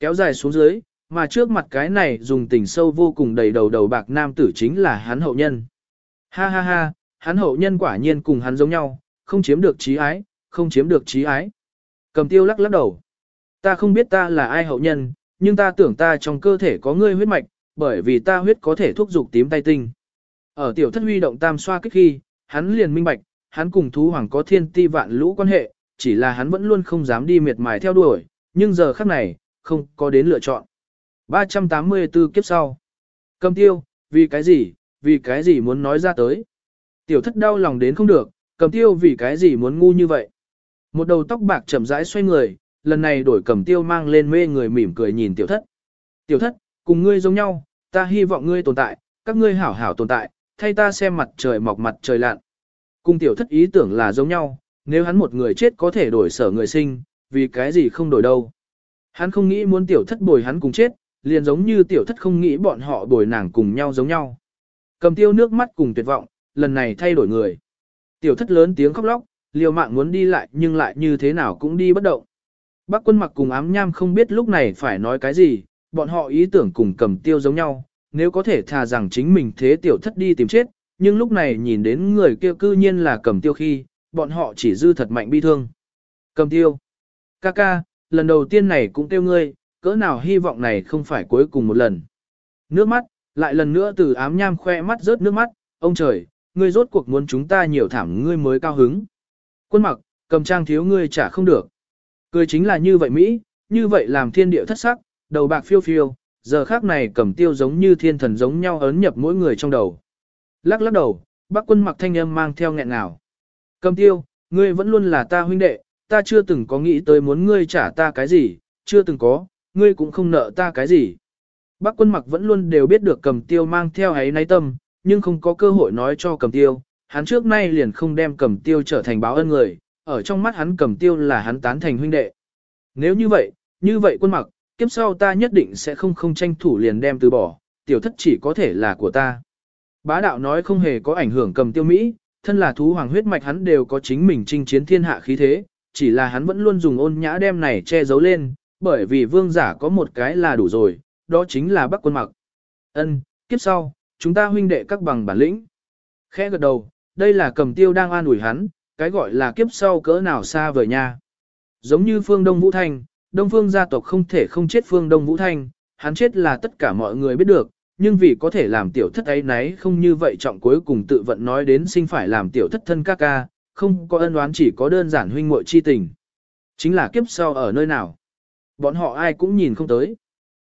Kéo dài xuống dưới, mà trước mặt cái này dùng tình sâu vô cùng đầy đầu đầu bạc nam tử chính là hắn hậu nhân. Ha ha ha, hắn hậu nhân quả nhiên cùng hắn giống nhau, không chiếm được trí ái, không chiếm được trí ái. Cầm tiêu lắc lắc đầu. Ta không biết ta là ai hậu nhân, nhưng ta tưởng ta trong cơ thể có ngươi huyết mạch, bởi vì ta huyết có thể thúc dục tím tay tinh. Ở tiểu thất huy động tam xoa kích khi, hắn liền minh bạch, hắn cùng thú hoàng có thiên ti vạn lũ quan hệ, chỉ là hắn vẫn luôn không dám đi miệt mài theo đuổi, nhưng giờ khắc này, không có đến lựa chọn. 384 kiếp sau. Cầm tiêu, vì cái gì, vì cái gì muốn nói ra tới. Tiểu thất đau lòng đến không được, cầm tiêu vì cái gì muốn ngu như vậy. Một đầu tóc bạc chậm rãi xoay người, lần này đổi cầm tiêu mang lên mê người mỉm cười nhìn tiểu thất. Tiểu thất, cùng ngươi giống nhau, ta hy vọng ngươi tồn tại, các ngươi hảo hảo tồn tại, thay ta xem mặt trời mọc mặt trời lặn. Cùng tiểu thất ý tưởng là giống nhau, nếu hắn một người chết có thể đổi sở người sinh, vì cái gì không đổi đâu. Hắn không nghĩ muốn tiểu thất bồi hắn cùng chết, liền giống như tiểu thất không nghĩ bọn họ bồi nàng cùng nhau giống nhau. Cầm tiêu nước mắt cùng tuyệt vọng, lần này thay đổi người. Tiểu thất lớn tiếng khóc lóc, liều mạng muốn đi lại nhưng lại như thế nào cũng đi bất động. Bác quân mặc cùng ám nham không biết lúc này phải nói cái gì, bọn họ ý tưởng cùng cầm tiêu giống nhau, nếu có thể thà rằng chính mình thế tiểu thất đi tìm chết, nhưng lúc này nhìn đến người kia cư nhiên là cầm tiêu khi, bọn họ chỉ dư thật mạnh bi thương. Cầm tiêu. Ca ca, lần đầu tiên này cũng tiêu ngươi, cỡ nào hy vọng này không phải cuối cùng một lần. Nước mắt, lại lần nữa từ ám nham khoe mắt rớt nước mắt, ông trời, ngươi rốt cuộc muốn chúng ta nhiều thảm ngươi mới cao hứng. Quân mặc, cầm trang thiếu ngươi trả không được. Cười chính là như vậy Mỹ, như vậy làm thiên địa thất sắc, đầu bạc phiêu phiêu, giờ khác này cầm tiêu giống như thiên thần giống nhau ấn nhập mỗi người trong đầu. Lắc lắc đầu, bác quân mặc thanh âm mang theo nghẹn ngào. Cầm tiêu, ngươi vẫn luôn là ta huynh đệ, ta chưa từng có nghĩ tới muốn ngươi trả ta cái gì, chưa từng có, ngươi cũng không nợ ta cái gì. Bác quân mặc vẫn luôn đều biết được cầm tiêu mang theo ấy náy tâm, nhưng không có cơ hội nói cho cầm tiêu, hắn trước nay liền không đem cầm tiêu trở thành báo ân người, ở trong mắt hắn cầm tiêu là hắn tán thành huynh đệ. Nếu như vậy, như vậy quân mặc, kiếp sau ta nhất định sẽ không không tranh thủ liền đem từ bỏ, tiểu thất chỉ có thể là của ta. Bá đạo nói không hề có ảnh hưởng cầm tiêu Mỹ, thân là thú hoàng huyết mạch hắn đều có chính mình chinh chiến thiên hạ khí thế, chỉ là hắn vẫn luôn dùng ôn nhã đem này che giấu lên, bởi vì vương giả có một cái là đủ rồi, đó chính là bắc quân mặc. Ân, kiếp sau, chúng ta huynh đệ các bằng bản lĩnh. Khẽ gật đầu, đây là cầm tiêu đang an ủi hắn, cái gọi là kiếp sau cỡ nào xa vời nha. Giống như phương Đông Vũ Thanh, Đông Phương gia tộc không thể không chết phương Đông Vũ Thanh, hắn chết là tất cả mọi người biết được, nhưng vì có thể làm tiểu thất ấy nấy không như vậy trọng cuối cùng tự vận nói đến sinh phải làm tiểu thất thân ca ca, không có ân oán chỉ có đơn giản huynh muội chi tình. Chính là kiếp sau ở nơi nào. Bọn họ ai cũng nhìn không tới.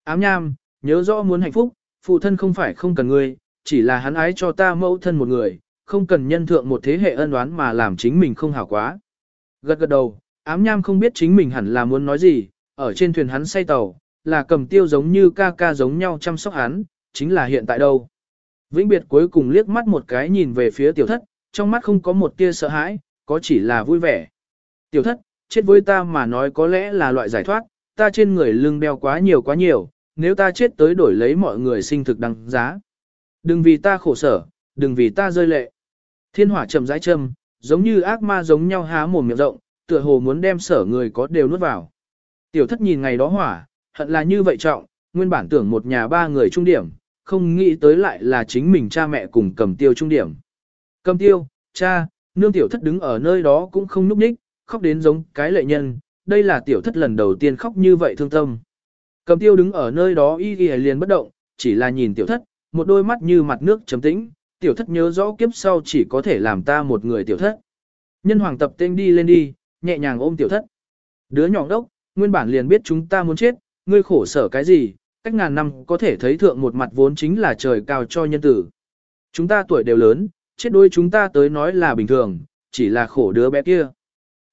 Ám nham, nhớ rõ muốn hạnh phúc, phụ thân không phải không cần ngươi, chỉ là hắn ái cho ta mẫu thân một người, không cần nhân thượng một thế hệ ân oán mà làm chính mình không hảo quá. Gật gật đầu, ám nham không biết chính mình hẳn là muốn nói gì, ở trên thuyền hắn say tàu, là cầm tiêu giống như ca ca giống nhau chăm sóc hắn, chính là hiện tại đâu. Vĩnh biệt cuối cùng liếc mắt một cái nhìn về phía tiểu thất, trong mắt không có một tia sợ hãi, có chỉ là vui vẻ. Tiểu thất, chết với ta mà nói có lẽ là loại giải thoát, ta trên người lưng đeo quá nhiều quá nhiều, nếu ta chết tới đổi lấy mọi người sinh thực đăng giá. Đừng vì ta khổ sở, đừng vì ta rơi lệ. Thiên hỏa trầm rãi châm, giống như ác ma giống nhau há mồm miệng rộng, tựa hồ muốn đem sở người có đều nuốt vào. Tiểu thất nhìn ngày đó hỏa, hận là như vậy trọng, nguyên bản tưởng một nhà ba người trung điểm, không nghĩ tới lại là chính mình cha mẹ cùng cầm tiêu trung điểm. Cầm tiêu, cha, nương tiểu thất đứng ở nơi đó cũng không núp ních, khóc đến giống cái lệ nhân, đây là tiểu thất lần đầu tiên khóc như vậy thương tâm. Cầm tiêu đứng ở nơi đó y y liền bất động, chỉ là nhìn tiểu thất, một đôi mắt như mặt nước trầm tĩnh, tiểu thất nhớ rõ kiếp sau chỉ có thể làm ta một người tiểu thất. Nhân hoàng tập tên đi lên đi, nhẹ nhàng ôm tiểu thất. Đứa nhỏ đốc, nguyên bản liền biết chúng ta muốn chết, ngươi khổ sở cái gì, cách ngàn năm có thể thấy thượng một mặt vốn chính là trời cao cho nhân tử. Chúng ta tuổi đều lớn, chết đôi chúng ta tới nói là bình thường, chỉ là khổ đứa bé kia.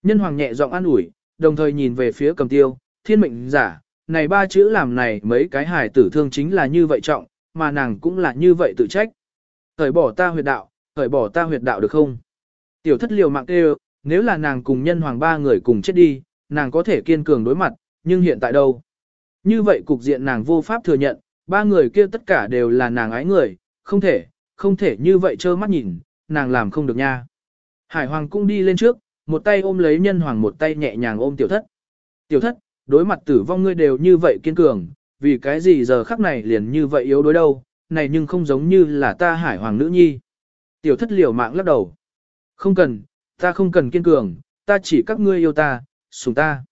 Nhân hoàng nhẹ giọng an ủi, đồng thời nhìn về phía cầm tiêu, thiên mệnh giả, này ba chữ làm này mấy cái hài tử thương chính là như vậy trọng, mà nàng cũng là như vậy tự trách. Thời bỏ ta huyệt đạo, thời bỏ ta huyệt đạo được không? Tiểu thất liều mạng kêu, nếu là nàng cùng nhân hoàng ba người cùng chết đi, nàng có thể kiên cường đối mặt, nhưng hiện tại đâu? Như vậy cục diện nàng vô pháp thừa nhận, ba người kia tất cả đều là nàng ái người, không thể, không thể như vậy trơ mắt nhìn, nàng làm không được nha. Hải hoàng cũng đi lên trước, một tay ôm lấy nhân hoàng một tay nhẹ nhàng ôm tiểu thất. Tiểu thất, đối mặt tử vong ngươi đều như vậy kiên cường, vì cái gì giờ khắc này liền như vậy yếu đối đâu, này nhưng không giống như là ta hải hoàng nữ nhi. Tiểu thất liều mạng lắc đầu. Không cần, ta không cần kiên cường, ta chỉ các ngươi yêu ta, sùng ta.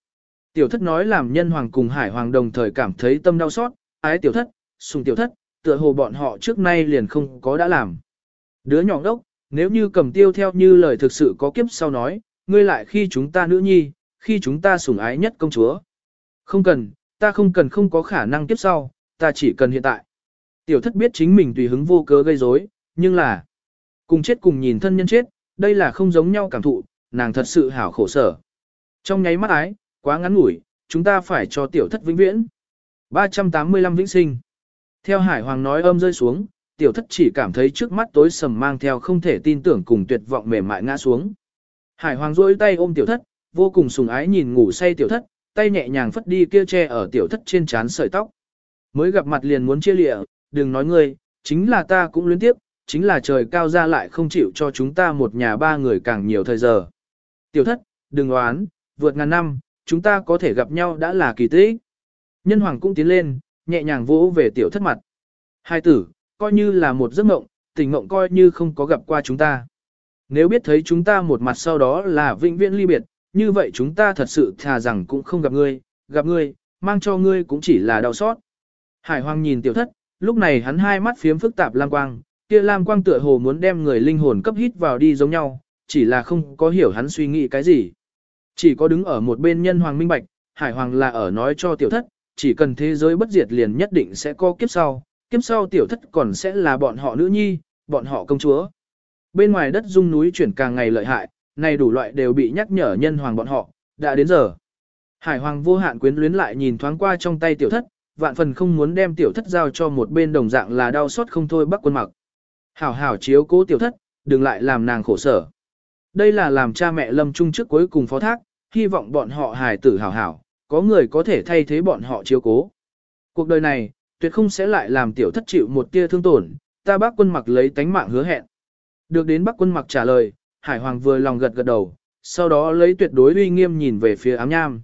Tiểu thất nói làm nhân hoàng cùng hải hoàng đồng thời cảm thấy tâm đau xót, ái tiểu thất, sùng tiểu thất, tựa hồ bọn họ trước nay liền không có đã làm. Đứa nhỏ đốc, nếu như cầm tiêu theo như lời thực sự có kiếp sau nói, ngươi lại khi chúng ta nữ nhi, khi chúng ta sủng ái nhất công chúa. Không cần, ta không cần không có khả năng kiếp sau, ta chỉ cần hiện tại. Tiểu thất biết chính mình tùy hứng vô cớ gây rối, nhưng là cùng chết cùng nhìn thân nhân chết, đây là không giống nhau cảm thụ, nàng thật sự hảo khổ sở. Trong nháy mắt ái, quá ngắn ngủi, chúng ta phải cho tiểu thất vĩnh viễn. 385 vĩnh sinh. Theo Hải Hoàng nói âm rơi xuống, tiểu thất chỉ cảm thấy trước mắt tối sầm mang theo không thể tin tưởng cùng tuyệt vọng mềm mại ngã xuống. Hải Hoàng duỗi tay ôm tiểu thất, vô cùng sùng ái nhìn ngủ say tiểu thất, tay nhẹ nhàng phất đi kia che ở tiểu thất trên trán sợi tóc. Mới gặp mặt liền muốn chia lịa, đừng nói ngươi, chính là ta cũng luyến tiếp, chính là trời cao ra lại không chịu cho chúng ta một nhà ba người càng nhiều thời giờ. Tiểu thất, đừng oán, vượt ngàn năm, chúng ta có thể gặp nhau đã là kỳ tích. Nhân hoàng cũng tiến lên, nhẹ nhàng vỗ về tiểu thất mặt. Hai tử, coi như là một giấc mộng, tình mộng coi như không có gặp qua chúng ta. Nếu biết thấy chúng ta một mặt sau đó là vĩnh viễn ly biệt, như vậy chúng ta thật sự thà rằng cũng không gặp ngươi, gặp ngươi, mang cho ngươi cũng chỉ là đau xót. Hải Hoàng nhìn tiểu thất, lúc này hắn hai mắt phiếm phức tạp lam quang, kia lam quang tựa hồ muốn đem người linh hồn cấp hít vào đi giống nhau, chỉ là không có hiểu hắn suy nghĩ cái gì. Chỉ có đứng ở một bên nhân hoàng minh bạch, Hải Hoàng là ở nói cho tiểu thất, chỉ cần thế giới bất diệt liền nhất định sẽ có kiếp sau, kiếp sau tiểu thất còn sẽ là bọn họ nữ nhi, bọn họ công chúa. Bên ngoài đất dung núi chuyển càng ngày lợi hại, này đủ loại đều bị nhắc nhở nhân hoàng bọn họ, đã đến giờ. Hải hoàng vô hạn quyến luyến lại nhìn thoáng qua trong tay tiểu thất, vạn phần không muốn đem tiểu thất giao cho một bên đồng dạng là đau xót không thôi bắc quân mặc. Hảo hảo chiếu cố tiểu thất, đừng lại làm nàng khổ sở. Đây là làm cha mẹ lâm trung trước cuối cùng phó thác, hy vọng bọn họ hài tử hảo hảo, có người có thể thay thế bọn họ chiếu cố. Cuộc đời này, tuyệt không sẽ lại làm tiểu thất chịu một tia thương tổn, ta bác quân mặc lấy tánh mạng hứa hẹn. Được đến bác quân mặc trả lời, Hải Hoàng vừa lòng gật gật đầu, sau đó lấy tuyệt đối uy nghiêm nhìn về phía ám nham.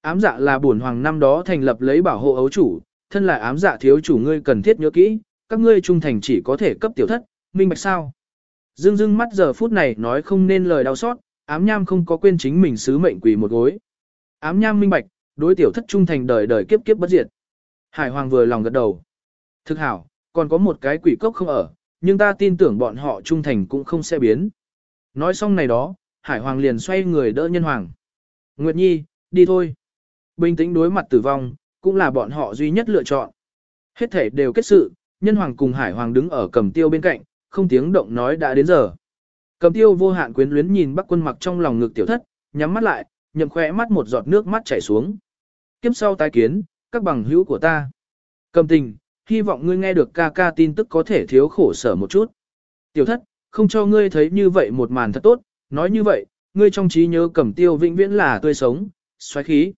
Ám dạ là bổn hoàng năm đó thành lập lấy bảo hộ ấu chủ, thân là ám dạ thiếu chủ ngươi cần thiết nhớ kỹ, các ngươi trung thành chỉ có thể cấp tiểu thất, minh bạch sao. Dương dưng mắt giờ phút này nói không nên lời đau xót, ám nham không có quên chính mình sứ mệnh quỳ một gối. Ám nham minh bạch, đối tiểu thất trung thành đời đời kiếp kiếp bất diệt. Hải Hoàng vừa lòng gật đầu. Thực hảo, còn có một cái quỷ cốc không ở, nhưng ta tin tưởng bọn họ trung thành cũng không sẽ biến. Nói xong này đó, Hải Hoàng liền xoay người đỡ nhân hoàng. Nguyệt Nhi, đi thôi. Bình tĩnh đối mặt tử vong, cũng là bọn họ duy nhất lựa chọn. Hết thể đều kết sự, nhân hoàng cùng Hải Hoàng đứng ở cầm tiêu bên cạnh, không tiếng động nói đã đến giờ. Cầm tiêu vô hạn quyến luyến nhìn bắc quân mặc trong lòng ngực tiểu thất, nhắm mắt lại, nhậm khỏe mắt một giọt nước mắt chảy xuống. Kiếp sau tái kiến, các bằng hữu của ta. Cầm tình, hy vọng ngươi nghe được ca ca tin tức có thể thiếu khổ sở một chút. Tiểu thất, không cho ngươi thấy như vậy một màn thật tốt, nói như vậy, ngươi trong trí nhớ cầm tiêu vĩnh viễn là tươi sống, xoáy khí.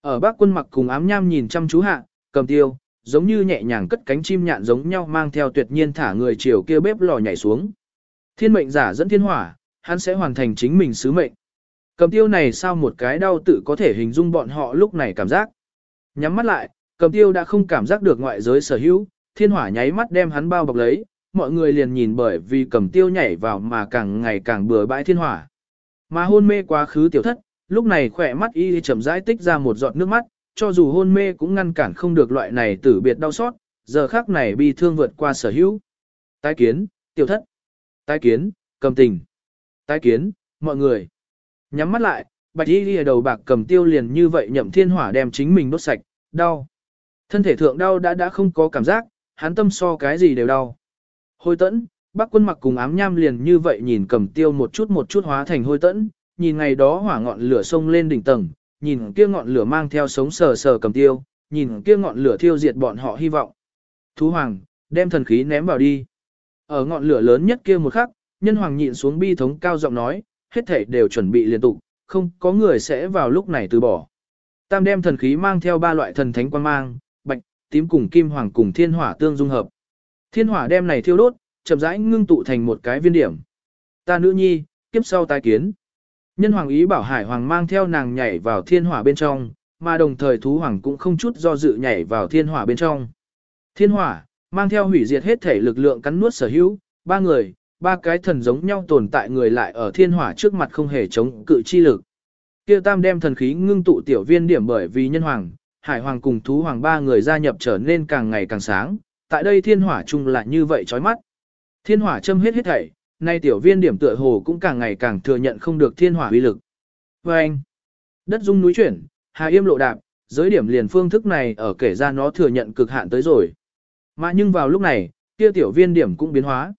Ở bác quân mặc cùng ám nham nhìn chăm chú hạ, cầm tiêu, giống như nhẹ nhàng cất cánh chim nhạn giống nhau mang theo tuyệt nhiên thả người chiều kia bếp lò nhảy xuống. Thiên mệnh giả dẫn thiên hỏa, hắn sẽ hoàn thành chính mình sứ mệnh. Cầm tiêu này sao một cái đau tự có thể hình dung bọn họ lúc này cảm giác. Nhắm mắt lại, cầm tiêu đã không cảm giác được ngoại giới sở hữu, thiên hỏa nháy mắt đem hắn bao bọc lấy, mọi người liền nhìn bởi vì cầm tiêu nhảy vào mà càng ngày càng bừa bãi thiên hỏa. Mà hôn mê quá khứ tiểu thất, lúc này khỏe mắt y chậm rãi tích ra một giọt nước mắt, cho dù hôn mê cũng ngăn cản không được loại này tử biệt đau xót, giờ khác này bi thương vượt qua sở hữu. Tái kiến, tiểu thất. Tái kiến, cầm tình. Tái kiến, mọi người. Nhắm mắt lại, bạch y ghi đầu bạc cầm tiêu liền như vậy nhậm thiên hỏa đem chính mình đốt sạch, đau. Thân thể thượng đau đã đã không có cảm giác, hắn tâm so cái gì đều đau. Hôi tẫn, bác quân mặc cùng ám nham liền như vậy nhìn cầm tiêu một chút một chút hóa thành hôi tẫn, nhìn ngày đó hỏa ngọn lửa sông lên đỉnh tầng, nhìn kia ngọn lửa mang theo sống sờ sờ cầm tiêu, nhìn kia ngọn lửa thiêu diệt bọn họ hy vọng. Thú hoàng, đem thần khí ném vào đi. Ở ngọn lửa lớn nhất kia một khắc, nhân hoàng nhịn xuống bi thống cao giọng nói, hết thảy đều chuẩn bị liên tục, không có người sẽ vào lúc này từ bỏ. Tam đem thần khí mang theo ba loại thần thánh quan mang, bạch, tím cùng kim hoàng cùng thiên hỏa tương dung hợp. Thiên hỏa đem này thiêu đốt, chậm rãi ngưng tụ thành một cái viên điểm. Ta nữ nhi, kiếp sau tái kiến. Nhân hoàng ý bảo hải hoàng mang theo nàng nhảy vào thiên hỏa bên trong, mà đồng thời thú hoàng cũng không chút do dự nhảy vào thiên hỏa bên trong. Thiên hỏa, mang theo hủy diệt hết thể lực lượng cắn nuốt sở hữu, ba người, ba cái thần giống nhau tồn tại người lại ở thiên hỏa trước mặt không hề chống cự chi lực. Kia tam đem thần khí ngưng tụ tiểu viên điểm bởi vì nhân hoàng, hải hoàng cùng thú hoàng ba người gia nhập trở nên càng ngày càng sáng, tại đây thiên hỏa chung là như vậy chói mắt. Thiên hỏa châm hết hết thảy, nay tiểu viên điểm tựa hồ cũng càng ngày càng thừa nhận không được thiên hỏa uy lực. Và anh, đất dung núi chuyển, hà yêm lộ đạp, giới điểm liền phương thức này ở kể ra nó thừa nhận cực hạn tới rồi. Mà nhưng vào lúc này, kia tiểu viên điểm cũng biến hóa.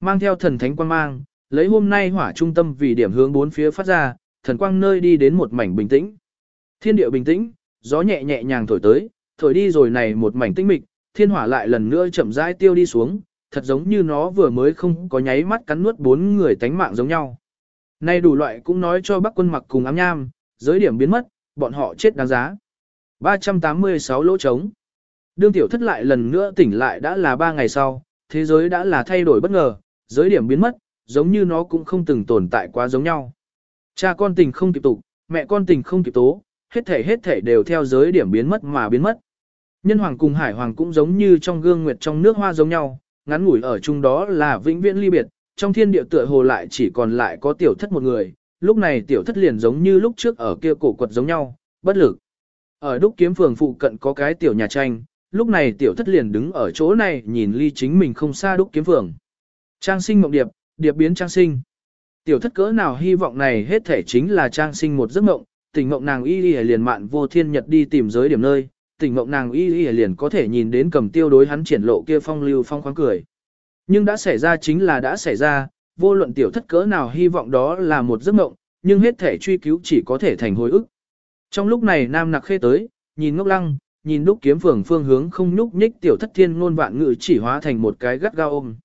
Mang theo thần thánh quang mang, lấy hôm nay hỏa trung tâm vì điểm hướng bốn phía phát ra, thần quang nơi đi đến một mảnh bình tĩnh. Thiên địa bình tĩnh, gió nhẹ nhẹ nhàng thổi tới, thổi đi rồi này một mảnh tĩnh mịch, thiên hỏa lại lần nữa chậm rãi tiêu đi xuống, thật giống như nó vừa mới không có nháy mắt cắn nuốt bốn người tánh mạng giống nhau. Nay đủ loại cũng nói cho bác quân mặc cùng ám nham, giới điểm biến mất, bọn họ chết đáng giá. 386 lỗ trống. Đương tiểu thất lại lần nữa tỉnh lại đã là 3 ngày sau, thế giới đã là thay đổi bất ngờ, giới điểm biến mất, giống như nó cũng không từng tồn tại quá giống nhau. Cha con tình không kịp tục, mẹ con tình không kịp tố, hết thể hết thể đều theo giới điểm biến mất mà biến mất. Nhân hoàng cùng hải hoàng cũng giống như trong gương nguyệt trong nước hoa giống nhau, ngắn ngủi ở chung đó là vĩnh viễn ly biệt, trong thiên địa tựa hồ lại chỉ còn lại có tiểu thất một người, lúc này tiểu thất liền giống như lúc trước ở kia cổ quật giống nhau, bất lực. Ở đúc kiếm phường phụ cận có cái tiểu nhà tranh, lúc này tiểu thất liền đứng ở chỗ này nhìn ly chính mình không xa đúc kiếm phường. Trang sinh mộng điệp, điệp biến trang sinh. Tiểu thất cỡ nào hy vọng này hết thể chính là trang sinh một giấc mộng, tình mộng nàng y y liền mạn vô thiên nhật đi tìm giới điểm nơi, tình mộng nàng y y liền có thể nhìn đến cầm tiêu đối hắn triển lộ kia phong lưu phong khoáng cười. Nhưng đã xảy ra chính là đã xảy ra, vô luận tiểu thất cỡ nào hy vọng đó là một giấc mộng, nhưng hết thể truy cứu chỉ có thể thành hồi ức. Trong lúc này nam nặc khê tới, nhìn ngốc lăng, nhìn đúc kiếm phường phương hướng không nhúc nhích tiểu thất thiên ngôn vạn ngữ chỉ hóa thành một cái gắt gao ôm.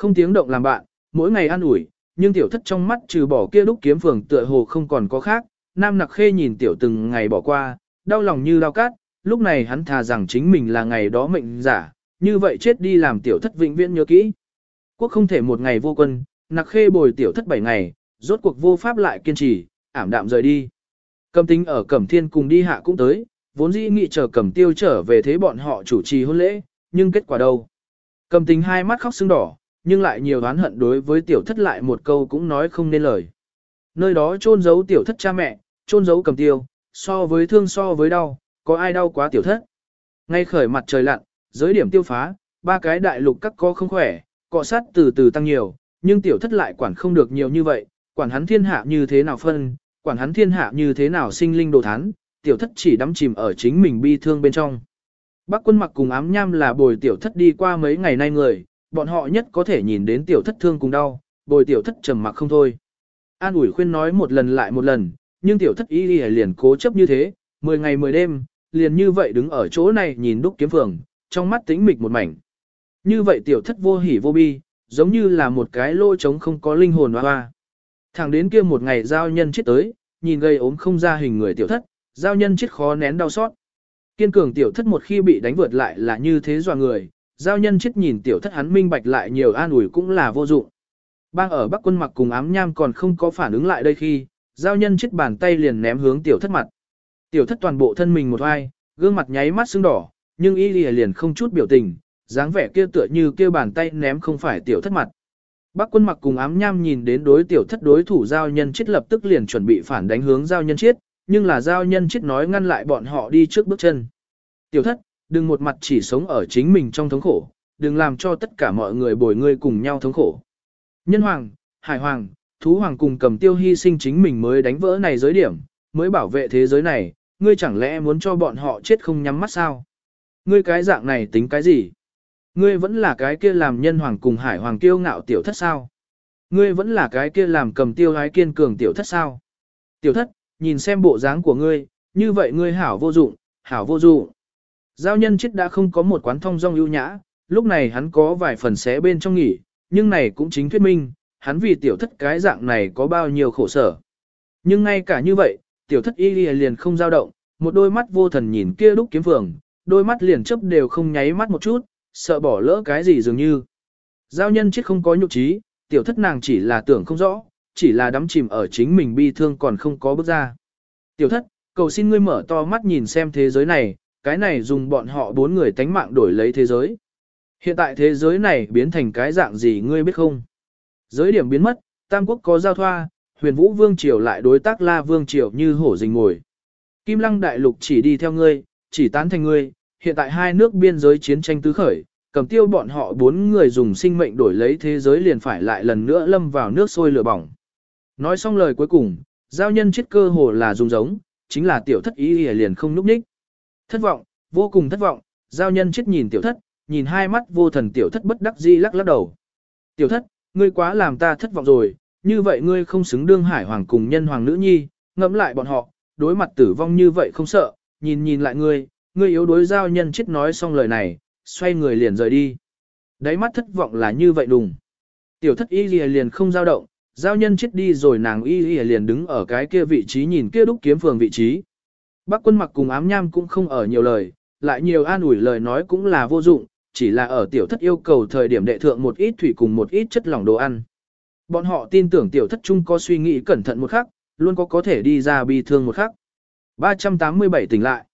Không tiếng động làm bạn, mỗi ngày ăn ủi, nhưng tiểu thất trong mắt trừ bỏ kia đúc kiếm phường tựa hồ không còn có khác, nam nặc khê nhìn tiểu từng ngày bỏ qua, đau lòng như đau cát, lúc này hắn thà rằng chính mình là ngày đó mệnh giả, như vậy chết đi làm tiểu thất vĩnh viễn nhớ kỹ. Quốc không thể một ngày vô quân, nặc khê bồi tiểu thất bảy ngày, rốt cuộc vô pháp lại kiên trì, ảm đạm rời đi. Cầm tính ở Cẩm Thiên cùng đi hạ cũng tới, vốn dĩ nghĩ chờ Cẩm Tiêu trở về thế bọn họ chủ trì hôn lễ, nhưng kết quả đâu? Cầm tính hai mắt khóc sưng đỏ, nhưng lại nhiều oán hận đối với tiểu thất lại một câu cũng nói không nên lời. Nơi đó chôn giấu tiểu thất cha mẹ, chôn giấu cầm Tiêu, so với thương so với đau, có ai đau quá tiểu thất. Ngay khởi mặt trời lặn, giới điểm tiêu phá, ba cái đại lục các co không khỏe, cọ sát từ từ tăng nhiều, nhưng tiểu thất lại quản không được nhiều như vậy, quản hắn thiên hạ như thế nào phân, quản hắn thiên hạ như thế nào sinh linh đồ thán, tiểu thất chỉ đắm chìm ở chính mình bi thương bên trong. Bác quân mặc cùng ám nham là bồi tiểu thất đi qua mấy ngày nay người, bọn họ nhất có thể nhìn đến tiểu thất thương cùng đau, bồi tiểu thất trầm mặc không thôi. An ủi khuyên nói một lần lại một lần, nhưng tiểu thất y liền cố chấp như thế, 10 ngày 10 đêm, liền như vậy đứng ở chỗ này nhìn đúc kiếm phường, trong mắt tĩnh mịch một mảnh. Như vậy tiểu thất vô hỉ vô bi, giống như là một cái lỗ trống không có linh hồn hoa hoa. Thẳng đến kia một ngày giao nhân chết tới, nhìn gây ốm không ra hình người tiểu thất, giao nhân chết khó nén đau xót. Kiên cường tiểu thất một khi bị đánh vượt lại là như thế dọa người, giao nhân chết nhìn tiểu thất hắn minh bạch lại nhiều an ủi cũng là vô dụng. Bang ở Bắc quân mặc cùng ám nham còn không có phản ứng lại đây khi, giao nhân chết bàn tay liền ném hướng tiểu thất mặt. Tiểu thất toàn bộ thân mình một oai, gương mặt nháy mắt sưng đỏ, nhưng y liền không chút biểu tình, dáng vẻ kia tựa như kia bàn tay ném không phải tiểu thất mặt. Bắc quân mặc cùng ám nham nhìn đến đối tiểu thất đối thủ giao nhân chết lập tức liền chuẩn bị phản đánh hướng giao nhân chết, nhưng là giao nhân chết nói ngăn lại bọn họ đi trước bước chân. Tiểu thất, đừng một mặt chỉ sống ở chính mình trong thống khổ, đừng làm cho tất cả mọi người bồi ngươi cùng nhau thống khổ. Nhân hoàng, hải hoàng, thú hoàng cùng cầm tiêu hy sinh chính mình mới đánh vỡ này giới điểm, mới bảo vệ thế giới này, ngươi chẳng lẽ muốn cho bọn họ chết không nhắm mắt sao? Ngươi cái dạng này tính cái gì? Ngươi vẫn là cái kia làm nhân hoàng cùng hải hoàng kiêu ngạo tiểu thất sao? Ngươi vẫn là cái kia làm cầm tiêu hái kiên cường tiểu thất sao? Tiểu thất, nhìn xem bộ dáng của ngươi, như vậy ngươi hảo vô dụng, hảo vô dụng. Giao nhân chết đã không có một quán thông dong ưu nhã, lúc này hắn có vài phần xé bên trong nghỉ, nhưng này cũng chính thuyết minh, hắn vì tiểu thất cái dạng này có bao nhiêu khổ sở. Nhưng ngay cả như vậy, tiểu thất y liền không dao động, một đôi mắt vô thần nhìn kia đúc kiếm phường, đôi mắt liền chấp đều không nháy mắt một chút, sợ bỏ lỡ cái gì dường như. Giao nhân chết không có nhục trí, tiểu thất nàng chỉ là tưởng không rõ, chỉ là đắm chìm ở chính mình bi thương còn không có bước ra. Tiểu thất, cầu xin ngươi mở to mắt nhìn xem thế giới này, cái này dùng bọn họ bốn người tánh mạng đổi lấy thế giới. Hiện tại thế giới này biến thành cái dạng gì ngươi biết không? Giới điểm biến mất, Tam Quốc có giao thoa, huyền vũ vương triều lại đối tác la vương triều như hổ rình ngồi. Kim lăng đại lục chỉ đi theo ngươi, chỉ tán thành ngươi, hiện tại hai nước biên giới chiến tranh tứ khởi, cầm tiêu bọn họ bốn người dùng sinh mệnh đổi lấy thế giới liền phải lại lần nữa lâm vào nước sôi lửa bỏng. Nói xong lời cuối cùng, giao nhân chết cơ hồ là dùng giống, chính là tiểu thất ý liền không núp ních. Thất vọng, vô cùng thất vọng, giao nhân chết nhìn tiểu thất, nhìn hai mắt vô thần tiểu thất bất đắc dĩ lắc lắc đầu. Tiểu thất, ngươi quá làm ta thất vọng rồi, như vậy ngươi không xứng đương hải hoàng cùng nhân hoàng nữ nhi, ngẫm lại bọn họ, đối mặt tử vong như vậy không sợ, nhìn nhìn lại ngươi, ngươi yếu đối giao nhân chết nói xong lời này, xoay người liền rời đi. Đáy mắt thất vọng là như vậy đùng. Tiểu thất y lìa liền không dao động, giao nhân chết đi rồi nàng y lìa liền đứng ở cái kia vị trí nhìn kia đúc kiếm phường vị trí. Bác quân mặc cùng ám nham cũng không ở nhiều lời, lại nhiều an ủi lời nói cũng là vô dụng, chỉ là ở tiểu thất yêu cầu thời điểm đệ thượng một ít thủy cùng một ít chất lỏng đồ ăn. Bọn họ tin tưởng tiểu thất Chung có suy nghĩ cẩn thận một khắc, luôn có có thể đi ra bi thương một khắc. 387 tỉnh lại.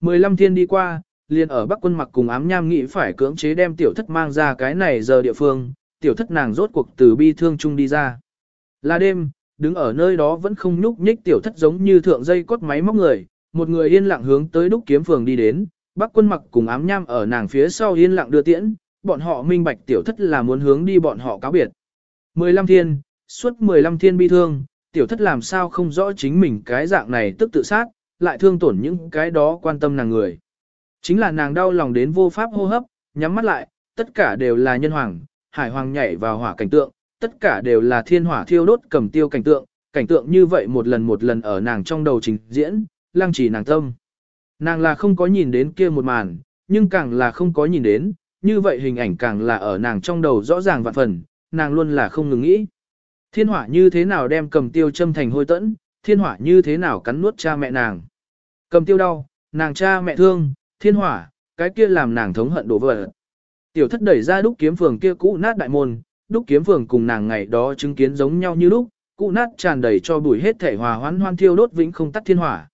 15 thiên đi qua, liền ở Bắc quân mặc cùng ám nham nghĩ phải cưỡng chế đem tiểu thất mang ra cái này giờ địa phương, tiểu thất nàng rốt cuộc từ bi thương chung đi ra. Là đêm, đứng ở nơi đó vẫn không nhúc nhích tiểu thất giống như thượng dây cốt máy móc người, một người yên lặng hướng tới đúc kiếm phường đi đến, Bắc quân mặc cùng ám nham ở nàng phía sau yên lặng đưa tiễn, bọn họ minh bạch tiểu thất là muốn hướng đi bọn họ cáo biệt. 15 thiên, suốt 15 thiên bi thương, tiểu thất làm sao không rõ chính mình cái dạng này tức tự sát, lại thương tổn những cái đó quan tâm nàng người. Chính là nàng đau lòng đến vô pháp hô hấp, nhắm mắt lại, tất cả đều là nhân hoàng, hải hoàng nhảy vào hỏa cảnh tượng, tất cả đều là thiên hỏa thiêu đốt cầm tiêu cảnh tượng, cảnh tượng như vậy một lần một lần ở nàng trong đầu trình diễn, lăng trì nàng tâm. Nàng là không có nhìn đến kia một màn, nhưng càng là không có nhìn đến, như vậy hình ảnh càng là ở nàng trong đầu rõ ràng vạn phần, nàng luôn là không ngừng nghĩ. Thiên hỏa như thế nào đem cầm tiêu châm thành hôi tẫn, thiên hỏa như thế nào cắn nuốt cha mẹ nàng. Cầm tiêu đau, nàng cha mẹ thương, thiên hỏa, cái kia làm nàng thống hận đổ vỡ. Tiểu thất đẩy ra đúc kiếm phường kia cũ nát đại môn, đúc kiếm phường cùng nàng ngày đó chứng kiến giống nhau như lúc, cũ nát tràn đầy cho bụi hết thể hòa hoãn hoan thiêu đốt vĩnh không tắt thiên hỏa.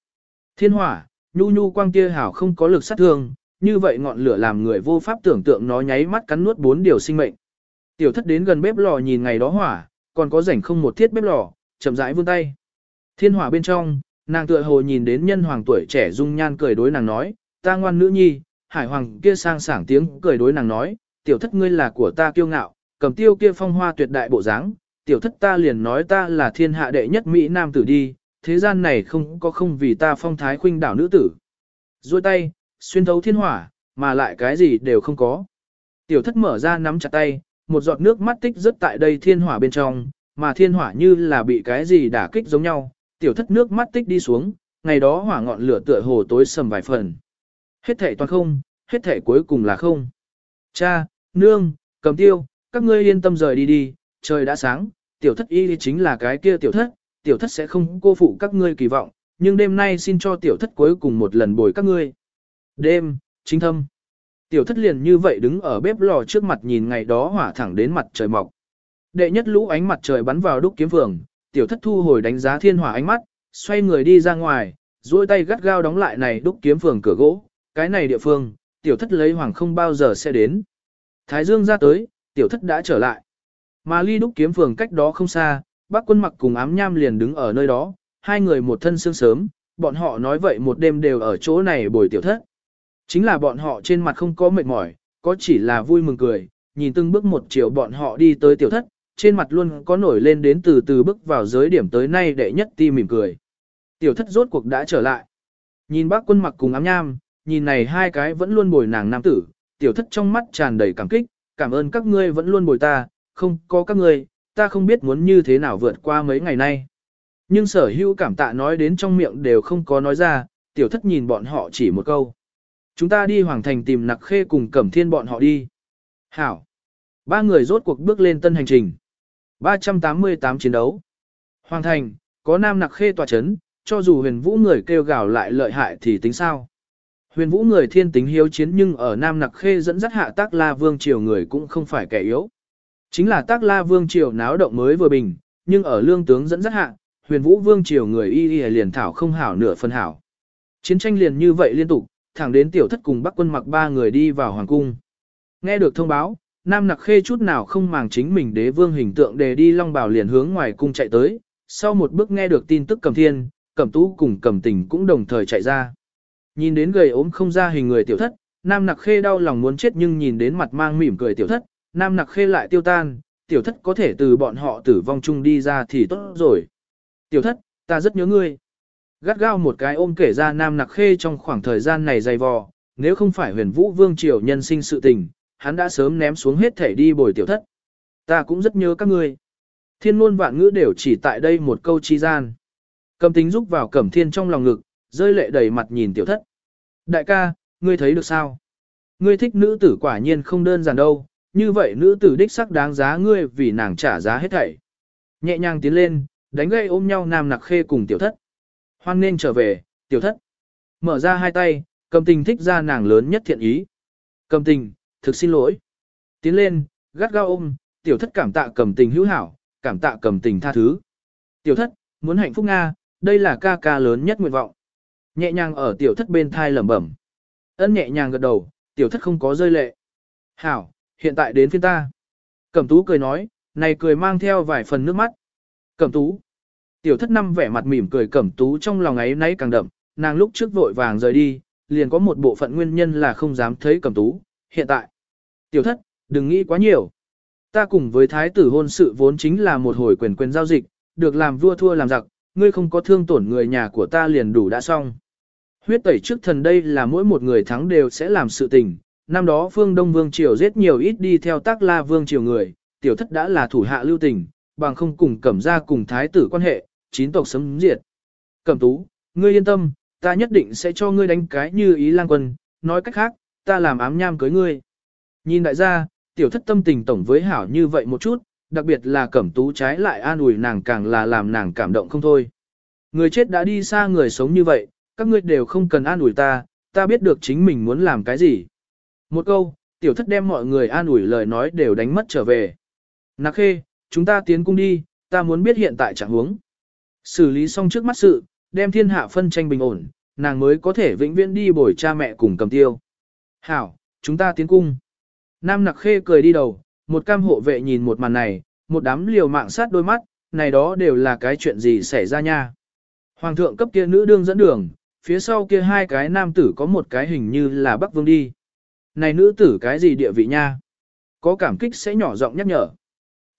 Thiên hỏa, nhu nhu quang tia hảo không có lực sát thương, như vậy ngọn lửa làm người vô pháp tưởng tượng nó nháy mắt cắn nuốt bốn điều sinh mệnh. Tiểu thất đến gần bếp lò nhìn ngày đó hỏa, còn có rảnh không một thiết bếp lò, chậm rãi vươn tay. Thiên hỏa bên trong, nàng tựa hồ nhìn đến nhân hoàng tuổi trẻ dung nhan cười đối nàng nói, ta ngoan nữ nhi, hải hoàng kia sang sảng tiếng cười đối nàng nói, tiểu thất ngươi là của ta kiêu ngạo, cầm tiêu kia phong hoa tuyệt đại bộ dáng, tiểu thất ta liền nói ta là thiên hạ đệ nhất Mỹ Nam tử đi, thế gian này không có không vì ta phong thái khuynh đảo nữ tử. Rồi tay, xuyên thấu thiên hỏa, mà lại cái gì đều không có. Tiểu thất mở ra nắm chặt tay, một giọt nước mắt tích rất tại đây thiên hỏa bên trong, mà thiên hỏa như là bị cái gì đả kích giống nhau, tiểu thất nước mắt tích đi xuống, ngày đó hỏa ngọn lửa tựa hồ tối sầm vài phần. Hết thể toàn không, hết thể cuối cùng là không. Cha, nương, cầm tiêu, các ngươi yên tâm rời đi đi, trời đã sáng, tiểu thất y chính là cái kia tiểu thất, tiểu thất sẽ không cô phụ các ngươi kỳ vọng, nhưng đêm nay xin cho tiểu thất cuối cùng một lần bồi các ngươi. Đêm, chính thâm. Tiểu thất liền như vậy đứng ở bếp lò trước mặt nhìn ngày đó hỏa thẳng đến mặt trời mọc. Đệ nhất lũ ánh mặt trời bắn vào đúc kiếm vườn. tiểu thất thu hồi đánh giá thiên hỏa ánh mắt, xoay người đi ra ngoài, duỗi tay gắt gao đóng lại này đúc kiếm vườn cửa gỗ, cái này địa phương, tiểu thất lấy hoàng không bao giờ sẽ đến. Thái dương ra tới, tiểu thất đã trở lại. Mà ly đúc kiếm phường cách đó không xa, bác quân mặc cùng ám nham liền đứng ở nơi đó, hai người một thân sương sớm, bọn họ nói vậy một đêm đều ở chỗ này bồi tiểu thất. Chính là bọn họ trên mặt không có mệt mỏi, có chỉ là vui mừng cười, nhìn từng bước một chiều bọn họ đi tới tiểu thất, trên mặt luôn có nổi lên đến từ từ bước vào giới điểm tới nay đệ nhất ti mỉm cười. Tiểu thất rốt cuộc đã trở lại. Nhìn bác quân mặc cùng ám nham, nhìn này hai cái vẫn luôn bồi nàng nam tử, tiểu thất trong mắt tràn đầy cảm kích, cảm ơn các ngươi vẫn luôn bồi ta, không có các ngươi, ta không biết muốn như thế nào vượt qua mấy ngày nay. Nhưng sở hữu cảm tạ nói đến trong miệng đều không có nói ra, tiểu thất nhìn bọn họ chỉ một câu. Chúng ta đi hoàng thành tìm nặc khê cùng cẩm thiên bọn họ đi. Hảo. Ba người rốt cuộc bước lên tân hành trình. 388 chiến đấu. Hoàng thành, có nam nặc khê tòa chấn, cho dù huyền vũ người kêu gào lại lợi hại thì tính sao. Huyền vũ người thiên tính hiếu chiến nhưng ở nam nặc khê dẫn dắt hạ tác la vương triều người cũng không phải kẻ yếu. Chính là tác la vương triều náo động mới vừa bình, nhưng ở lương tướng dẫn dắt hạ, huyền vũ vương triều người y y liền thảo không hảo nửa phân hảo, Chiến tranh liền như vậy liên tục, thẳng đến tiểu thất cùng bắc quân mặc ba người đi vào hoàng cung. Nghe được thông báo, Nam Nặc Khê chút nào không màng chính mình đế vương hình tượng để đi long bảo liền hướng ngoài cung chạy tới, sau một bước nghe được tin tức cầm thiên, cầm tú cùng cầm tình cũng đồng thời chạy ra. Nhìn đến gầy ốm không ra hình người tiểu thất, Nam Nặc Khê đau lòng muốn chết nhưng nhìn đến mặt mang mỉm cười tiểu thất, Nam Nặc Khê lại tiêu tan, tiểu thất có thể từ bọn họ tử vong chung đi ra thì tốt rồi. Tiểu thất, ta rất nhớ ngươi. Gắt gao một cái ôm kể ra Nam Nặc Khê trong khoảng thời gian này dày vò, nếu không phải huyền vũ vương triều nhân sinh sự tình, hắn đã sớm ném xuống hết thể đi bồi tiểu thất. Ta cũng rất nhớ các ngươi. Thiên ngôn vạn ngữ đều chỉ tại đây một câu chi gian. Cầm tính rúc vào cẩm thiên trong lòng ngực, rơi lệ đầy mặt nhìn tiểu thất. Đại ca, ngươi thấy được sao? Ngươi thích nữ tử quả nhiên không đơn giản đâu, như vậy nữ tử đích sắc đáng giá ngươi vì nàng trả giá hết thảy. Nhẹ nhàng tiến lên, đánh gây ôm nhau nam nặc khê cùng tiểu thất. Hoan nên trở về, tiểu thất. Mở ra hai tay, cầm tình thích ra nàng lớn nhất thiện ý. Cầm tình, thực xin lỗi. Tiến lên, gắt gao ôm, tiểu thất cảm tạ cầm tình hữu hảo, cảm tạ cầm tình tha thứ. Tiểu thất, muốn hạnh phúc Nga, đây là ca ca lớn nhất nguyện vọng. Nhẹ nhàng ở tiểu thất bên thai lẩm bẩm. Ân nhẹ nhàng gật đầu, tiểu thất không có rơi lệ. Hảo, hiện tại đến phiên ta. Cẩm tú cười nói, này cười mang theo vài phần nước mắt. Cẩm tú. Tiểu thất năm vẻ mặt mỉm cười cẩm tú trong lòng ấy nấy càng đậm, nàng lúc trước vội vàng rời đi, liền có một bộ phận nguyên nhân là không dám thấy cẩm tú, hiện tại. Tiểu thất, đừng nghĩ quá nhiều. Ta cùng với thái tử hôn sự vốn chính là một hồi quyền quyền giao dịch, được làm vua thua làm giặc, ngươi không có thương tổn người nhà của ta liền đủ đã xong. Huyết tẩy trước thần đây là mỗi một người thắng đều sẽ làm sự tình, năm đó phương Đông Vương Triều giết nhiều ít đi theo tác la Vương Triều người, tiểu thất đã là thủ hạ lưu tình, bằng không cùng cẩm ra cùng thái tử quan hệ, chín tộc sấm diệt. Cẩm tú, ngươi yên tâm, ta nhất định sẽ cho ngươi đánh cái như ý lang quân, nói cách khác, ta làm ám nham cưới ngươi. Nhìn đại gia, tiểu thất tâm tình tổng với hảo như vậy một chút, đặc biệt là cẩm tú trái lại an ủi nàng càng là làm nàng cảm động không thôi. Người chết đã đi xa người sống như vậy, các ngươi đều không cần an ủi ta, ta biết được chính mình muốn làm cái gì. Một câu, tiểu thất đem mọi người an ủi lời nói đều đánh mất trở về. Nạc khê, chúng ta tiến cung đi, ta muốn biết hiện tại trạng huống. Xử lý xong trước mắt sự, đem thiên hạ phân tranh bình ổn, nàng mới có thể vĩnh viễn đi bồi cha mẹ cùng cầm tiêu. Hảo, chúng ta tiến cung. Nam nặc khê cười đi đầu, một cam hộ vệ nhìn một màn này, một đám liều mạng sát đôi mắt, này đó đều là cái chuyện gì xảy ra nha. Hoàng thượng cấp kia nữ đương dẫn đường, phía sau kia hai cái nam tử có một cái hình như là Bắc Vương đi. Này nữ tử cái gì địa vị nha? Có cảm kích sẽ nhỏ giọng nhắc nhở.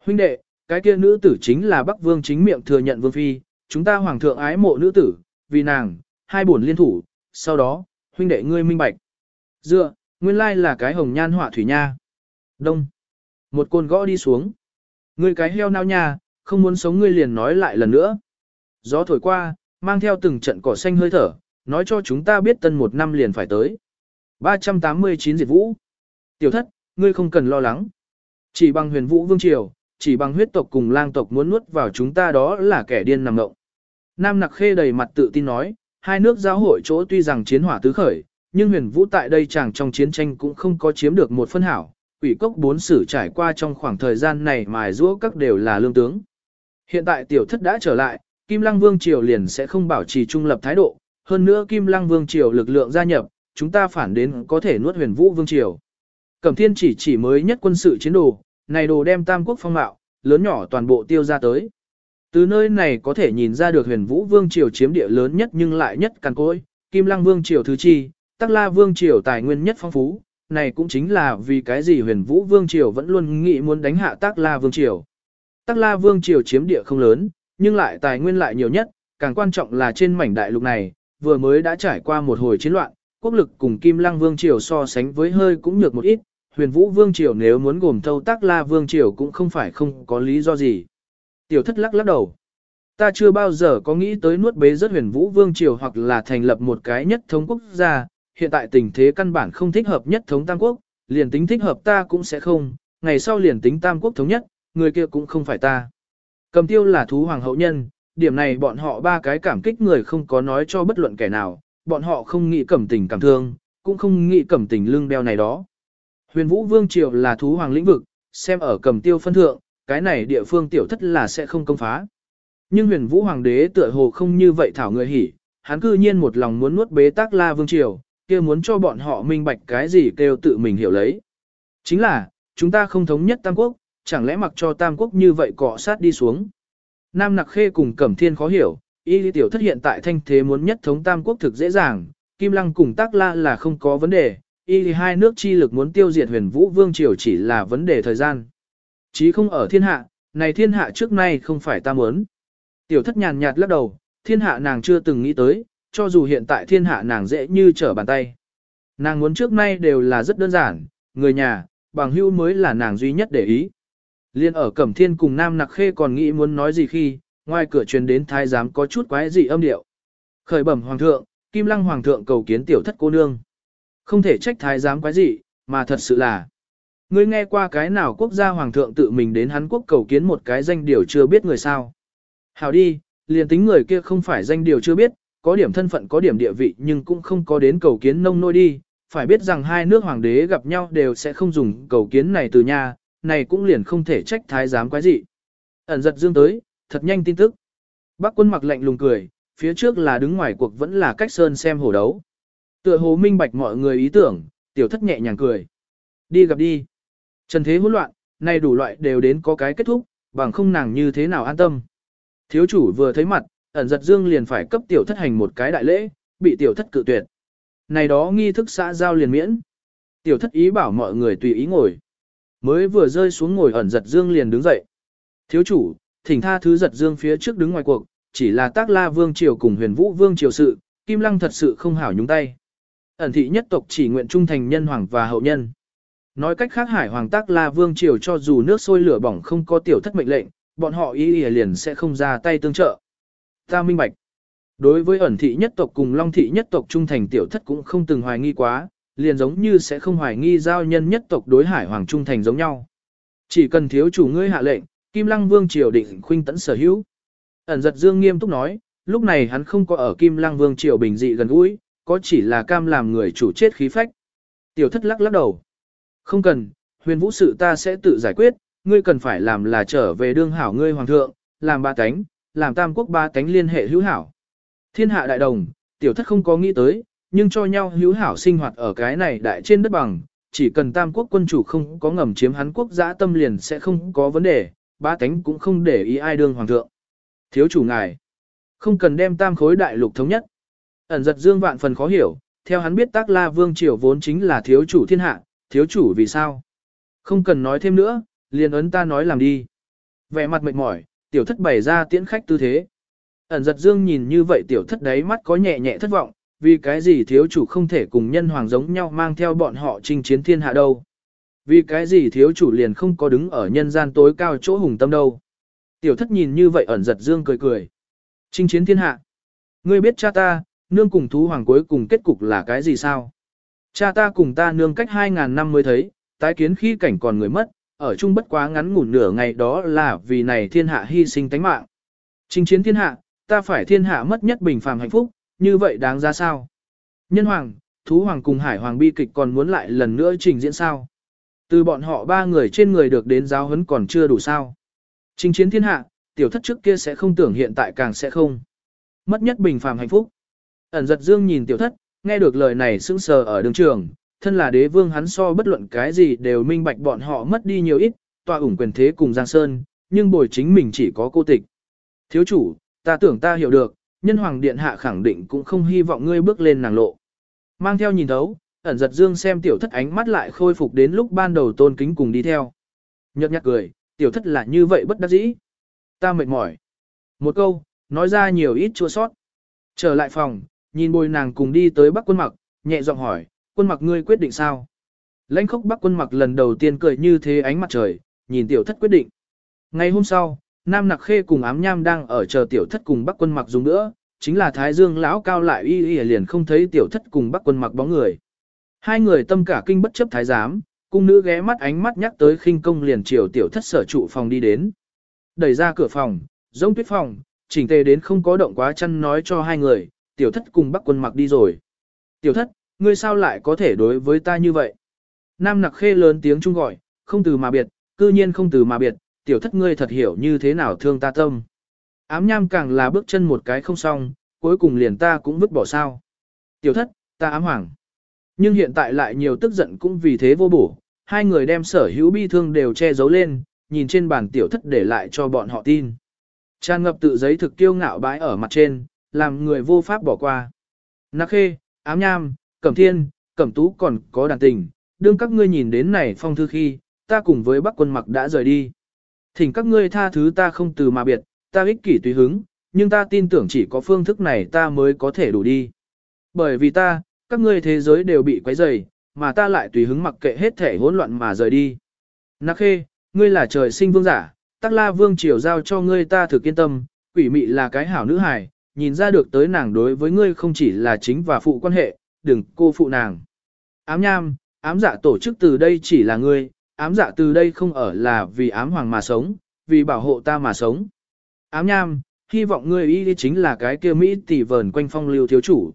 Huynh đệ, cái kia nữ tử chính là Bắc Vương chính miệng thừa nhận Vương Phi, chúng ta hoàng thượng ái mộ nữ tử, vì nàng, hai bổn liên thủ, sau đó, huynh đệ ngươi minh bạch. Dựa, nguyên lai là cái hồng nhan họa thủy nha. Đông. Một côn gõ đi xuống. Ngươi cái heo nao nha, không muốn sống ngươi liền nói lại lần nữa. Gió thổi qua, mang theo từng trận cỏ xanh hơi thở, nói cho chúng ta biết tân một năm liền phải tới. 389 diệt vũ. Tiểu thất, ngươi không cần lo lắng. Chỉ bằng huyền vũ vương triều, chỉ bằng huyết tộc cùng lang tộc muốn nuốt vào chúng ta đó là kẻ điên nằm ngộng. Nam nặc khê đầy mặt tự tin nói, hai nước giao hội chỗ tuy rằng chiến hỏa tứ khởi, nhưng huyền vũ tại đây chẳng trong chiến tranh cũng không có chiếm được một phân hảo. Quỷ cốc bốn sử trải qua trong khoảng thời gian này mài rũa các đều là lương tướng. Hiện tại tiểu thất đã trở lại, Kim Lăng Vương Triều liền sẽ không bảo trì trung lập thái độ, hơn nữa Kim Lăng Vương Triều lực lượng gia nhập, chúng ta phản đến có thể nuốt huyền vũ Vương Triều. Cẩm Thiên chỉ chỉ mới nhất quân sự chiến đồ, này đồ đem tam quốc phong mạo, lớn nhỏ toàn bộ tiêu ra tới. Từ nơi này có thể nhìn ra được huyền vũ Vương Triều chiếm địa lớn nhất nhưng lại nhất càn cối, Kim Lăng Vương Triều thứ chi, Tắc La Vương Triều tài nguyên nhất phong phú, này cũng chính là vì cái gì huyền vũ Vương Triều vẫn luôn nghĩ muốn đánh hạ Tắc La Vương Triều. Tắc La Vương Triều chiếm địa không lớn, nhưng lại tài nguyên lại nhiều nhất, càng quan trọng là trên mảnh đại lục này, vừa mới đã trải qua một hồi chiến loạn, quốc lực cùng Kim Lăng Vương Triều so sánh với hơi cũng nhược một ít, huyền vũ Vương Triều nếu muốn gồm thâu tác la Vương Triều cũng không phải không có lý do gì. Tiểu thất lắc lắc đầu. Ta chưa bao giờ có nghĩ tới nuốt bế rất huyền vũ Vương Triều hoặc là thành lập một cái nhất thống quốc gia, hiện tại tình thế căn bản không thích hợp nhất thống tam quốc, liền tính thích hợp ta cũng sẽ không, ngày sau liền tính tam quốc thống nhất, người kia cũng không phải ta. Cầm tiêu là thú hoàng hậu nhân, điểm này bọn họ ba cái cảm kích người không có nói cho bất luận kẻ nào, bọn họ không nghĩ cẩm tình cảm thương, cũng không nghĩ cẩm tình lưng đeo này đó. Huyền vũ vương triều là thú hoàng lĩnh vực, xem ở cầm tiêu phân thượng, cái này địa phương tiểu thất là sẽ không công phá. Nhưng huyền vũ hoàng đế tựa hồ không như vậy thảo người hỉ, hắn cư nhiên một lòng muốn nuốt bế tắc la vương triều, kia muốn cho bọn họ minh bạch cái gì kêu tự mình hiểu lấy. Chính là, chúng ta không thống nhất Tam Quốc, chẳng lẽ mặc cho Tam Quốc như vậy cọ sát đi xuống. Nam Nặc Khê cùng Cẩm Thiên khó hiểu, y lý tiểu thất hiện tại thanh thế muốn nhất thống Tam Quốc thực dễ dàng, Kim Lăng cùng Tác La là không có vấn đề, y lý hai nước chi lực muốn tiêu diệt huyền vũ vương triều chỉ là vấn đề thời gian. Chí không ở thiên hạ, này thiên hạ trước nay không phải ta muốn. Tiểu thất nhàn nhạt lắc đầu, thiên hạ nàng chưa từng nghĩ tới, cho dù hiện tại thiên hạ nàng dễ như trở bàn tay. Nàng muốn trước nay đều là rất đơn giản, người nhà, bằng hữu mới là nàng duy nhất để ý. Liên ở Cẩm Thiên cùng Nam Nặc Khê còn nghĩ muốn nói gì khi, ngoài cửa truyền đến thái giám có chút quái dị âm điệu. Khởi bẩm hoàng thượng, Kim Lăng hoàng thượng cầu kiến tiểu thất cô nương. Không thể trách thái giám quái dị, mà thật sự là. Ngươi nghe qua cái nào quốc gia hoàng thượng tự mình đến hắn quốc cầu kiến một cái danh điều chưa biết người sao. Hảo đi, liền tính người kia không phải danh điều chưa biết, có điểm thân phận có điểm địa vị nhưng cũng không có đến cầu kiến nông nôi đi, phải biết rằng hai nước hoàng đế gặp nhau đều sẽ không dùng cầu kiến này từ nhà, này cũng liền không thể trách thái giám quái gì. Ẩn giật dương tới, thật nhanh tin tức. Bác quân mặc lạnh lùng cười, phía trước là đứng ngoài cuộc vẫn là cách sơn xem hổ đấu. Tựa hồ minh bạch mọi người ý tưởng, tiểu thất nhẹ nhàng cười. Đi gặp đi. Trần thế hỗn loạn, nay đủ loại đều đến có cái kết thúc, bằng không nàng như thế nào an tâm. Thiếu chủ vừa thấy mặt, ẩn giật dương liền phải cấp tiểu thất hành một cái đại lễ, bị tiểu thất cự tuyệt. Này đó nghi thức xã giao liền miễn. Tiểu thất ý bảo mọi người tùy ý ngồi. Mới vừa rơi xuống ngồi ẩn giật dương liền đứng dậy. Thiếu chủ, thỉnh tha thứ giật dương phía trước đứng ngoài cuộc, chỉ là tác la vương triều cùng huyền vũ vương triều sự, kim lăng thật sự không hảo nhúng tay. Ẩn thị nhất tộc chỉ nguyện trung thành nhân hoàng và hậu nhân. Nói cách khác hải hoàng tác la vương triều cho dù nước sôi lửa bỏng không có tiểu thất mệnh lệnh, bọn họ ý ý liền sẽ không ra tay tương trợ. Ta minh bạch. Đối với ẩn thị nhất tộc cùng long thị nhất tộc trung thành tiểu thất cũng không từng hoài nghi quá, liền giống như sẽ không hoài nghi giao nhân nhất tộc đối hải hoàng trung thành giống nhau. Chỉ cần thiếu chủ ngươi hạ lệnh, Kim Lăng Vương triều định khuynh tẫn sở hữu. Ẩn giật dương nghiêm túc nói, lúc này hắn không có ở Kim Lăng Vương triều bình dị gần gũi, có chỉ là cam làm người chủ chết khí phách. Tiểu thất lắc lắc đầu. Không cần, huyền vũ sự ta sẽ tự giải quyết, ngươi cần phải làm là trở về đương hảo ngươi hoàng thượng, làm ba cánh, làm tam quốc ba cánh liên hệ hữu hảo. Thiên hạ đại đồng, tiểu thất không có nghĩ tới, nhưng cho nhau hữu hảo sinh hoạt ở cái này đại trên đất bằng, chỉ cần tam quốc quân chủ không có ngầm chiếm hắn quốc giã tâm liền sẽ không có vấn đề, ba tánh cũng không để ý ai đương hoàng thượng. Thiếu chủ ngài, không cần đem tam khối đại lục thống nhất. Ẩn giật dương vạn phần khó hiểu, theo hắn biết tác la vương triều vốn chính là thiếu chủ thiên hạ, thiếu chủ vì sao? Không cần nói thêm nữa, liền ấn ta nói làm đi. Vẻ mặt mệt mỏi, tiểu thất bày ra tiễn khách tư thế. Ẩn giật dương nhìn như vậy tiểu thất đấy mắt có nhẹ nhẹ thất vọng, vì cái gì thiếu chủ không thể cùng nhân hoàng giống nhau mang theo bọn họ chinh chiến thiên hạ đâu. Vì cái gì thiếu chủ liền không có đứng ở nhân gian tối cao chỗ hùng tâm đâu. Tiểu thất nhìn như vậy ẩn giật dương cười cười. Trinh chiến thiên hạ. Ngươi biết cha ta, nương cùng thú hoàng cuối cùng kết cục là cái gì sao? Cha ta cùng ta nương cách 2.000 năm mới thấy, tái kiến khi cảnh còn người mất, ở chung bất quá ngắn ngủn nửa ngày đó là vì này thiên hạ hy sinh tánh mạng. Trinh chiến thiên hạ, ta phải thiên hạ mất nhất bình phàm hạnh phúc, như vậy đáng ra sao? Nhân hoàng, thú hoàng cùng hải hoàng bi kịch còn muốn lại lần nữa trình diễn sao? Từ bọn họ ba người trên người được đến giáo huấn còn chưa đủ sao? Trình chiến thiên hạ, tiểu thất trước kia sẽ không tưởng hiện tại càng sẽ không. Mất nhất bình phàm hạnh phúc. Ẩn giật dương nhìn tiểu thất, nghe được lời này sững sờ ở đường trường, thân là đế vương hắn so bất luận cái gì đều minh bạch bọn họ mất đi nhiều ít, tòa ủng quyền thế cùng Giang Sơn, nhưng bồi chính mình chỉ có cô tịch. Thiếu chủ, ta tưởng ta hiểu được, nhân hoàng điện hạ khẳng định cũng không hy vọng ngươi bước lên nàng lộ. Mang theo nhìn thấu, ẩn giật dương xem tiểu thất ánh mắt lại khôi phục đến lúc ban đầu tôn kính cùng đi theo. Nhật nhạt cười, tiểu thất là như vậy bất đắc dĩ. Ta mệt mỏi. Một câu, nói ra nhiều ít chua sót. Trở lại phòng, nhìn bồi nàng cùng đi tới bắc quân mặc, nhẹ giọng hỏi, quân mặc ngươi quyết định sao? Lãnh khốc bắc quân mặc lần đầu tiên cười như thế ánh mặt trời, nhìn tiểu thất quyết định. Ngày hôm sau, Nam Nặc Khê cùng ám nham đang ở chờ tiểu thất cùng bắc quân mặc dùng nữa, chính là Thái Dương lão cao lại y y liền không thấy tiểu thất cùng bắc quân mặc bóng người. Hai người tâm cả kinh bất chấp thái giám, cung nữ ghé mắt ánh mắt nhắc tới khinh công liền chiều tiểu thất sở trụ phòng đi đến. Đẩy ra cửa phòng, giống tuyết phòng, chỉnh tề đến không có động quá chăn nói cho hai người, tiểu thất cùng bắc quân mặc đi rồi. Tiểu thất, ngươi sao lại có thể đối với ta như vậy? Nam nặc khê lớn tiếng chung gọi, không từ mà biệt, cư nhiên không từ mà biệt, tiểu thất ngươi thật hiểu như thế nào thương ta tâm. Ám nham càng là bước chân một cái không xong, cuối cùng liền ta cũng vứt bỏ sao. Tiểu thất, ta ám hoàng. Nhưng hiện tại lại nhiều tức giận cũng vì thế vô bổ, hai người đem sở hữu bi thương đều che giấu lên, nhìn trên bàn tiểu thất để lại cho bọn họ tin. Tràn ngập tự giấy thực kiêu ngạo bãi ở mặt trên, làm người vô pháp bỏ qua. Nạc khê, ám nham, cẩm thiên, cẩm tú còn có đàn tình, đương các ngươi nhìn đến này phong thư khi, ta cùng với bắc quân mặc đã rời đi. Thỉnh các ngươi tha thứ ta không từ mà biệt, ta ích kỷ tùy hứng, nhưng ta tin tưởng chỉ có phương thức này ta mới có thể đủ đi. Bởi vì ta, các ngươi thế giới đều bị quấy rầy, mà ta lại tùy hứng mặc kệ hết thể hỗn loạn mà rời đi. Nạc khê, ngươi là trời sinh vương giả, tắc la vương triều giao cho ngươi ta thực yên tâm, quỷ mị là cái hảo nữ hài, nhìn ra được tới nàng đối với ngươi không chỉ là chính và phụ quan hệ, đừng cô phụ nàng. Ám nham, ám dạ tổ chức từ đây chỉ là ngươi, ám dạ từ đây không ở là vì ám hoàng mà sống, vì bảo hộ ta mà sống. Ám nham, hy vọng ngươi y chính là cái kia Mỹ tỷ vờn quanh phong lưu thiếu chủ.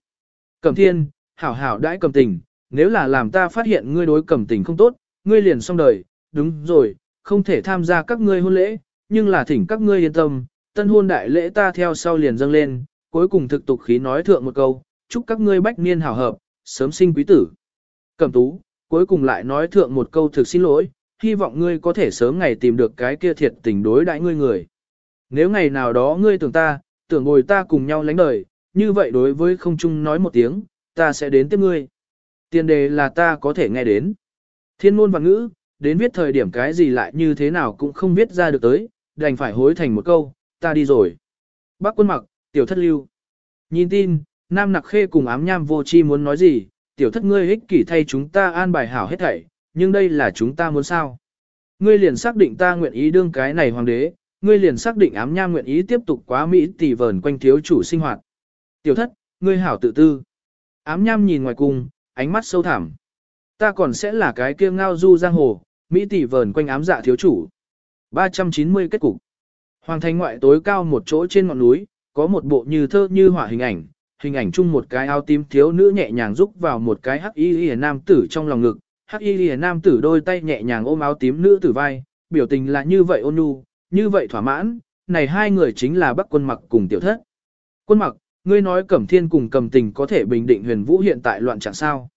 Cẩm thiên, hảo hảo đãi cầm tình, nếu là làm ta phát hiện ngươi đối cầm tình không tốt, ngươi liền xong đời, đúng rồi, không thể tham gia các ngươi hôn lễ, nhưng là thỉnh các ngươi yên tâm, tân hôn đại lễ ta theo sau liền dâng lên, cuối cùng thực tục khí nói thượng một câu, chúc các ngươi bách niên hảo hợp, sớm sinh quý tử. Cẩm tú, cuối cùng lại nói thượng một câu thực xin lỗi, hy vọng ngươi có thể sớm ngày tìm được cái kia thiệt tình đối đãi ngươi người. Nếu ngày nào đó ngươi tưởng ta, tưởng ngồi ta cùng nhau lánh đời, như vậy đối với không chung nói một tiếng, ta sẽ đến tiếp ngươi. Tiền đề là ta có thể nghe đến. Thiên môn và ngữ, đến viết thời điểm cái gì lại như thế nào cũng không viết ra được tới, đành phải hối thành một câu, ta đi rồi. Bác quân mặc, tiểu thất lưu. Nhìn tin, Nam Nặc Khê cùng ám nham vô chi muốn nói gì, tiểu thất ngươi ích kỷ thay chúng ta an bài hảo hết thảy, nhưng đây là chúng ta muốn sao. Ngươi liền xác định ta nguyện ý đương cái này hoàng đế, ngươi liền xác định ám nham nguyện ý tiếp tục quá Mỹ tỷ vờn quanh thiếu chủ sinh hoạt. Tiểu thất, ngươi hảo tự tư. Ám nham nhìn ngoài cung, ánh mắt sâu thẳm. Ta còn sẽ là cái kia ngao du giang hồ, Mỹ tỷ vờn quanh ám dạ thiếu chủ. 390 kết cục. Hoàng thành ngoại tối cao một chỗ trên ngọn núi, có một bộ như thơ như họa hình ảnh, hình ảnh chung một cái áo tím thiếu nữ nhẹ nhàng rúc vào một cái hắc y lìa nam tử trong lòng ngực, hắc y lìa nam tử đôi tay nhẹ nhàng ôm áo tím nữ tử vai, biểu tình là như vậy ôn nhu, như vậy thỏa mãn, này hai người chính là Bắc Quân Mặc cùng Tiểu Thất. Quân Mặc, ngươi nói Cẩm Thiên cùng Cầm Tình có thể bình định Huyền Vũ hiện tại loạn trạng sao?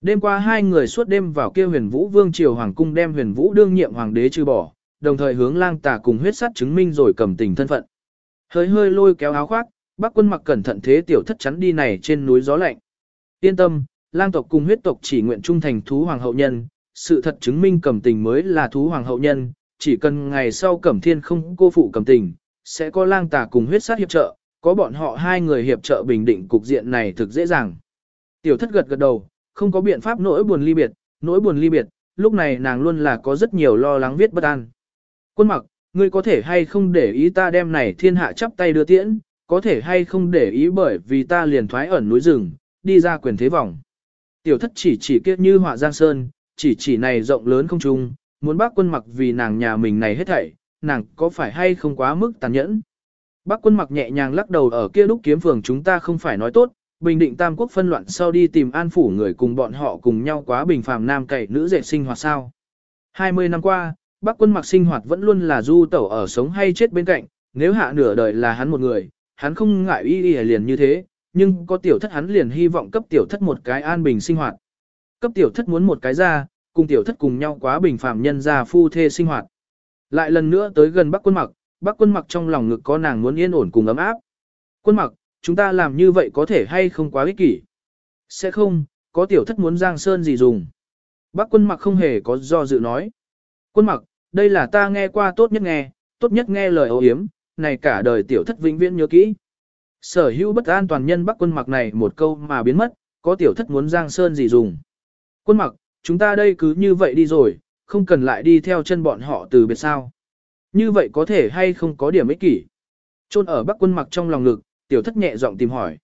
Đêm qua hai người suốt đêm vào kia Huyền Vũ Vương triều hoàng cung đem Huyền Vũ đương nhiệm hoàng đế trừ bỏ, đồng thời hướng lang tà cùng huyết sắt chứng minh rồi Cẩm Tình thân phận. Hơi hơi lôi kéo áo khoác, Bắc Quân Mặc cẩn thận thế tiểu thất chắn đi này trên núi gió lạnh. Yên tâm, lang tộc cùng huyết tộc chỉ nguyện trung thành thú hoàng hậu nhân, sự thật chứng minh Cẩm Tình mới là thú hoàng hậu nhân, chỉ cần ngày sau Cẩm Thiên không cô phụ Cẩm Tình, sẽ có lang tà cùng huyết sát hiệp trợ, có bọn họ hai người hiệp trợ bình định cục diện này thực dễ dàng. Tiểu thất gật gật đầu, không có biện pháp nỗi buồn ly biệt, nỗi buồn ly biệt, lúc này nàng luôn là có rất nhiều lo lắng viết bất an. Quân mặc, ngươi có thể hay không để ý ta đem này thiên hạ chắp tay đưa tiễn, có thể hay không để ý bởi vì ta liền thoái ẩn núi rừng, đi ra quyền thế vòng. Tiểu thất chỉ chỉ kiếp như họa giang sơn, chỉ chỉ này rộng lớn không trung, muốn bác quân mặc vì nàng nhà mình này hết thảy, nàng có phải hay không quá mức tàn nhẫn. Bác quân mặc nhẹ nhàng lắc đầu ở kia lúc kiếm phường chúng ta không phải nói tốt, bình định tam quốc phân loạn sau đi tìm an phủ người cùng bọn họ cùng nhau quá bình phàm nam cậy nữ dệt sinh hoạt sao. 20 năm qua, bác quân mặc sinh hoạt vẫn luôn là du tẩu ở sống hay chết bên cạnh, nếu hạ nửa đời là hắn một người, hắn không ngại y y liền như thế, nhưng có tiểu thất hắn liền hy vọng cấp tiểu thất một cái an bình sinh hoạt. Cấp tiểu thất muốn một cái ra, cùng tiểu thất cùng nhau quá bình phàm nhân ra phu thê sinh hoạt. Lại lần nữa tới gần Bắc quân mặc, Bắc quân mặc trong lòng ngực có nàng muốn yên ổn cùng ấm áp. Quân mặc, chúng ta làm như vậy có thể hay không quá ích kỷ? Sẽ không, có tiểu thất muốn giang sơn gì dùng. Bắc quân mặc không hề có do dự nói. Quân mặc, đây là ta nghe qua tốt nhất nghe, tốt nhất nghe lời ấu hiếm, này cả đời tiểu thất vĩnh viễn nhớ kỹ. Sở hữu bất an toàn nhân Bắc quân mặc này một câu mà biến mất, có tiểu thất muốn giang sơn gì dùng. Quân mặc, chúng ta đây cứ như vậy đi rồi, không cần lại đi theo chân bọn họ từ biệt sao. Như vậy có thể hay không có điểm ích kỷ. Trôn ở Bắc quân mặc trong lòng ngực, tiểu thất nhẹ giọng tìm hỏi.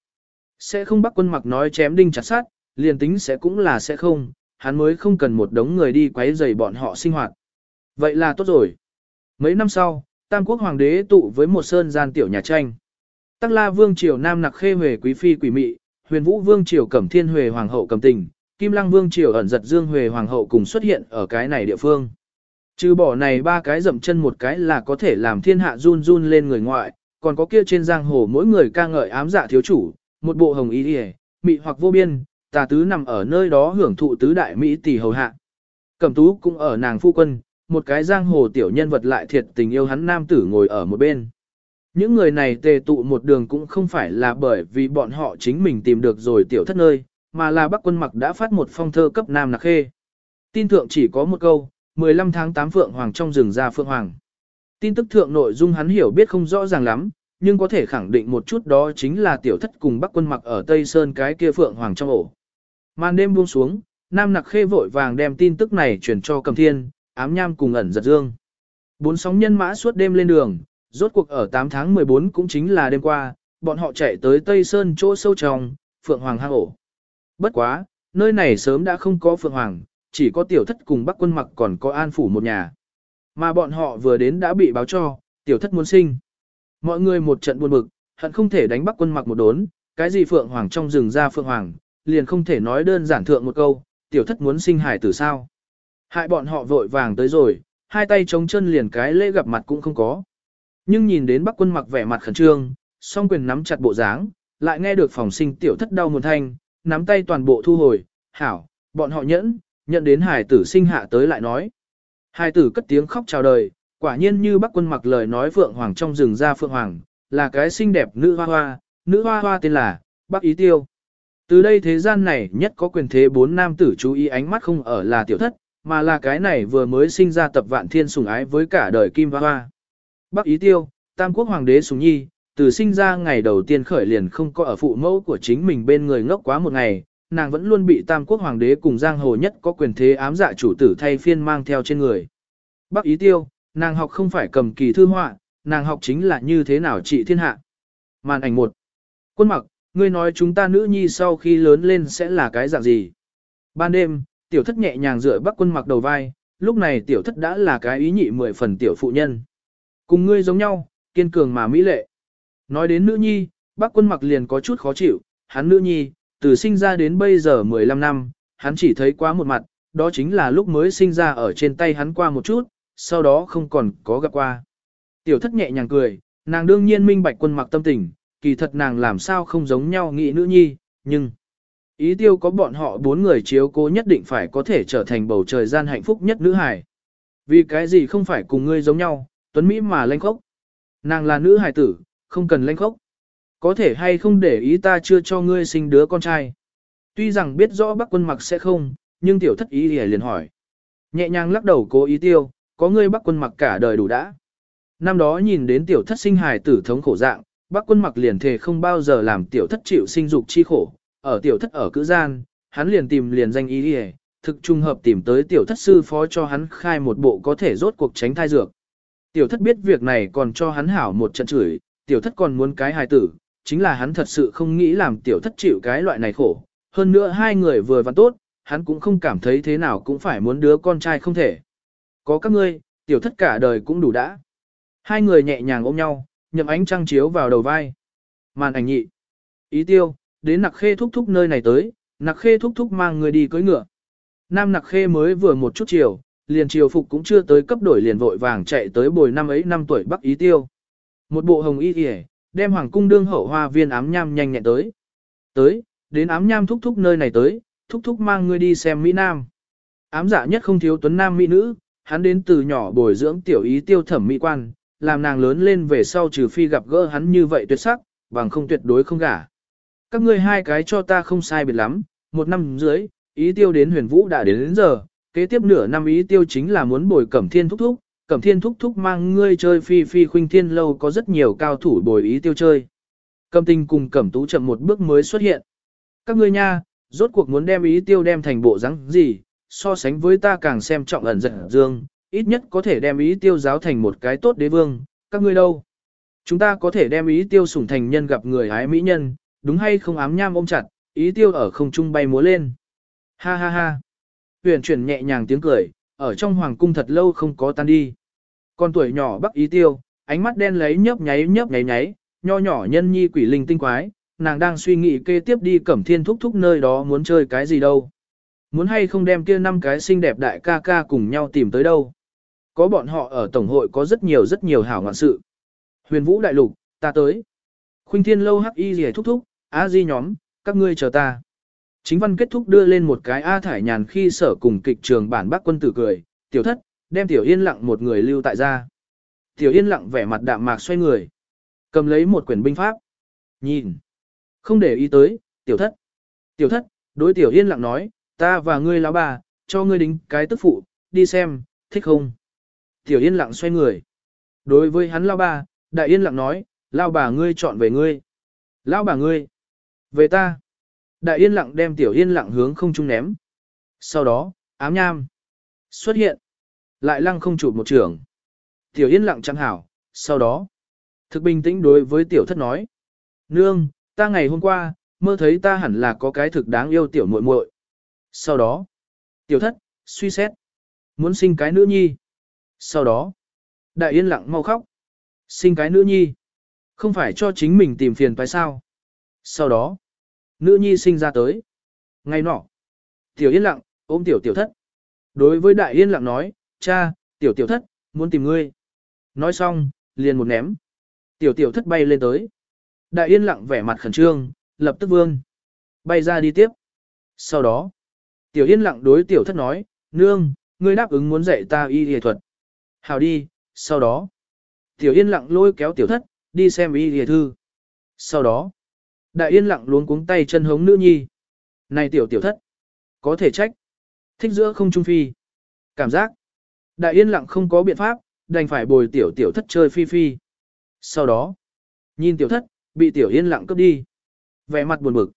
Sẽ không Bắc quân mặc nói chém đinh chặt sát, liền tính sẽ cũng là sẽ không, hắn mới không cần một đống người đi quấy rầy bọn họ sinh hoạt. Vậy là tốt rồi. Mấy năm sau, Tam quốc hoàng đế tụ với một sơn gian tiểu nhà tranh. Tắc La Vương triều Nam Nặc Khê Huệ quý phi quỷ mị, Huyền Vũ Vương triều Cẩm Thiên Huệ hoàng hậu cầm tình, Kim Lăng Vương triều ẩn giật Dương Huệ hoàng hậu cùng xuất hiện ở cái này địa phương. Trừ bỏ này ba cái dậm chân một cái là có thể làm thiên hạ run run lên người ngoại, còn có kia trên giang hồ mỗi người ca ngợi ám dạ thiếu chủ, một bộ hồng y đi mị hoặc vô biên, tà tứ nằm ở nơi đó hưởng thụ tứ đại Mỹ tỷ hầu hạ. Cẩm tú cũng ở nàng phu quân, một cái giang hồ tiểu nhân vật lại thiệt tình yêu hắn nam tử ngồi ở một bên. Những người này tề tụ một đường cũng không phải là bởi vì bọn họ chính mình tìm được rồi tiểu thất nơi, mà là bác quân mặc đã phát một phong thơ cấp nam nạc khê. Tin thượng chỉ có một câu, 15 tháng 8 Phượng Hoàng trong rừng ra Phượng Hoàng. Tin tức thượng nội dung hắn hiểu biết không rõ ràng lắm, nhưng có thể khẳng định một chút đó chính là tiểu thất cùng bắc quân mặc ở Tây Sơn cái kia Phượng Hoàng trong ổ. Màn đêm buông xuống, Nam Nặc Khê vội vàng đem tin tức này truyền cho Cầm Thiên, ám nham cùng ẩn giật dương. Bốn sóng nhân mã suốt đêm lên đường, rốt cuộc ở 8 tháng 14 cũng chính là đêm qua, bọn họ chạy tới Tây Sơn chỗ sâu trong, Phượng Hoàng hang ổ. Bất quá, nơi này sớm đã không có Phượng Hoàng, chỉ có tiểu thất cùng bắc quân mặc còn có an phủ một nhà. Mà bọn họ vừa đến đã bị báo cho, tiểu thất muốn sinh. Mọi người một trận buồn bực, hận không thể đánh bắc quân mặc một đốn, cái gì Phượng Hoàng trong rừng ra Phượng Hoàng, liền không thể nói đơn giản thượng một câu, tiểu thất muốn sinh hải tử sao. Hại bọn họ vội vàng tới rồi, hai tay chống chân liền cái lễ gặp mặt cũng không có. Nhưng nhìn đến bắc quân mặc vẻ mặt khẩn trương, song quyền nắm chặt bộ dáng, lại nghe được phòng sinh tiểu thất đau một thanh, nắm tay toàn bộ thu hồi, hảo, bọn họ nhẫn, nhận đến hải tử sinh hạ tới lại nói. Hải tử cất tiếng khóc chào đời, quả nhiên như bắc quân mặc lời nói Phượng Hoàng trong rừng ra Phượng Hoàng, là cái xinh đẹp nữ hoa hoa, nữ hoa hoa tên là, Bắc Ý Tiêu. Từ đây thế gian này nhất có quyền thế bốn nam tử chú ý ánh mắt không ở là tiểu thất, mà là cái này vừa mới sinh ra tập vạn thiên sủng ái với cả đời Kim Hoa Hoa. Bắc Ý Tiêu, Tam Quốc Hoàng đế Sùng Nhi, từ sinh ra ngày đầu tiên khởi liền không có ở phụ mẫu của chính mình bên người ngốc quá một ngày, nàng vẫn luôn bị Tam Quốc Hoàng đế cùng giang hồ nhất có quyền thế ám dạ chủ tử thay phiên mang theo trên người. Bắc Ý Tiêu, nàng học không phải cầm kỳ thư họa, nàng học chính là như thế nào trị thiên hạ. Màn ảnh một. Quân mặc, ngươi nói chúng ta nữ nhi sau khi lớn lên sẽ là cái dạng gì? Ban đêm, tiểu thất nhẹ nhàng dựa bắc quân mặc đầu vai, lúc này tiểu thất đã là cái ý nhị mười phần tiểu phụ nhân. Cùng ngươi giống nhau, kiên cường mà mỹ lệ. Nói đến nữ nhi, bác quân mặc liền có chút khó chịu, hắn nữ nhi, từ sinh ra đến bây giờ 15 năm, hắn chỉ thấy quá một mặt, đó chính là lúc mới sinh ra ở trên tay hắn qua một chút, sau đó không còn có gặp qua. Tiểu thất nhẹ nhàng cười, nàng đương nhiên minh bạch quân mặc tâm tình, kỳ thật nàng làm sao không giống nhau nghĩ nữ nhi, nhưng... Ý tiêu có bọn họ bốn người chiếu cố nhất định phải có thể trở thành bầu trời gian hạnh phúc nhất nữ hải, Vì cái gì không phải cùng ngươi giống nhau, tuấn Mỹ mà lanh khốc. Nàng là nữ hài tử, không cần lanh khốc. Có thể hay không để ý ta chưa cho ngươi sinh đứa con trai. Tuy rằng biết rõ bác quân mặc sẽ không, nhưng tiểu thất ý liền hỏi. Nhẹ nhàng lắc đầu cố ý tiêu, có ngươi bác quân mặc cả đời đủ đã. Năm đó nhìn đến tiểu thất sinh hài tử thống khổ dạng, bác quân mặc liền thề không bao giờ làm tiểu thất chịu sinh dục chi khổ, ở tiểu thất ở cữ gian, hắn liền tìm liền danh ý đi thực trung hợp tìm tới tiểu thất sư phó cho hắn khai một bộ có thể rốt cuộc tránh thai dược. Tiểu thất biết việc này còn cho hắn hảo một trận chửi, tiểu thất còn muốn cái hài tử, chính là hắn thật sự không nghĩ làm tiểu thất chịu cái loại này khổ. Hơn nữa hai người vừa và tốt, hắn cũng không cảm thấy thế nào cũng phải muốn đứa con trai không thể. Có các ngươi, tiểu thất cả đời cũng đủ đã. Hai người nhẹ nhàng ôm nhau, nhậm ánh trăng chiếu vào đầu vai. Màn ảnh nhị. Ý tiêu, đến nặc khê thúc thúc nơi này tới, nặc khê thúc thúc mang người đi cưới ngựa. Nam nặc khê mới vừa một chút chiều, liền chiều phục cũng chưa tới cấp đổi liền vội vàng chạy tới bồi năm ấy năm tuổi bắc ý tiêu. Một bộ hồng y kìa, đem hoàng cung đương hậu hoa viên ám nham nhanh nhẹn tới. Tới, đến ám nham thúc thúc nơi này tới, thúc thúc mang ngươi đi xem Mỹ Nam. Ám dạ nhất không thiếu tuấn nam mỹ nữ, hắn đến từ nhỏ bồi dưỡng tiểu ý tiêu thẩm mỹ quan, làm nàng lớn lên về sau trừ phi gặp gỡ hắn như vậy tuyệt sắc, bằng không tuyệt đối không gả. Các ngươi hai cái cho ta không sai biệt lắm, một năm dưới, ý tiêu đến huyền vũ đã đến, đến giờ, kế tiếp nửa năm ý tiêu chính là muốn bồi cẩm thiên thúc thúc, cẩm thiên thúc thúc mang ngươi chơi phi phi khuynh thiên lâu có rất nhiều cao thủ bồi ý tiêu chơi. Cẩm tình cùng cẩm tú chậm một bước mới xuất hiện. Các ngươi nha, rốt cuộc muốn đem ý tiêu đem thành bộ dáng gì, so sánh với ta càng xem trọng ẩn giận dương, ít nhất có thể đem ý tiêu giáo thành một cái tốt đế vương, các ngươi đâu. Chúng ta có thể đem ý tiêu sủng thành nhân gặp người hái mỹ nhân, đúng hay không ám nham ôm chặt, ý tiêu ở không trung bay múa lên. Ha ha ha. Huyền chuyển nhẹ nhàng tiếng cười, ở trong hoàng cung thật lâu không có tan đi. Con tuổi nhỏ bắc ý tiêu, ánh mắt đen lấy nhấp nháy nhấp nháy nháy, nho nhỏ nhân nhi quỷ linh tinh quái, nàng đang suy nghĩ kê tiếp đi cẩm thiên thúc thúc nơi đó muốn chơi cái gì đâu. Muốn hay không đem kia năm cái xinh đẹp đại ca ca cùng nhau tìm tới đâu. Có bọn họ ở Tổng hội có rất nhiều rất nhiều hảo ngoạn sự. Huyền vũ đại lục, ta tới. Khuynh thiên lâu hắc y rìa thúc thúc, a di nhóm, các ngươi chờ ta. Chính văn kết thúc đưa lên một cái A thải nhàn khi sở cùng kịch trường bản bác quân tử cười, tiểu thất, đem tiểu yên lặng một người lưu tại gia. Tiểu yên lặng vẻ mặt đạm mạc xoay người. Cầm lấy một quyển binh pháp. Nhìn. Không để ý tới, tiểu thất. Tiểu thất, đối tiểu yên lặng nói, ta và ngươi lão bà, cho ngươi đính cái tức phụ, đi xem, thích không? Tiểu yên lặng xoay người. Đối với hắn lão bà, đại yên lặng nói, lão bà ngươi chọn về ngươi. Lão bà ngươi. Về ta. Đại yên lặng đem tiểu yên lặng hướng không trung ném. Sau đó, ám nham. Xuất hiện. Lại lăng không chụp một trường. Tiểu yên lặng chẳng hảo. Sau đó, thực bình tĩnh đối với tiểu thất nói. Nương, ta ngày hôm qua, mơ thấy ta hẳn là có cái thực đáng yêu tiểu muội muội. Sau đó, tiểu thất, suy xét. Muốn sinh cái nữ nhi. Sau đó, đại yên lặng mau khóc. Sinh cái nữ nhi. Không phải cho chính mình tìm phiền phải sao. Sau đó, nữ nhi sinh ra tới. Ngày nọ, tiểu yên lặng, ôm tiểu tiểu thất. Đối với đại yên lặng nói, cha, tiểu tiểu thất, muốn tìm ngươi. Nói xong, liền một ném. Tiểu tiểu thất bay lên tới. Đại yên lặng vẻ mặt khẩn trương, lập tức vương. Bay ra đi tiếp. Sau đó, tiểu yên lặng đối tiểu thất nói, nương, ngươi đáp ứng muốn dạy ta y y thuật. Hào đi, sau đó, tiểu yên lặng lôi kéo tiểu thất, đi xem y y thư. Sau đó, đại yên lặng luống cuống tay chân hống nữ nhi. Này tiểu tiểu thất, có thể trách. Thích giữa không trung phi. Cảm giác, đại yên lặng không có biện pháp, đành phải bồi tiểu tiểu thất chơi phi phi. Sau đó, nhìn tiểu thất, bị tiểu yên lặng cướp đi. Vẻ mặt buồn bực.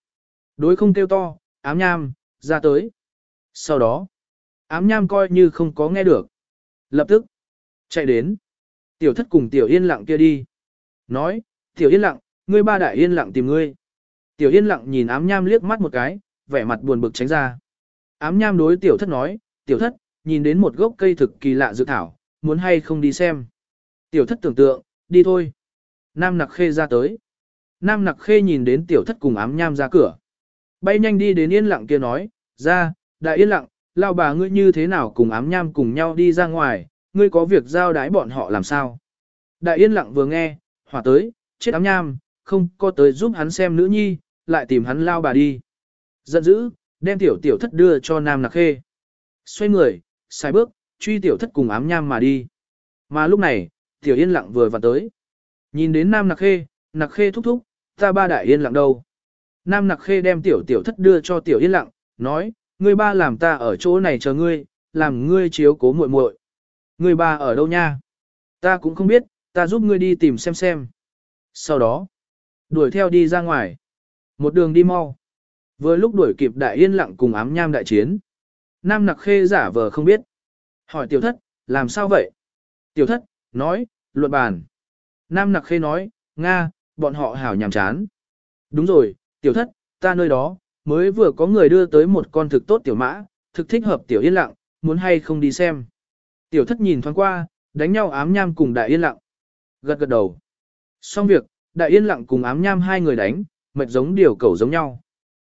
Đối không kêu to, ám nham, ra tới. Sau đó, ám nham coi như không có nghe được. Lập tức, chạy đến. Tiểu thất cùng tiểu yên lặng kia đi. Nói, tiểu yên lặng, ngươi ba đại yên lặng tìm ngươi. Tiểu yên lặng nhìn ám nham liếc mắt một cái, vẻ mặt buồn bực tránh ra. Ám nham đối tiểu thất nói, tiểu thất, nhìn đến một gốc cây thực kỳ lạ dự thảo, muốn hay không đi xem. Tiểu thất tưởng tượng, đi thôi. Nam nặc khê ra tới. Nam nặc khê nhìn đến tiểu thất cùng ám nham ra cửa. Bay nhanh đi đến yên lặng kia nói, ra, đại yên lặng, lao bà ngươi như thế nào cùng ám nham cùng nhau đi ra ngoài, ngươi có việc giao đái bọn họ làm sao. Đại yên lặng vừa nghe, hỏa tới, chết ám nham, không có tới giúp hắn xem nữ nhi, lại tìm hắn lao bà đi. Giận dữ, đem tiểu tiểu thất đưa cho Nam nặc khê. Xoay người, sai bước, truy tiểu thất cùng ám nham mà đi. Mà lúc này, tiểu yên lặng vừa vặn tới. Nhìn đến Nam nặc khê, nặc khê thúc thúc, ta ba đại yên lặng đâu. Nam nặc khê đem tiểu tiểu thất đưa cho tiểu yên lặng, nói, ngươi ba làm ta ở chỗ này chờ ngươi, làm ngươi chiếu cố muội muội. Ngươi ba ở đâu nha? Ta cũng không biết, ta giúp ngươi đi tìm xem xem. Sau đó, đuổi theo đi ra ngoài. Một đường đi mau. Vừa lúc đuổi kịp đại yên lặng cùng ám nham đại chiến. Nam nặc khê giả vờ không biết. Hỏi tiểu thất, làm sao vậy? Tiểu thất, nói, luận bàn. Nam nặc khê nói, Nga, bọn họ hảo nhàm chán. Đúng rồi, tiểu thất, ta nơi đó, mới vừa có người đưa tới một con thực tốt tiểu mã, thực thích hợp tiểu yên lặng, muốn hay không đi xem. Tiểu thất nhìn thoáng qua, đánh nhau ám nham cùng đại yên lặng. Gật gật đầu. Xong việc, đại yên lặng cùng ám nham hai người đánh, mệt giống điều cẩu giống nhau.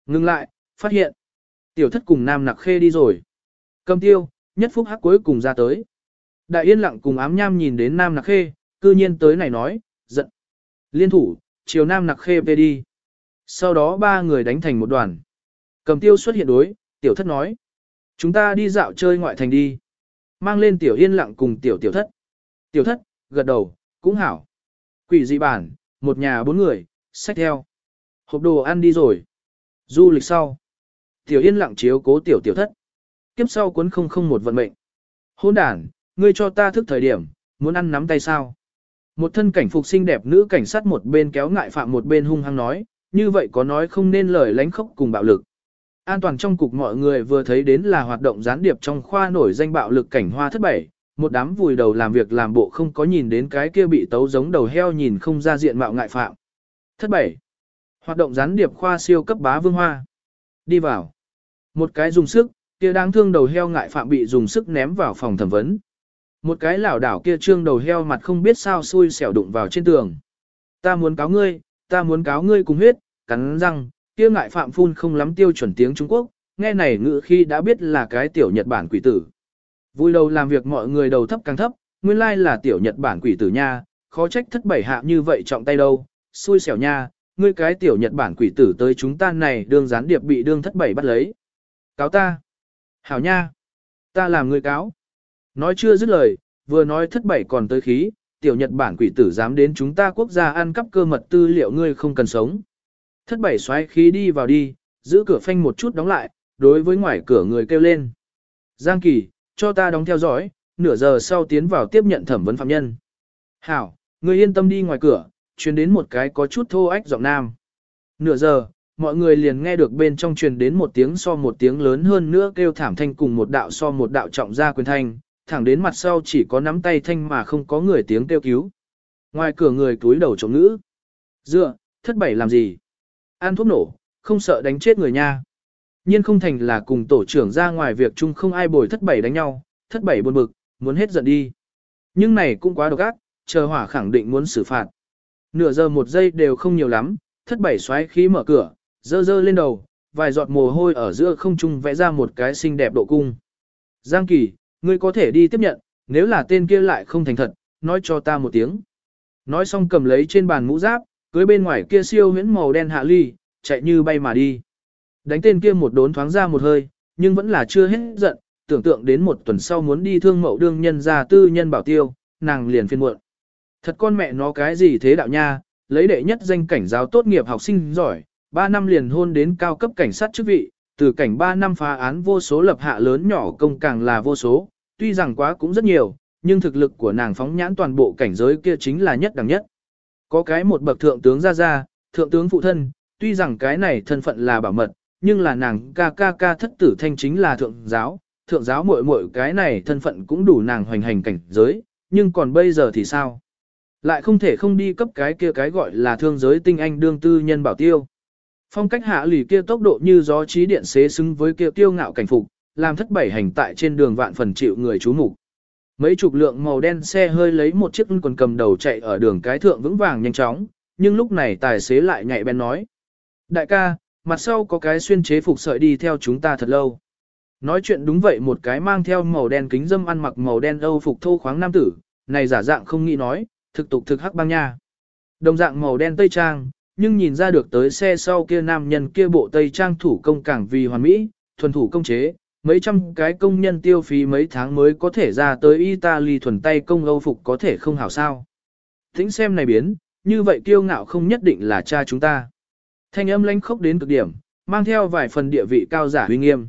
Ngưng lại, phát hiện. Tiểu thất cùng nam nặc khê đi rồi. Cầm tiêu, nhất phúc hắc cuối cùng ra tới. Đại yên lặng cùng ám nham nhìn đến nam nặc khê, cư nhiên tới này nói, giận. Liên thủ, chiều nam nặc khê về đi. Sau đó ba người đánh thành một đoàn. Cầm tiêu xuất hiện đối, tiểu thất nói. Chúng ta đi dạo chơi ngoại thành đi. Mang lên tiểu yên lặng cùng tiểu tiểu thất. Tiểu thất, gật đầu, cũng hảo. Quỷ dị bản, một nhà bốn người, sách theo. Hộp đồ ăn đi rồi. Du lịch sau. Tiểu yên lặng chiếu cố tiểu tiểu thất. Kiếp sau cuốn không không một vận mệnh. Hôn đàn, ngươi cho ta thức thời điểm, muốn ăn nắm tay sao? Một thân cảnh phục xinh đẹp nữ cảnh sát một bên kéo ngại phạm một bên hung hăng nói, như vậy có nói không nên lời lánh khốc cùng bạo lực. An toàn trong cục mọi người vừa thấy đến là hoạt động gián điệp trong khoa nổi danh bạo lực cảnh hoa thất bảy, một đám vùi đầu làm việc làm bộ không có nhìn đến cái kia bị tấu giống đầu heo nhìn không ra diện mạo ngại phạm. Thất bảy, hoạt động gián điệp khoa siêu cấp bá vương hoa. Đi vào. Một cái dùng sức, kia đáng thương đầu heo ngại phạm bị dùng sức ném vào phòng thẩm vấn. Một cái lảo đảo kia trương đầu heo mặt không biết sao xui xẻo đụng vào trên tường. Ta muốn cáo ngươi, ta muốn cáo ngươi cùng huyết, cắn răng, kia ngại phạm phun không lắm tiêu chuẩn tiếng Trung Quốc, nghe này ngữ khi đã biết là cái tiểu Nhật Bản quỷ tử. Vui đầu làm việc mọi người đầu thấp càng thấp, nguyên lai là tiểu Nhật Bản quỷ tử nha, khó trách thất bảy hạ như vậy trọng tay đâu, xui xẻo nha, ngươi cái tiểu Nhật Bản quỷ tử tới chúng ta này đương gián điệp bị đương thất bảy bắt lấy. Cáo ta. Hảo nha. Ta làm người cáo. Nói chưa dứt lời, vừa nói thất bảy còn tới khí, tiểu Nhật Bản quỷ tử dám đến chúng ta quốc gia ăn cắp cơ mật tư liệu ngươi không cần sống. Thất bảy xoáy khí đi vào đi, giữ cửa phanh một chút đóng lại, đối với ngoài cửa người kêu lên. Giang Kỳ, cho ta đóng theo dõi, nửa giờ sau tiến vào tiếp nhận thẩm vấn phạm nhân. Hảo, ngươi yên tâm đi ngoài cửa, chuyến đến một cái có chút thô ách giọng nam. Nửa giờ, mọi người liền nghe được bên trong truyền đến một tiếng so một tiếng lớn hơn nữa kêu thảm thanh cùng một đạo so một đạo trọng ra quyền thanh, thẳng đến mặt sau chỉ có nắm tay thanh mà không có người tiếng kêu cứu. Ngoài cửa người túi đầu trống ngữ. Dựa, thất bảy làm gì? Ăn thuốc nổ, không sợ đánh chết người nha. nhiên không thành là cùng tổ trưởng ra ngoài việc chung không ai bồi thất bảy đánh nhau, thất bảy buồn bực, muốn hết giận đi. Nhưng này cũng quá độc ác, chờ hỏa khẳng định muốn xử phạt. Nửa giờ một giây đều không nhiều lắm, thất bảy xoáy khí mở cửa, dơ dơ lên đầu, vài giọt mồ hôi ở giữa không trung vẽ ra một cái xinh đẹp độ cung. Giang Kỳ, ngươi có thể đi tiếp nhận, nếu là tên kia lại không thành thật, nói cho ta một tiếng. Nói xong cầm lấy trên bàn mũ giáp, cưới bên ngoài kia siêu huyễn màu đen hạ ly, chạy như bay mà đi. Đánh tên kia một đốn thoáng ra một hơi, nhưng vẫn là chưa hết giận, tưởng tượng đến một tuần sau muốn đi thương mậu đương nhân ra tư nhân bảo tiêu, nàng liền phiên muộn. Thật con mẹ nó cái gì thế đạo nha, lấy đệ nhất danh cảnh giáo tốt nghiệp học sinh giỏi, 3 năm liền hôn đến cao cấp cảnh sát chức vị, từ cảnh 3 năm phá án vô số lập hạ lớn nhỏ công càng là vô số, tuy rằng quá cũng rất nhiều, nhưng thực lực của nàng phóng nhãn toàn bộ cảnh giới kia chính là nhất đẳng nhất. Có cái một bậc thượng tướng ra ra, thượng tướng phụ thân, tuy rằng cái này thân phận là bảo mật, nhưng là nàng ca ca ca thất tử thanh chính là thượng giáo, thượng giáo muội muội cái này thân phận cũng đủ nàng hoành hành cảnh giới, nhưng còn bây giờ thì sao? Lại không thể không đi cấp cái kia cái gọi là thương giới tinh anh đương tư nhân bảo tiêu. Phong cách hạ lì kia tốc độ như gió trí điện xế xứng với kia tiêu ngạo cảnh phục, làm thất bảy hành tại trên đường vạn phần chịu người chú mục. Mấy chục lượng màu đen xe hơi lấy một chiếc quần cầm đầu chạy ở đường cái thượng vững vàng nhanh chóng, nhưng lúc này tài xế lại nhạy bén nói. Đại ca, mặt sau có cái xuyên chế phục sợi đi theo chúng ta thật lâu. Nói chuyện đúng vậy một cái mang theo màu đen kính dâm ăn mặc màu đen âu phục thô khoáng nam tử, này giả dạng không nghĩ nói, thực tục thực hắc băng nha. Đồng dạng màu đen tây trang, nhưng nhìn ra được tới xe sau kia nam nhân kia bộ tây trang thủ công càng vì hoàn mỹ, thuần thủ công chế, mấy trăm cái công nhân tiêu phí mấy tháng mới có thể ra tới Italy thuần tay công âu phục có thể không hảo sao. Tính xem này biến, như vậy kiêu ngạo không nhất định là cha chúng ta. Thanh âm lãnh khốc đến cực điểm, mang theo vài phần địa vị cao giả uy nghiêm.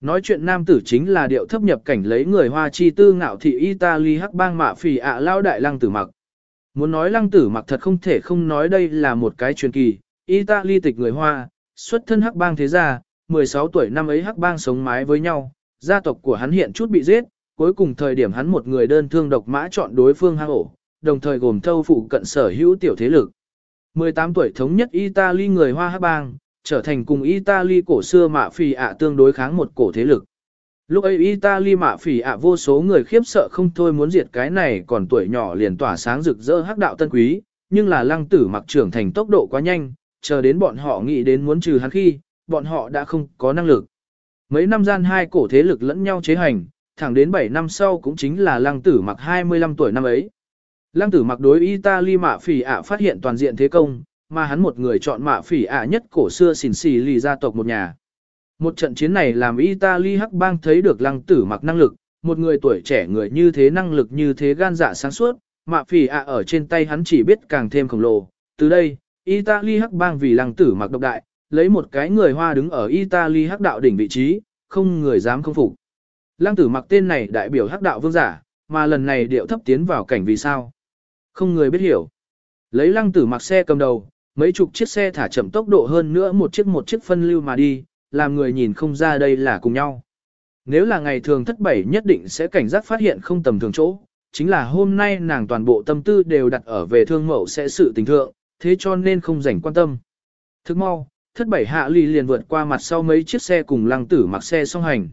Nói chuyện nam tử chính là điệu thấp nhập cảnh lấy người hoa chi tư ngạo thị Italy hắc bang mạ phì ạ lao đại lăng tử mặc. Muốn nói lăng tử mặc thật không thể không nói đây là một cái truyền kỳ, Italy tịch người hoa, xuất thân hắc bang thế gia, 16 tuổi năm ấy hắc bang sống mái với nhau, gia tộc của hắn hiện chút bị giết, cuối cùng thời điểm hắn một người đơn thương độc mã chọn đối phương hang ổ, đồng thời gồm thâu phụ cận sở hữu tiểu thế lực. 18 tuổi thống nhất Italy người hoa hắc bang, trở thành cùng Italy cổ xưa mạ phì ạ tương đối kháng một cổ thế lực. Lúc ấy Italy mạ phỉ ạ vô số người khiếp sợ không thôi muốn diệt cái này còn tuổi nhỏ liền tỏa sáng rực rỡ hắc đạo tân quý, nhưng là lăng tử mặc trưởng thành tốc độ quá nhanh, chờ đến bọn họ nghĩ đến muốn trừ hắn khi, bọn họ đã không có năng lực. Mấy năm gian hai cổ thế lực lẫn nhau chế hành, thẳng đến 7 năm sau cũng chính là lăng tử mặc 25 tuổi năm ấy. Lăng tử mặc đối Italy mạ phỉ ạ phát hiện toàn diện thế công, mà hắn một người chọn mạ phỉ ạ nhất cổ xưa xỉn xì lì gia tộc một nhà. Một trận chiến này làm Italy hắc bang thấy được lăng tử mặc năng lực, một người tuổi trẻ người như thế năng lực như thế gan dạ sáng suốt, mạ phỉ ạ ở trên tay hắn chỉ biết càng thêm khổng lồ. Từ đây, Italy hắc bang vì lăng tử mặc độc đại, lấy một cái người hoa đứng ở Italy hắc đạo đỉnh vị trí, không người dám không phục. Lăng tử mặc tên này đại biểu hắc đạo vương giả, mà lần này điệu thấp tiến vào cảnh vì sao? Không người biết hiểu. Lấy lăng tử mặc xe cầm đầu, mấy chục chiếc xe thả chậm tốc độ hơn nữa một chiếc một chiếc phân lưu mà đi, làm người nhìn không ra đây là cùng nhau. Nếu là ngày thường thất bảy nhất định sẽ cảnh giác phát hiện không tầm thường chỗ, chính là hôm nay nàng toàn bộ tâm tư đều đặt ở về thương mẫu sẽ sự tình thượng, thế cho nên không rảnh quan tâm. Thức mau, thất bảy hạ ly liền vượt qua mặt sau mấy chiếc xe cùng lăng tử mặc xe song hành.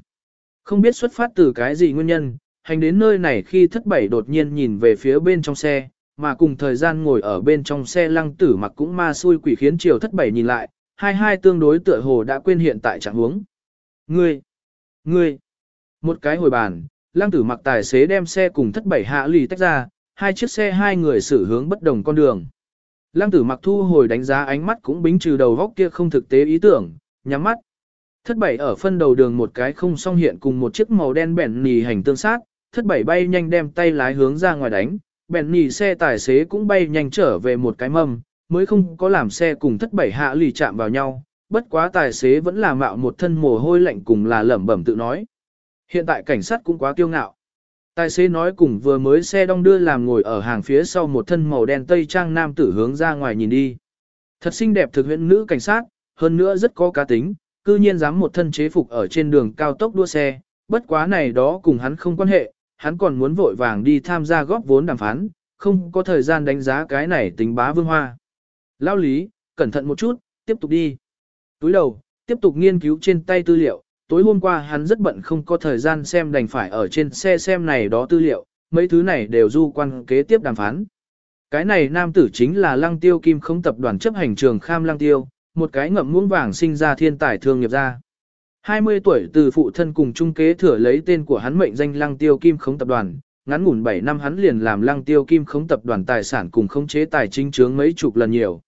Không biết xuất phát từ cái gì nguyên nhân, hành đến nơi này khi thất bảy đột nhiên nhìn về phía bên trong xe, mà cùng thời gian ngồi ở bên trong xe lăng tử mặc cũng ma xui quỷ khiến chiều thất bảy nhìn lại, hai hai tương đối tựa hồ đã quên hiện tại trạng huống. Ngươi, ngươi, một cái hồi bàn, lăng tử mặc tài xế đem xe cùng thất bảy hạ lì tách ra, hai chiếc xe hai người xử hướng bất đồng con đường. Lăng tử mặc thu hồi đánh giá ánh mắt cũng bính trừ đầu góc kia không thực tế ý tưởng, nhắm mắt. Thất bảy ở phân đầu đường một cái không song hiện cùng một chiếc màu đen bẻn nì hành tương sát, thất bảy bay nhanh đem tay lái hướng ra ngoài đánh, bẻn nì xe tài xế cũng bay nhanh trở về một cái mâm, mới không có làm xe cùng thất bảy hạ lì chạm vào nhau, bất quá tài xế vẫn là mạo một thân mồ hôi lạnh cùng là lẩm bẩm tự nói. Hiện tại cảnh sát cũng quá kiêu ngạo. Tài xế nói cùng vừa mới xe đong đưa làm ngồi ở hàng phía sau một thân màu đen tây trang nam tử hướng ra ngoài nhìn đi. Thật xinh đẹp thực hiện nữ cảnh sát, hơn nữa rất có cá tính, cư nhiên dám một thân chế phục ở trên đường cao tốc đua xe, bất quá này đó cùng hắn không quan hệ, hắn còn muốn vội vàng đi tham gia góp vốn đàm phán, không có thời gian đánh giá cái này tính bá vương hoa. Lao lý, cẩn thận một chút, tiếp tục đi. Túi đầu, tiếp tục nghiên cứu trên tay tư liệu, tối hôm qua hắn rất bận không có thời gian xem đành phải ở trên xe xem này đó tư liệu, mấy thứ này đều du quan kế tiếp đàm phán. Cái này nam tử chính là lăng tiêu kim không tập đoàn chấp hành trường kham lăng tiêu, một cái ngậm muỗng vàng sinh ra thiên tài thương nghiệp ra. 20 tuổi từ phụ thân cùng trung kế thừa lấy tên của hắn mệnh danh lăng tiêu kim khống tập đoàn, ngắn ngủn 7 năm hắn liền làm lăng tiêu kim khống tập đoàn tài sản cùng khống chế tài chính chướng mấy chục lần nhiều.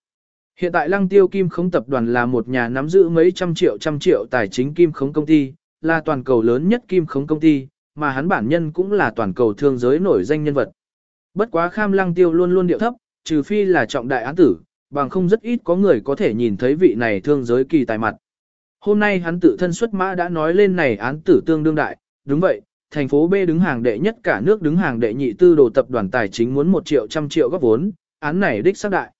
Hiện tại lăng tiêu kim khống tập đoàn là một nhà nắm giữ mấy trăm triệu trăm triệu tài chính kim khống công ty, là toàn cầu lớn nhất kim khống công ty, mà hắn bản nhân cũng là toàn cầu thương giới nổi danh nhân vật. Bất quá kham lăng tiêu luôn luôn điệu thấp, trừ phi là trọng đại án tử, bằng không rất ít có người có thể nhìn thấy vị này thương giới kỳ tài mặt. Hôm nay hắn tự thân xuất mã đã nói lên này án tử tương đương đại, đúng vậy, thành phố B đứng hàng đệ nhất cả nước đứng hàng đệ nhị tư đồ tập đoàn tài chính muốn 1 triệu trăm triệu góp vốn, án này đích xác đại.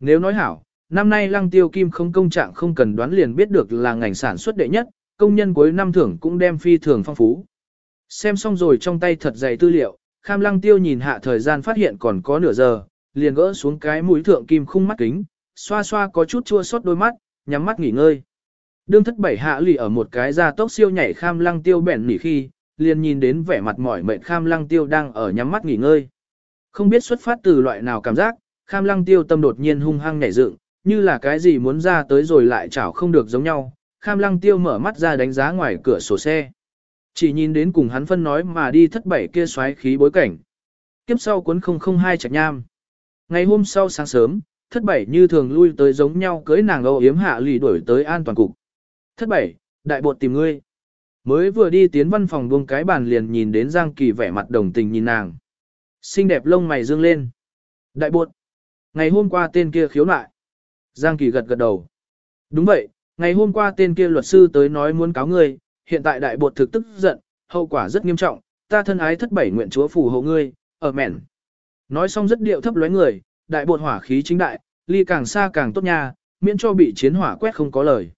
Nếu nói hảo, năm nay lăng tiêu kim không công trạng không cần đoán liền biết được là ngành sản xuất đệ nhất, công nhân cuối năm thưởng cũng đem phi thường phong phú. Xem xong rồi trong tay thật dày tư liệu, kham lăng tiêu nhìn hạ thời gian phát hiện còn có nửa giờ, liền gỡ xuống cái mũi thượng kim khung mắt kính, xoa xoa có chút chua xót đôi mắt, nhắm mắt nghỉ ngơi. Đương thất bảy hạ lì ở một cái da tốc siêu nhảy kham lăng tiêu bẻn nỉ khi, liền nhìn đến vẻ mặt mỏi mệt kham lăng tiêu đang ở nhắm mắt nghỉ ngơi. Không biết xuất phát từ loại nào cảm giác, kham lăng tiêu tâm đột nhiên hung hăng nhảy dựng, như là cái gì muốn ra tới rồi lại chảo không được giống nhau. Kham lăng tiêu mở mắt ra đánh giá ngoài cửa sổ xe. Chỉ nhìn đến cùng hắn phân nói mà đi thất bảy kia xoáy khí bối cảnh. Kiếp sau cuốn 002 chạch nham. Ngày hôm sau sáng sớm, thất bảy như thường lui tới giống nhau cưới nàng âu yếm hạ lì đuổi tới an toàn cục. Thất bảy, đại bột tìm ngươi. Mới vừa đi tiến văn phòng buông cái bàn liền nhìn đến Giang Kỳ vẻ mặt đồng tình nhìn nàng. Xinh đẹp lông mày dương lên. Đại bột. Ngày hôm qua tên kia khiếu nại. Giang Kỳ gật gật đầu. Đúng vậy, ngày hôm qua tên kia luật sư tới nói muốn cáo ngươi, hiện tại đại bột thực tức giận, hậu quả rất nghiêm trọng, ta thân ái thất bảy nguyện chúa phù hộ ngươi, ở mẹn. Nói xong rất điệu thấp lóe người, đại bột hỏa khí chính đại, ly càng xa càng tốt nha, miễn cho bị chiến hỏa quét không có lời.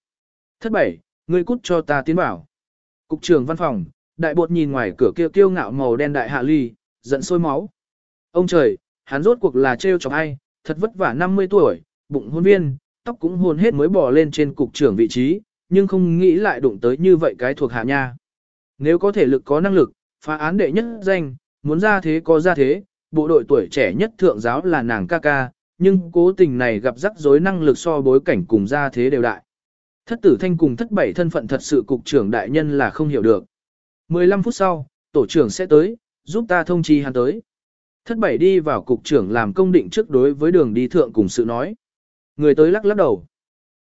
Thất bảy, ngươi cút cho ta tiến bảo. Cục trưởng văn phòng, đại bột nhìn ngoài cửa kia kiêu ngạo màu đen đại hạ ly, giận sôi máu. Ông trời, hắn rốt cuộc là trêu chọc ai, thật vất vả 50 tuổi, bụng hôn viên, tóc cũng hôn hết mới bỏ lên trên cục trưởng vị trí, nhưng không nghĩ lại đụng tới như vậy cái thuộc hạ nha. Nếu có thể lực có năng lực, phá án đệ nhất danh, muốn ra thế có ra thế, bộ đội tuổi trẻ nhất thượng giáo là nàng ca ca, nhưng cố tình này gặp rắc rối năng lực so bối cảnh cùng ra thế đều đại. Thất tử thanh cùng thất bảy thân phận thật sự cục trưởng đại nhân là không hiểu được. 15 phút sau, tổ trưởng sẽ tới, giúp ta thông chi hắn tới. Thất bảy đi vào cục trưởng làm công định trước đối với đường đi thượng cùng sự nói. Người tới lắc lắc đầu.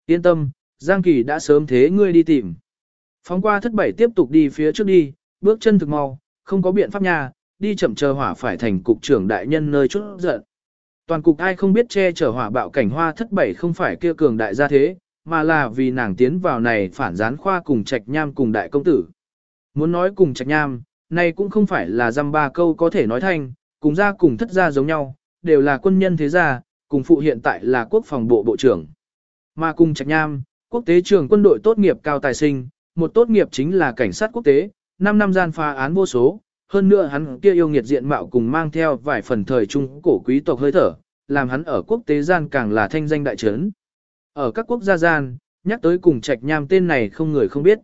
Yên tâm, Giang Kỳ đã sớm thế ngươi đi tìm. Phóng qua thất bảy tiếp tục đi phía trước đi, bước chân thực mau, không có biện pháp nha, đi chậm chờ hỏa phải thành cục trưởng đại nhân nơi chút giận. Toàn cục ai không biết che chở hỏa bạo cảnh hoa thất bảy không phải kia cường đại gia thế, mà là vì nàng tiến vào này phản gián khoa cùng trạch nham cùng đại công tử. Muốn nói cùng trạch nham, này cũng không phải là dăm ba câu có thể nói thành, cùng gia cùng thất gia giống nhau, đều là quân nhân thế gia, cùng phụ hiện tại là quốc phòng bộ bộ trưởng. Mà cùng trạch nham, quốc tế trường quân đội tốt nghiệp cao tài sinh, một tốt nghiệp chính là cảnh sát quốc tế, 5 năm gian phá án vô số, hơn nữa hắn kia yêu nghiệt diện mạo cùng mang theo vài phần thời trung cổ quý tộc hơi thở, làm hắn ở quốc tế gian càng là thanh danh đại trấn. Ở các quốc gia gian, nhắc tới cùng trạch nham tên này không người không biết.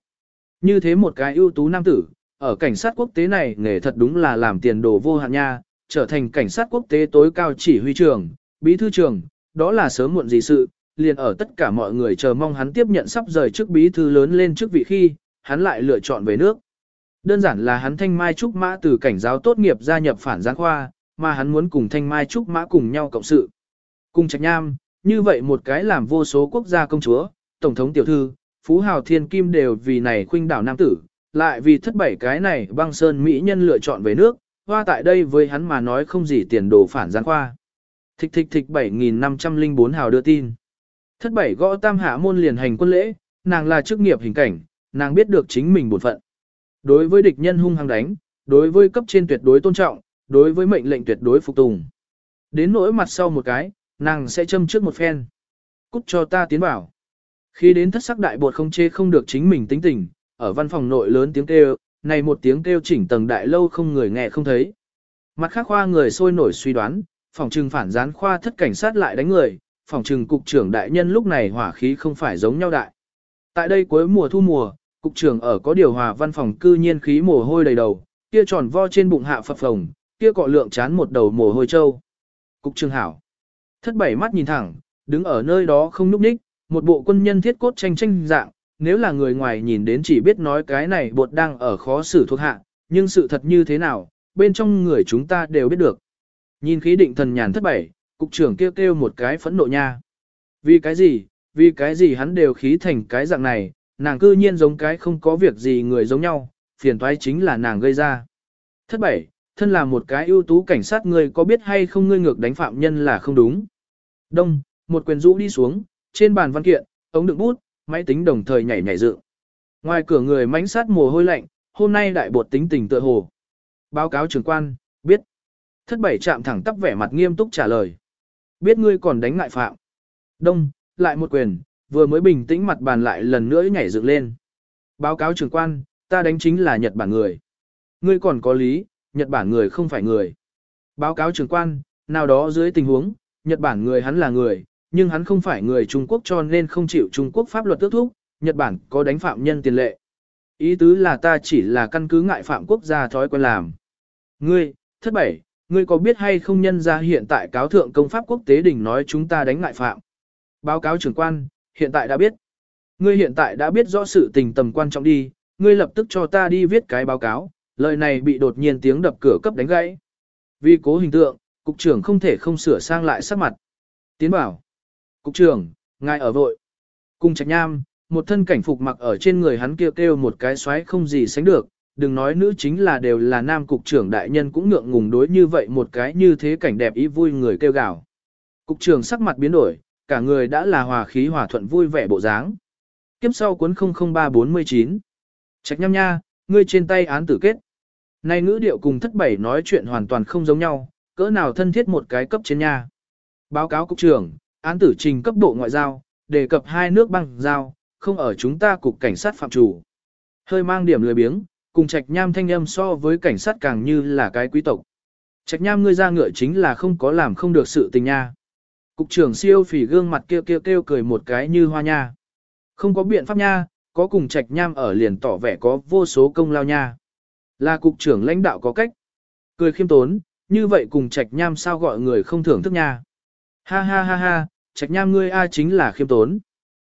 Như thế một cái ưu tú nam tử, ở cảnh sát quốc tế này nghề thật đúng là làm tiền đồ vô hạn nha, trở thành cảnh sát quốc tế tối cao chỉ huy trưởng, bí thư trưởng, đó là sớm muộn gì sự, liền ở tất cả mọi người chờ mong hắn tiếp nhận sắp rời chức bí thư lớn lên chức vị khi, hắn lại lựa chọn về nước. Đơn giản là hắn thanh mai trúc mã từ cảnh giáo tốt nghiệp gia nhập phản gián khoa, mà hắn muốn cùng Thanh Mai Trúc Mã cùng nhau cộng sự. Cùng Trạch Nham, như vậy một cái làm vô số quốc gia công chúa, tổng thống tiểu thư, phú hào thiên kim đều vì này khuynh đảo nam tử, lại vì thất bảy cái này băng sơn mỹ nhân lựa chọn về nước, hoa tại đây với hắn mà nói không gì tiền đồ phản gián khoa. Thịch thịch thịch 7504 hào đưa tin. Thất bảy gõ tam hạ môn liền hành quân lễ, nàng là chức nghiệp hình cảnh, nàng biết được chính mình bổn phận. Đối với địch nhân hung hăng đánh, đối với cấp trên tuyệt đối tôn trọng, đối với mệnh lệnh tuyệt đối phục tùng. Đến nỗi mặt sau một cái, nàng sẽ châm trước một phen. Cút cho ta tiến vào. Khi đến thất sắc đại bột không chê không được chính mình tính tình, ở văn phòng nội lớn tiếng kêu, này một tiếng kêu chỉnh tầng đại lâu không người nghe không thấy. Mặt khác khoa người sôi nổi suy đoán, phòng trừng phản gián khoa thất cảnh sát lại đánh người, phòng trừng cục trưởng đại nhân lúc này hỏa khí không phải giống nhau đại. Tại đây cuối mùa thu mùa, cục trưởng ở có điều hòa văn phòng cư nhiên khí mồ hôi đầy đầu, kia tròn vo trên bụng hạ phập phồng, kia cọ lượng chán một đầu mồ hôi trâu. Cục trưởng hảo. Thất bảy mắt nhìn thẳng, đứng ở nơi đó không núp ních, một bộ quân nhân thiết cốt tranh tranh dạng, nếu là người ngoài nhìn đến chỉ biết nói cái này bột đang ở khó xử thuộc hạ, nhưng sự thật như thế nào, bên trong người chúng ta đều biết được. Nhìn khí định thần nhàn thất bảy, cục trưởng kêu kêu một cái phẫn nộ nha. Vì cái gì, vì cái gì hắn đều khí thành cái dạng này, nàng cư nhiên giống cái không có việc gì người giống nhau, phiền toái chính là nàng gây ra. Thất bảy, thân là một cái ưu tú cảnh sát người có biết hay không ngươi ngược đánh phạm nhân là không đúng. Đông, một quyền rũ đi xuống, trên bàn văn kiện, ống đựng bút, máy tính đồng thời nhảy nhảy dựng. Ngoài cửa người mánh sát mồ hôi lạnh, hôm nay đại bột tính tình tựa hồ. Báo cáo trưởng quan. Thất bảy chạm thẳng tắp vẻ mặt nghiêm túc trả lời. Biết ngươi còn đánh ngại phạm. Đông, lại một quyền, vừa mới bình tĩnh mặt bàn lại lần nữa nhảy dựng lên. Báo cáo trưởng quan, ta đánh chính là Nhật Bản người. Ngươi còn có lý, Nhật Bản người không phải người. Báo cáo trưởng quan, nào đó dưới tình huống, Nhật Bản người hắn là người, nhưng hắn không phải người Trung Quốc cho nên không chịu Trung Quốc pháp luật tước thúc, Nhật Bản có đánh phạm nhân tiền lệ. Ý tứ là ta chỉ là căn cứ ngại phạm quốc gia thói quen làm. Ngươi, thất bảy, ngươi có biết hay không nhân ra hiện tại cáo thượng công pháp quốc tế đỉnh nói chúng ta đánh ngại phạm. Báo cáo trưởng quan, hiện tại đã biết. Ngươi hiện tại đã biết rõ sự tình tầm quan trọng đi, ngươi lập tức cho ta đi viết cái báo cáo, lời này bị đột nhiên tiếng đập cửa cấp đánh gãy. Vì cố hình tượng, cục trưởng không thể không sửa sang lại sắc mặt. Tiến bảo. Cục trưởng, ngài ở vội. Cùng trạch nham, một thân cảnh phục mặc ở trên người hắn kêu kêu một cái xoáy không gì sánh được, đừng nói nữ chính là đều là nam cục trưởng đại nhân cũng ngượng ngùng đối như vậy một cái như thế cảnh đẹp ý vui người kêu gào. Cục trưởng sắc mặt biến đổi, cả người đã là hòa khí hòa thuận vui vẻ bộ dáng. Kiếp sau cuốn 00349. Trạch nhăm nha, ngươi trên tay án tử kết. nay ngữ điệu cùng thất bảy nói chuyện hoàn toàn không giống nhau, cỡ nào thân thiết một cái cấp trên nha. Báo cáo cục trưởng, án tử trình cấp bộ ngoại giao, đề cập hai nước băng giao, không ở chúng ta cục cảnh sát phạm chủ. Hơi mang điểm lười biếng, cùng trạch nham thanh âm so với cảnh sát càng như là cái quý tộc. Trạch nham ngươi ra ngựa chính là không có làm không được sự tình nha. Cục trưởng siêu phỉ gương mặt kêu kêu kêu cười một cái như hoa nha. Không có biện pháp nha, có cùng trạch nham ở liền tỏ vẻ có vô số công lao nha. Là cục trưởng lãnh đạo có cách. Cười khiêm tốn, như vậy cùng trạch nham sao gọi người không thưởng thức nha. Ha ha ha ha, trạch nham ngươi A chính là khiêm tốn.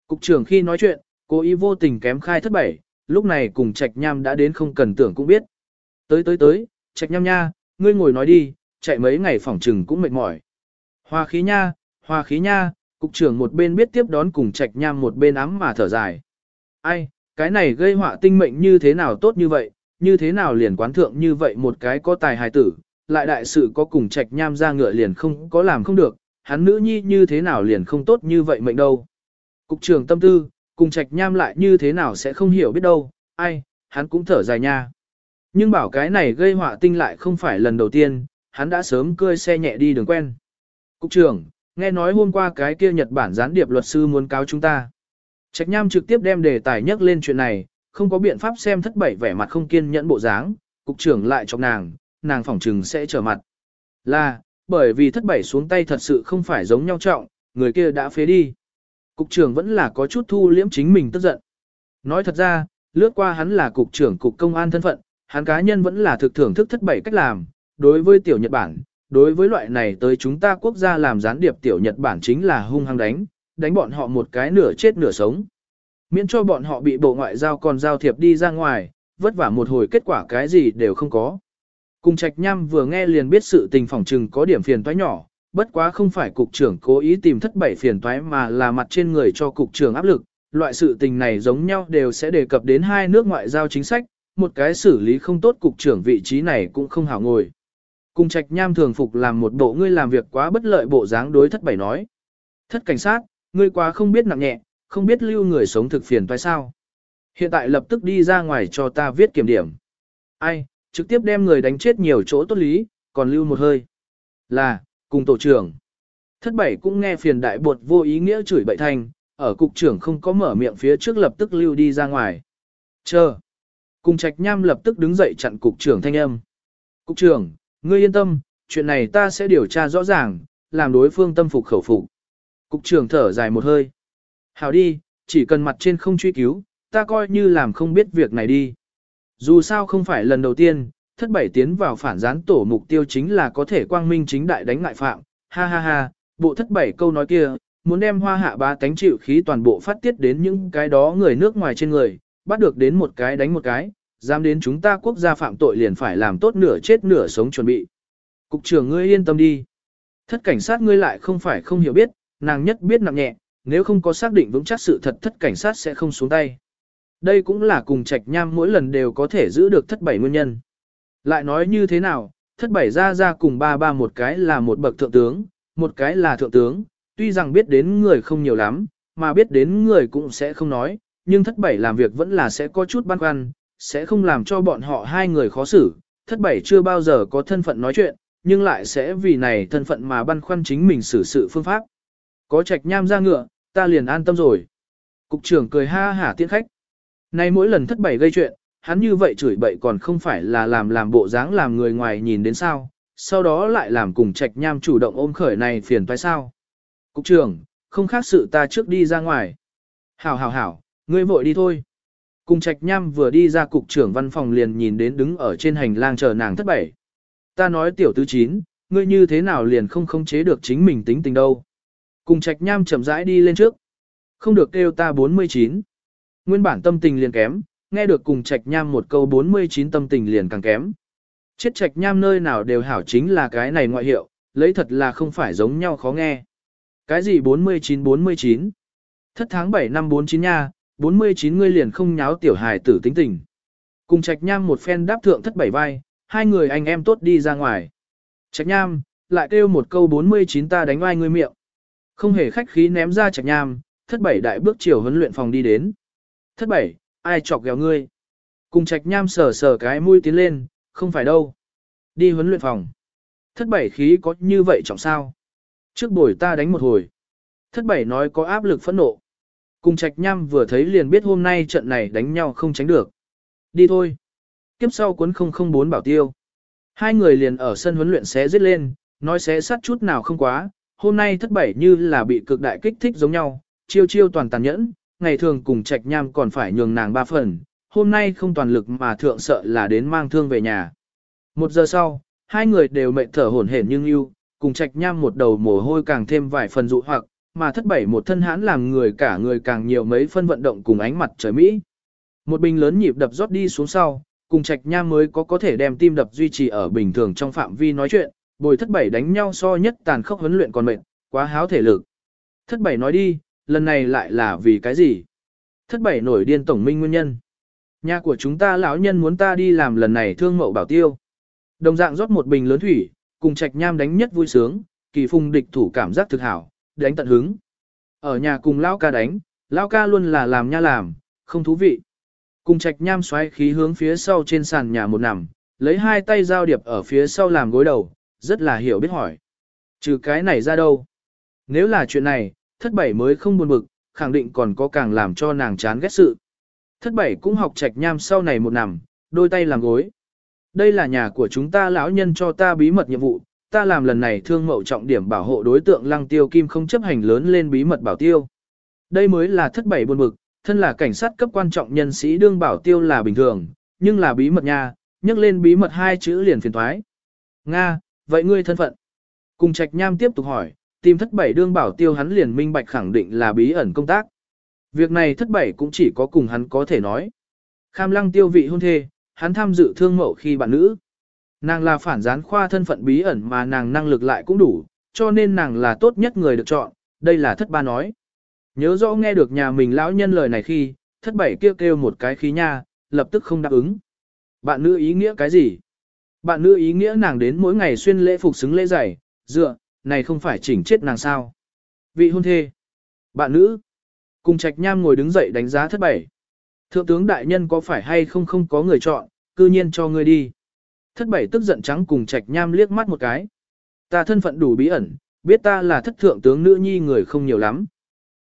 Cục trưởng khi nói chuyện, cố ý vô tình kém khai thất bảy, lúc này cùng trạch nham đã đến không cần tưởng cũng biết. Tới tới tới, trạch nham nha, ngươi ngồi nói đi, chạy mấy ngày phòng trừng cũng mệt mỏi. Hoa khí nha, hoa khí nha, cục trưởng một bên biết tiếp đón cùng trạch nham một bên ám mà thở dài. Ai, cái này gây họa tinh mệnh như thế nào tốt như vậy, như thế nào liền quán thượng như vậy một cái có tài hài tử, lại đại sự có cùng trạch nham ra ngựa liền không có làm không được, hắn nữ nhi như thế nào liền không tốt như vậy mệnh đâu. Cục trưởng tâm tư, cùng trạch nham lại như thế nào sẽ không hiểu biết đâu, ai, hắn cũng thở dài nha. Nhưng bảo cái này gây họa tinh lại không phải lần đầu tiên, hắn đã sớm cơi xe nhẹ đi đường quen. Cục trưởng, nghe nói hôm qua cái kia Nhật Bản gián điệp luật sư muốn cáo chúng ta. Trạch nham trực tiếp đem đề tài nhắc lên chuyện này, không có biện pháp xem thất bảy vẻ mặt không kiên nhẫn bộ dáng, cục trưởng lại cho nàng, nàng phỏng trừng sẽ trở mặt. Là, bởi vì thất bảy xuống tay thật sự không phải giống nhau trọng, người kia đã phế đi. Cục trưởng vẫn là có chút thu liễm chính mình tức giận. Nói thật ra, lướt qua hắn là cục trưởng cục công an thân phận, hắn cá nhân vẫn là thực thưởng thức thất bảy cách làm, đối với tiểu Nhật Bản, đối với loại này tới chúng ta quốc gia làm gián điệp tiểu Nhật Bản chính là hung hăng đánh, đánh bọn họ một cái nửa chết nửa sống. Miễn cho bọn họ bị bộ ngoại giao còn giao thiệp đi ra ngoài, vất vả một hồi kết quả cái gì đều không có. Cùng trạch nham vừa nghe liền biết sự tình phỏng trừng có điểm phiền toái nhỏ, bất quá không phải cục trưởng cố ý tìm thất bảy phiền toái mà là mặt trên người cho cục trưởng áp lực. Loại sự tình này giống nhau đều sẽ đề cập đến hai nước ngoại giao chính sách, một cái xử lý không tốt cục trưởng vị trí này cũng không hảo ngồi. Cung trạch nham thường phục làm một bộ ngươi làm việc quá bất lợi bộ dáng đối thất bảy nói. Thất cảnh sát, ngươi quá không biết nặng nhẹ, không biết lưu người sống thực phiền toái sao. Hiện tại lập tức đi ra ngoài cho ta viết kiểm điểm. Ai, trực tiếp đem người đánh chết nhiều chỗ tốt lý, còn lưu một hơi. Là, cùng tổ trưởng. Thất bảy cũng nghe phiền đại bột vô ý nghĩa chửi bậy thành, ở cục trưởng không có mở miệng phía trước lập tức lưu đi ra ngoài. Chờ. Cùng trạch nham lập tức đứng dậy chặn cục trưởng thanh âm. Cục trưởng, ngươi yên tâm, chuyện này ta sẽ điều tra rõ ràng, làm đối phương tâm phục khẩu phục. Cục trưởng thở dài một hơi. Hảo đi, chỉ cần mặt trên không truy cứu, ta coi như làm không biết việc này đi. Dù sao không phải lần đầu tiên, thất bảy tiến vào phản gián tổ mục tiêu chính là có thể quang minh chính đại đánh ngại phạm. Ha ha ha, bộ thất bảy câu nói kia, muốn đem hoa hạ ba tánh chịu khí toàn bộ phát tiết đến những cái đó người nước ngoài trên người, bắt được đến một cái đánh một cái, dám đến chúng ta quốc gia phạm tội liền phải làm tốt nửa chết nửa sống chuẩn bị. Cục trưởng ngươi yên tâm đi. Thất cảnh sát ngươi lại không phải không hiểu biết, nàng nhất biết nặng nhẹ, nếu không có xác định vững chắc sự thật thất cảnh sát sẽ không xuống tay. Đây cũng là cùng trạch nham mỗi lần đều có thể giữ được thất bảy nguyên nhân. Lại nói như thế nào, thất bảy ra ra cùng ba ba một cái là một bậc thượng tướng, một cái là thượng tướng, tuy rằng biết đến người không nhiều lắm, mà biết đến người cũng sẽ không nói, nhưng thất bảy làm việc vẫn là sẽ có chút băn khoăn, sẽ không làm cho bọn họ hai người khó xử. Thất bảy chưa bao giờ có thân phận nói chuyện, nhưng lại sẽ vì này thân phận mà băn khoăn chính mình xử sự phương pháp. Có trạch nham ra ngựa, ta liền an tâm rồi. Cục trưởng cười ha hả tiễn khách. Nay mỗi lần thất bảy gây chuyện, hắn như vậy chửi bậy còn không phải là làm làm bộ dáng làm người ngoài nhìn đến sao, sau đó lại làm cùng trạch nham chủ động ôm khởi này phiền toái sao. Cục trưởng, không khác sự ta trước đi ra ngoài. Hảo hảo hảo, ngươi vội đi thôi. Cùng trạch nham vừa đi ra cục trưởng văn phòng liền nhìn đến đứng ở trên hành lang chờ nàng thất bảy. Ta nói tiểu tứ chín, ngươi như thế nào liền không khống chế được chính mình tính tình đâu. Cùng trạch nham chậm rãi đi lên trước. Không được kêu ta 49. Nguyên bản tâm tình liền kém, nghe được cùng trạch nham một câu 49 tâm tình liền càng kém. Chết trạch nham nơi nào đều hảo chính là cái này ngoại hiệu, lấy thật là không phải giống nhau khó nghe. Cái gì 49-49? Thất tháng 7 năm 49 nha, 49 ngươi liền không nháo tiểu hài tử tính tình. Cùng trạch nham một phen đáp thượng thất bảy vai, hai người anh em tốt đi ra ngoài. Trạch nham, lại kêu một câu 49 ta đánh oai ngươi miệng. Không hề khách khí ném ra trạch nham, thất bảy đại bước chiều huấn luyện phòng đi đến. Thất bảy, ai chọc ghẹo ngươi? Cùng trạch nham sờ sờ cái mũi tiến lên, không phải đâu. Đi huấn luyện phòng. Thất bảy khí có như vậy trọng sao? Trước buổi ta đánh một hồi. Thất bảy nói có áp lực phẫn nộ. Cùng trạch nham vừa thấy liền biết hôm nay trận này đánh nhau không tránh được. Đi thôi. Kiếp sau cuốn 004 bảo tiêu. Hai người liền ở sân huấn luyện xé giết lên, nói xé sát chút nào không quá. Hôm nay thất bảy như là bị cực đại kích thích giống nhau, chiêu chiêu toàn tàn nhẫn, ngày thường cùng trạch nham còn phải nhường nàng ba phần, hôm nay không toàn lực mà thượng sợ là đến mang thương về nhà. Một giờ sau, hai người đều mệt thở hổn hển nhưng yêu, cùng trạch nham một đầu mồ hôi càng thêm vài phần dụ hoặc, mà thất bảy một thân hãn làm người cả người càng nhiều mấy phân vận động cùng ánh mặt trời Mỹ. Một bình lớn nhịp đập rót đi xuống sau, cùng trạch nham mới có có thể đem tim đập duy trì ở bình thường trong phạm vi nói chuyện, bồi thất bảy đánh nhau so nhất tàn khốc huấn luyện còn mệt, quá háo thể lực. Thất bảy nói đi, lần này lại là vì cái gì? Thất bảy nổi điên tổng minh nguyên nhân. Nhà của chúng ta lão nhân muốn ta đi làm lần này thương mậu bảo tiêu. Đồng dạng rót một bình lớn thủy, cùng trạch nham đánh nhất vui sướng, kỳ phùng địch thủ cảm giác thực hảo, đánh tận hứng. Ở nhà cùng lão ca đánh, lão ca luôn là làm nha làm, không thú vị. Cùng trạch nham xoáy khí hướng phía sau trên sàn nhà một nằm, lấy hai tay giao điệp ở phía sau làm gối đầu, rất là hiểu biết hỏi. Trừ cái này ra đâu? Nếu là chuyện này, thất bảy mới không buồn bực, khẳng định còn có càng làm cho nàng chán ghét sự. Thất bảy cũng học trạch nham sau này một nằm, đôi tay làm gối. Đây là nhà của chúng ta lão nhân cho ta bí mật nhiệm vụ, ta làm lần này thương mậu trọng điểm bảo hộ đối tượng lăng tiêu kim không chấp hành lớn lên bí mật bảo tiêu. Đây mới là thất bảy buồn bực, thân là cảnh sát cấp quan trọng nhân sĩ đương bảo tiêu là bình thường, nhưng là bí mật nha, nhắc lên bí mật hai chữ liền phiền thoái. Nga, vậy ngươi thân phận. Cùng trạch nham tiếp tục hỏi, tìm thất bảy đương bảo tiêu hắn liền minh bạch khẳng định là bí ẩn công tác. Việc này thất bảy cũng chỉ có cùng hắn có thể nói. Kham lăng tiêu vị hôn thê, hắn tham dự thương mậu khi bạn nữ. Nàng là phản gián khoa thân phận bí ẩn mà nàng năng lực lại cũng đủ, cho nên nàng là tốt nhất người được chọn, đây là thất ba nói. Nhớ rõ nghe được nhà mình lão nhân lời này khi, thất bảy kêu kêu một cái khí nha, lập tức không đáp ứng. Bạn nữ ý nghĩa cái gì? Bạn nữ ý nghĩa nàng đến mỗi ngày xuyên lễ phục xứng lễ giày, dựa, này không phải chỉnh chết nàng sao. Vị hôn thê. Bạn nữ. Cùng trạch nham ngồi đứng dậy đánh giá thất bảy. Thượng tướng đại nhân có phải hay không không có người chọn, cư nhiên cho ngươi đi. Thất bảy tức giận trắng cùng trạch nham liếc mắt một cái. Ta thân phận đủ bí ẩn, biết ta là thất thượng tướng nữ nhi người không nhiều lắm.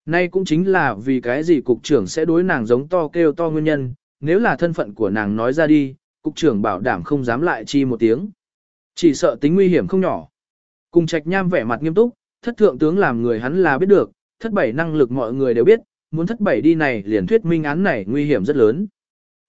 Nay cũng chính là vì cái gì cục trưởng sẽ đối nàng giống to kêu to nguyên nhân, nếu là thân phận của nàng nói ra đi, cục trưởng bảo đảm không dám lại chi một tiếng. Chỉ sợ tính nguy hiểm không nhỏ. Cùng trạch nham vẻ mặt nghiêm túc, thất thượng tướng làm người hắn là biết được, thất bảy năng lực mọi người đều biết, muốn thất bảy đi này liền thuyết minh án này nguy hiểm rất lớn.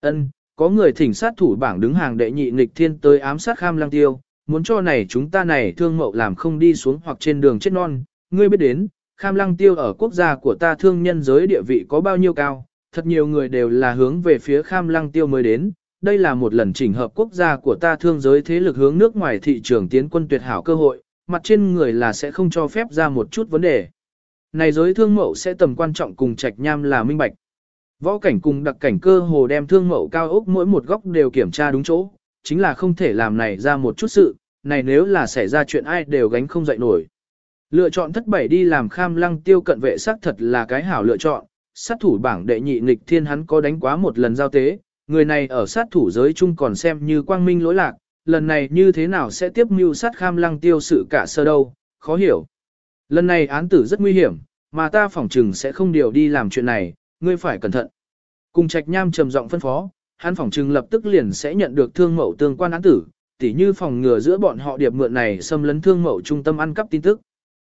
Ân, có người thỉnh sát thủ bảng đứng hàng đệ nhị nghịch thiên tới ám sát kham lang tiêu, muốn cho này chúng ta này thương mậu làm không đi xuống hoặc trên đường chết non, ngươi biết đến, kham lăng tiêu ở quốc gia của ta thương nhân giới địa vị có bao nhiêu cao, thật nhiều người đều là hướng về phía kham lăng tiêu mới đến, đây là một lần chỉnh hợp quốc gia của ta thương giới thế lực hướng nước ngoài thị trường tiến quân tuyệt hảo cơ hội, mặt trên người là sẽ không cho phép ra một chút vấn đề. Này giới thương mậu sẽ tầm quan trọng cùng trạch nham là minh bạch. Võ cảnh cùng đặc cảnh cơ hồ đem thương mậu cao ốc mỗi một góc đều kiểm tra đúng chỗ, chính là không thể làm này ra một chút sự, này nếu là xảy ra chuyện ai đều gánh không dậy nổi. Lựa chọn thất bảy đi làm kham lăng tiêu cận vệ xác thật là cái hảo lựa chọn, sát thủ bảng đệ nhị nghịch thiên hắn có đánh quá một lần giao tế, người này ở sát thủ giới chung còn xem như quang minh lỗi lạc, lần này như thế nào sẽ tiếp mưu sát kham lăng tiêu sự cả sơ đâu, khó hiểu. Lần này án tử rất nguy hiểm, mà ta phỏng chừng sẽ không điều đi làm chuyện này, ngươi phải cẩn thận. Cùng trạch nham trầm giọng phân phó, hắn phỏng chừng lập tức liền sẽ nhận được thương mậu tương quan án tử, tỉ như phòng ngừa giữa bọn họ điệp mượn này xâm lấn thương mậu trung tâm ăn cắp tin tức.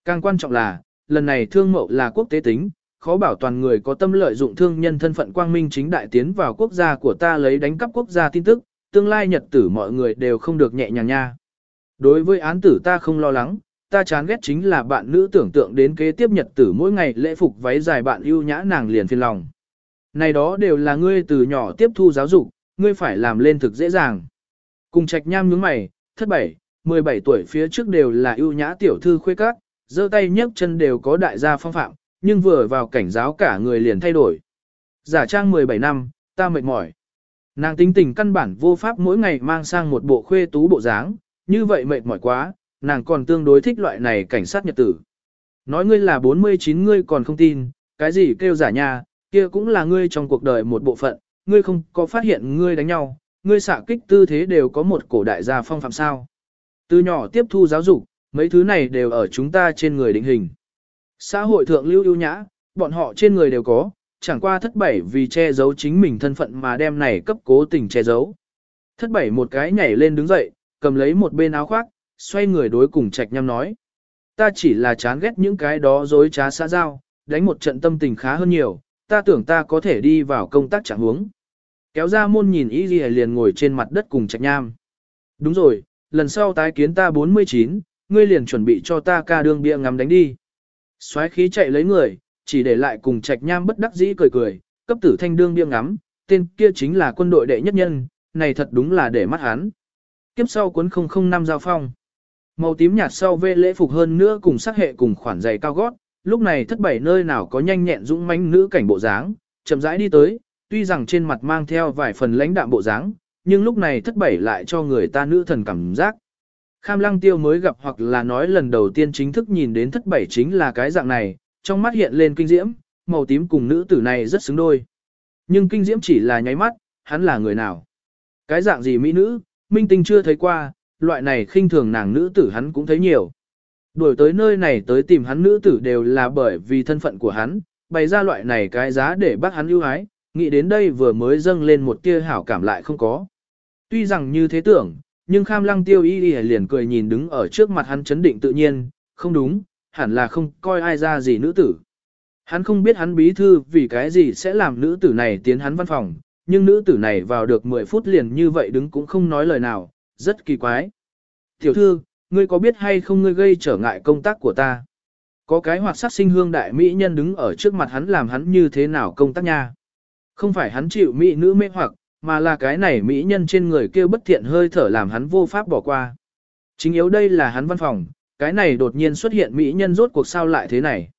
Càng quan trọng là, lần này thương mậu là quốc tế tính, khó bảo toàn người có tâm lợi dụng thương nhân thân phận quang minh chính đại tiến vào quốc gia của ta lấy đánh cắp quốc gia tin tức, tương lai nhật tử mọi người đều không được nhẹ nhàng nha. Đối với án tử ta không lo lắng, ta chán ghét chính là bạn nữ tưởng tượng đến kế tiếp nhật tử mỗi ngày lễ phục váy dài bạn ưu nhã nàng liền phiền lòng. Này đó đều là ngươi từ nhỏ tiếp thu giáo dục, ngươi phải làm lên thực dễ dàng. Cùng trạch nham nhướng mày, thất bảy, 17 tuổi phía trước đều là ưu nhã tiểu thư khuê các, giơ tay nhấc chân đều có đại gia phong phạm, nhưng vừa vào cảnh giáo cả người liền thay đổi. Giả trang 17 năm, ta mệt mỏi. Nàng tính tình căn bản vô pháp mỗi ngày mang sang một bộ khuê tú bộ dáng, như vậy mệt mỏi quá, nàng còn tương đối thích loại này cảnh sát nhật tử. Nói ngươi là 49 ngươi còn không tin, cái gì kêu giả nha, kia cũng là ngươi trong cuộc đời một bộ phận, ngươi không có phát hiện ngươi đánh nhau, ngươi xạ kích tư thế đều có một cổ đại gia phong phạm sao. Từ nhỏ tiếp thu giáo dục, mấy thứ này đều ở chúng ta trên người định hình. Xã hội thượng lưu ưu nhã, bọn họ trên người đều có, chẳng qua thất bảy vì che giấu chính mình thân phận mà đem này cấp cố tình che giấu. Thất bảy một cái nhảy lên đứng dậy, cầm lấy một bên áo khoác, xoay người đối cùng trạch nhằm nói. Ta chỉ là chán ghét những cái đó dối trá xã giao, đánh một trận tâm tình khá hơn nhiều, ta tưởng ta có thể đi vào công tác trạng huống. Kéo ra môn nhìn y gì liền ngồi trên mặt đất cùng trạch nham. Đúng rồi, lần sau tái kiến ta 49, ngươi liền chuẩn bị cho ta ca đương bia ngắm đánh đi. Xoáy khí chạy lấy người, chỉ để lại cùng trạch nham bất đắc dĩ cười cười, cấp tử thanh đương bia ngắm, tên kia chính là quân đội đệ nhất nhân, này thật đúng là để mắt hắn. Kiếp sau cuốn 005 giao phong. Màu tím nhạt sau vê lễ phục hơn nữa cùng sắc hệ cùng khoản giày cao gót, lúc này thất bảy nơi nào có nhanh nhẹn dũng mãnh nữ cảnh bộ dáng, chậm rãi đi tới, tuy rằng trên mặt mang theo vài phần lãnh đạm bộ dáng, nhưng lúc này thất bảy lại cho người ta nữ thần cảm giác. Kham lăng tiêu mới gặp hoặc là nói lần đầu tiên chính thức nhìn đến thất bảy chính là cái dạng này, trong mắt hiện lên kinh diễm, màu tím cùng nữ tử này rất xứng đôi. Nhưng kinh diễm chỉ là nháy mắt, hắn là người nào? Cái dạng gì mỹ nữ, minh tinh chưa thấy qua, loại này khinh thường nàng nữ tử hắn cũng thấy nhiều. Đuổi tới nơi này tới tìm hắn nữ tử đều là bởi vì thân phận của hắn, bày ra loại này cái giá để bác hắn ưu ái, nghĩ đến đây vừa mới dâng lên một tia hảo cảm lại không có. Tuy rằng như thế tưởng, nhưng kham lăng tiêu y y liền cười nhìn đứng ở trước mặt hắn chấn định tự nhiên, không đúng, hẳn là không coi ai ra gì nữ tử. Hắn không biết hắn bí thư vì cái gì sẽ làm nữ tử này tiến hắn văn phòng, nhưng nữ tử này vào được 10 phút liền như vậy đứng cũng không nói lời nào, rất kỳ quái. Tiểu thư, ngươi có biết hay không ngươi gây trở ngại công tác của ta? Có cái hoạt sắc sinh hương đại mỹ nhân đứng ở trước mặt hắn làm hắn như thế nào công tác nha? Không phải hắn chịu mỹ nữ mê hoặc, mà là cái này mỹ nhân trên người kêu bất thiện hơi thở làm hắn vô pháp bỏ qua. Chính yếu đây là hắn văn phòng, cái này đột nhiên xuất hiện mỹ nhân rốt cuộc sao lại thế này.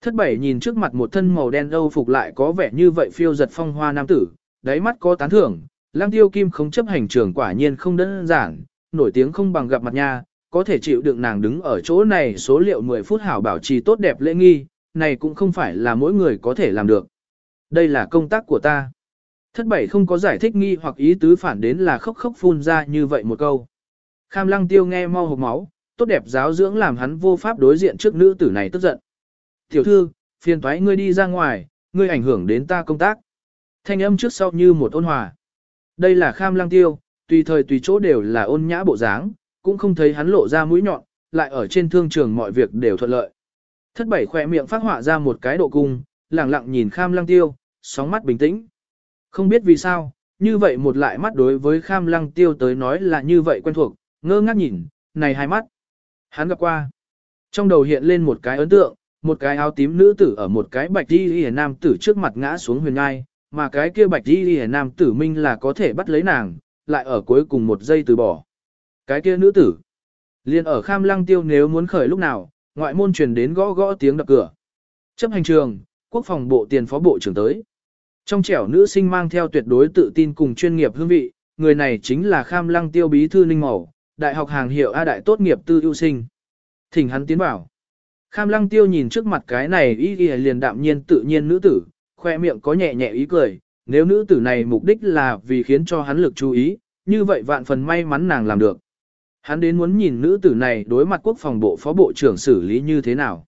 Thất bảy nhìn trước mặt một thân màu đen âu phục lại có vẻ như vậy phiêu giật phong hoa nam tử, đáy mắt có tán thưởng, lang tiêu kim không chấp hành trường quả nhiên không đơn giản, nổi tiếng không bằng gặp mặt nha, có thể chịu đựng nàng đứng ở chỗ này số liệu 10 phút hảo bảo trì tốt đẹp lễ nghi, này cũng không phải là mỗi người có thể làm được. Đây là công tác của ta. Thất bảy không có giải thích nghi hoặc ý tứ phản đến là khóc khóc phun ra như vậy một câu. Kham lăng tiêu nghe mau hộp máu, tốt đẹp giáo dưỡng làm hắn vô pháp đối diện trước nữ tử này tức giận. Tiểu thư, phiền thoái ngươi đi ra ngoài, ngươi ảnh hưởng đến ta công tác. Thanh âm trước sau như một ôn hòa. Đây là kham lăng tiêu, tùy thời tùy chỗ đều là ôn nhã bộ dáng, cũng không thấy hắn lộ ra mũi nhọn, lại ở trên thương trường mọi việc đều thuận lợi. Thất bảy khỏe miệng phát họa ra một cái độ cung, lẳng lặng nhìn kham lăng tiêu, sóng mắt bình tĩnh. Không biết vì sao, như vậy một lại mắt đối với kham lăng tiêu tới nói là như vậy quen thuộc, ngơ ngác nhìn, này hai mắt. Hắn gặp qua. Trong đầu hiện lên một cái ấn tượng, một cái áo tím nữ tử ở một cái bạch đi hề nam tử trước mặt ngã xuống huyền ngai, mà cái kia bạch đi hề nam tử minh là có thể bắt lấy nàng, lại ở cuối cùng một giây từ bỏ. Cái kia nữ tử. liền ở kham lăng tiêu nếu muốn khởi lúc nào, ngoại môn truyền đến gõ gõ tiếng đập cửa. Chấp hành trường, quốc phòng bộ tiền phó bộ trưởng tới. Trong trẻo nữ sinh mang theo tuyệt đối tự tin cùng chuyên nghiệp hương vị, người này chính là kham lăng tiêu bí thư ninh mẫu, đại học hàng hiệu A đại tốt nghiệp tư ưu sinh. Thỉnh hắn tiến bảo. Kham lăng tiêu nhìn trước mặt cái này ý ghi liền đạm nhiên tự nhiên nữ tử, khoe miệng có nhẹ nhẹ ý cười, nếu nữ tử này mục đích là vì khiến cho hắn lực chú ý, như vậy vạn phần may mắn nàng làm được. Hắn đến muốn nhìn nữ tử này đối mặt quốc phòng bộ phó bộ trưởng xử lý như thế nào.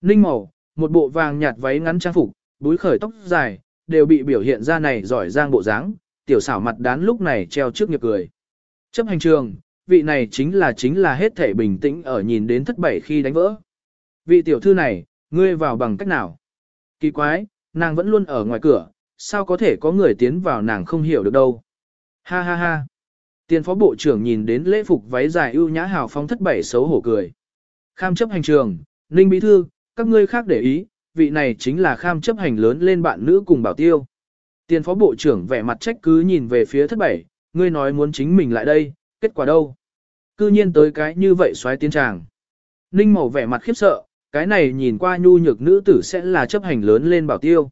Ninh màu, một bộ vàng nhạt váy ngắn trang phục, búi khởi tóc dài, đều bị biểu hiện ra này giỏi giang bộ dáng, tiểu xảo mặt đán lúc này treo trước nghiệp cười. Chấp hành trường, vị này chính là chính là hết thể bình tĩnh ở nhìn đến thất bảy khi đánh vỡ. Vị tiểu thư này, ngươi vào bằng cách nào? Kỳ quái, nàng vẫn luôn ở ngoài cửa, sao có thể có người tiến vào nàng không hiểu được đâu. Ha ha ha. Tiền phó bộ trưởng nhìn đến lễ phục váy dài ưu nhã hào phong thất bảy xấu hổ cười. Kham chấp hành trường, Ninh Bí Thư, các ngươi khác để ý, vị này chính là kham chấp hành lớn lên bạn nữ cùng bảo tiêu. Tiền phó bộ trưởng vẻ mặt trách cứ nhìn về phía thất bảy, ngươi nói muốn chính mình lại đây, kết quả đâu? Cư nhiên tới cái như vậy xoáy tiến tràng. Ninh màu vẻ mặt khiếp sợ, cái này nhìn qua nhu nhược nữ tử sẽ là chấp hành lớn lên bảo tiêu.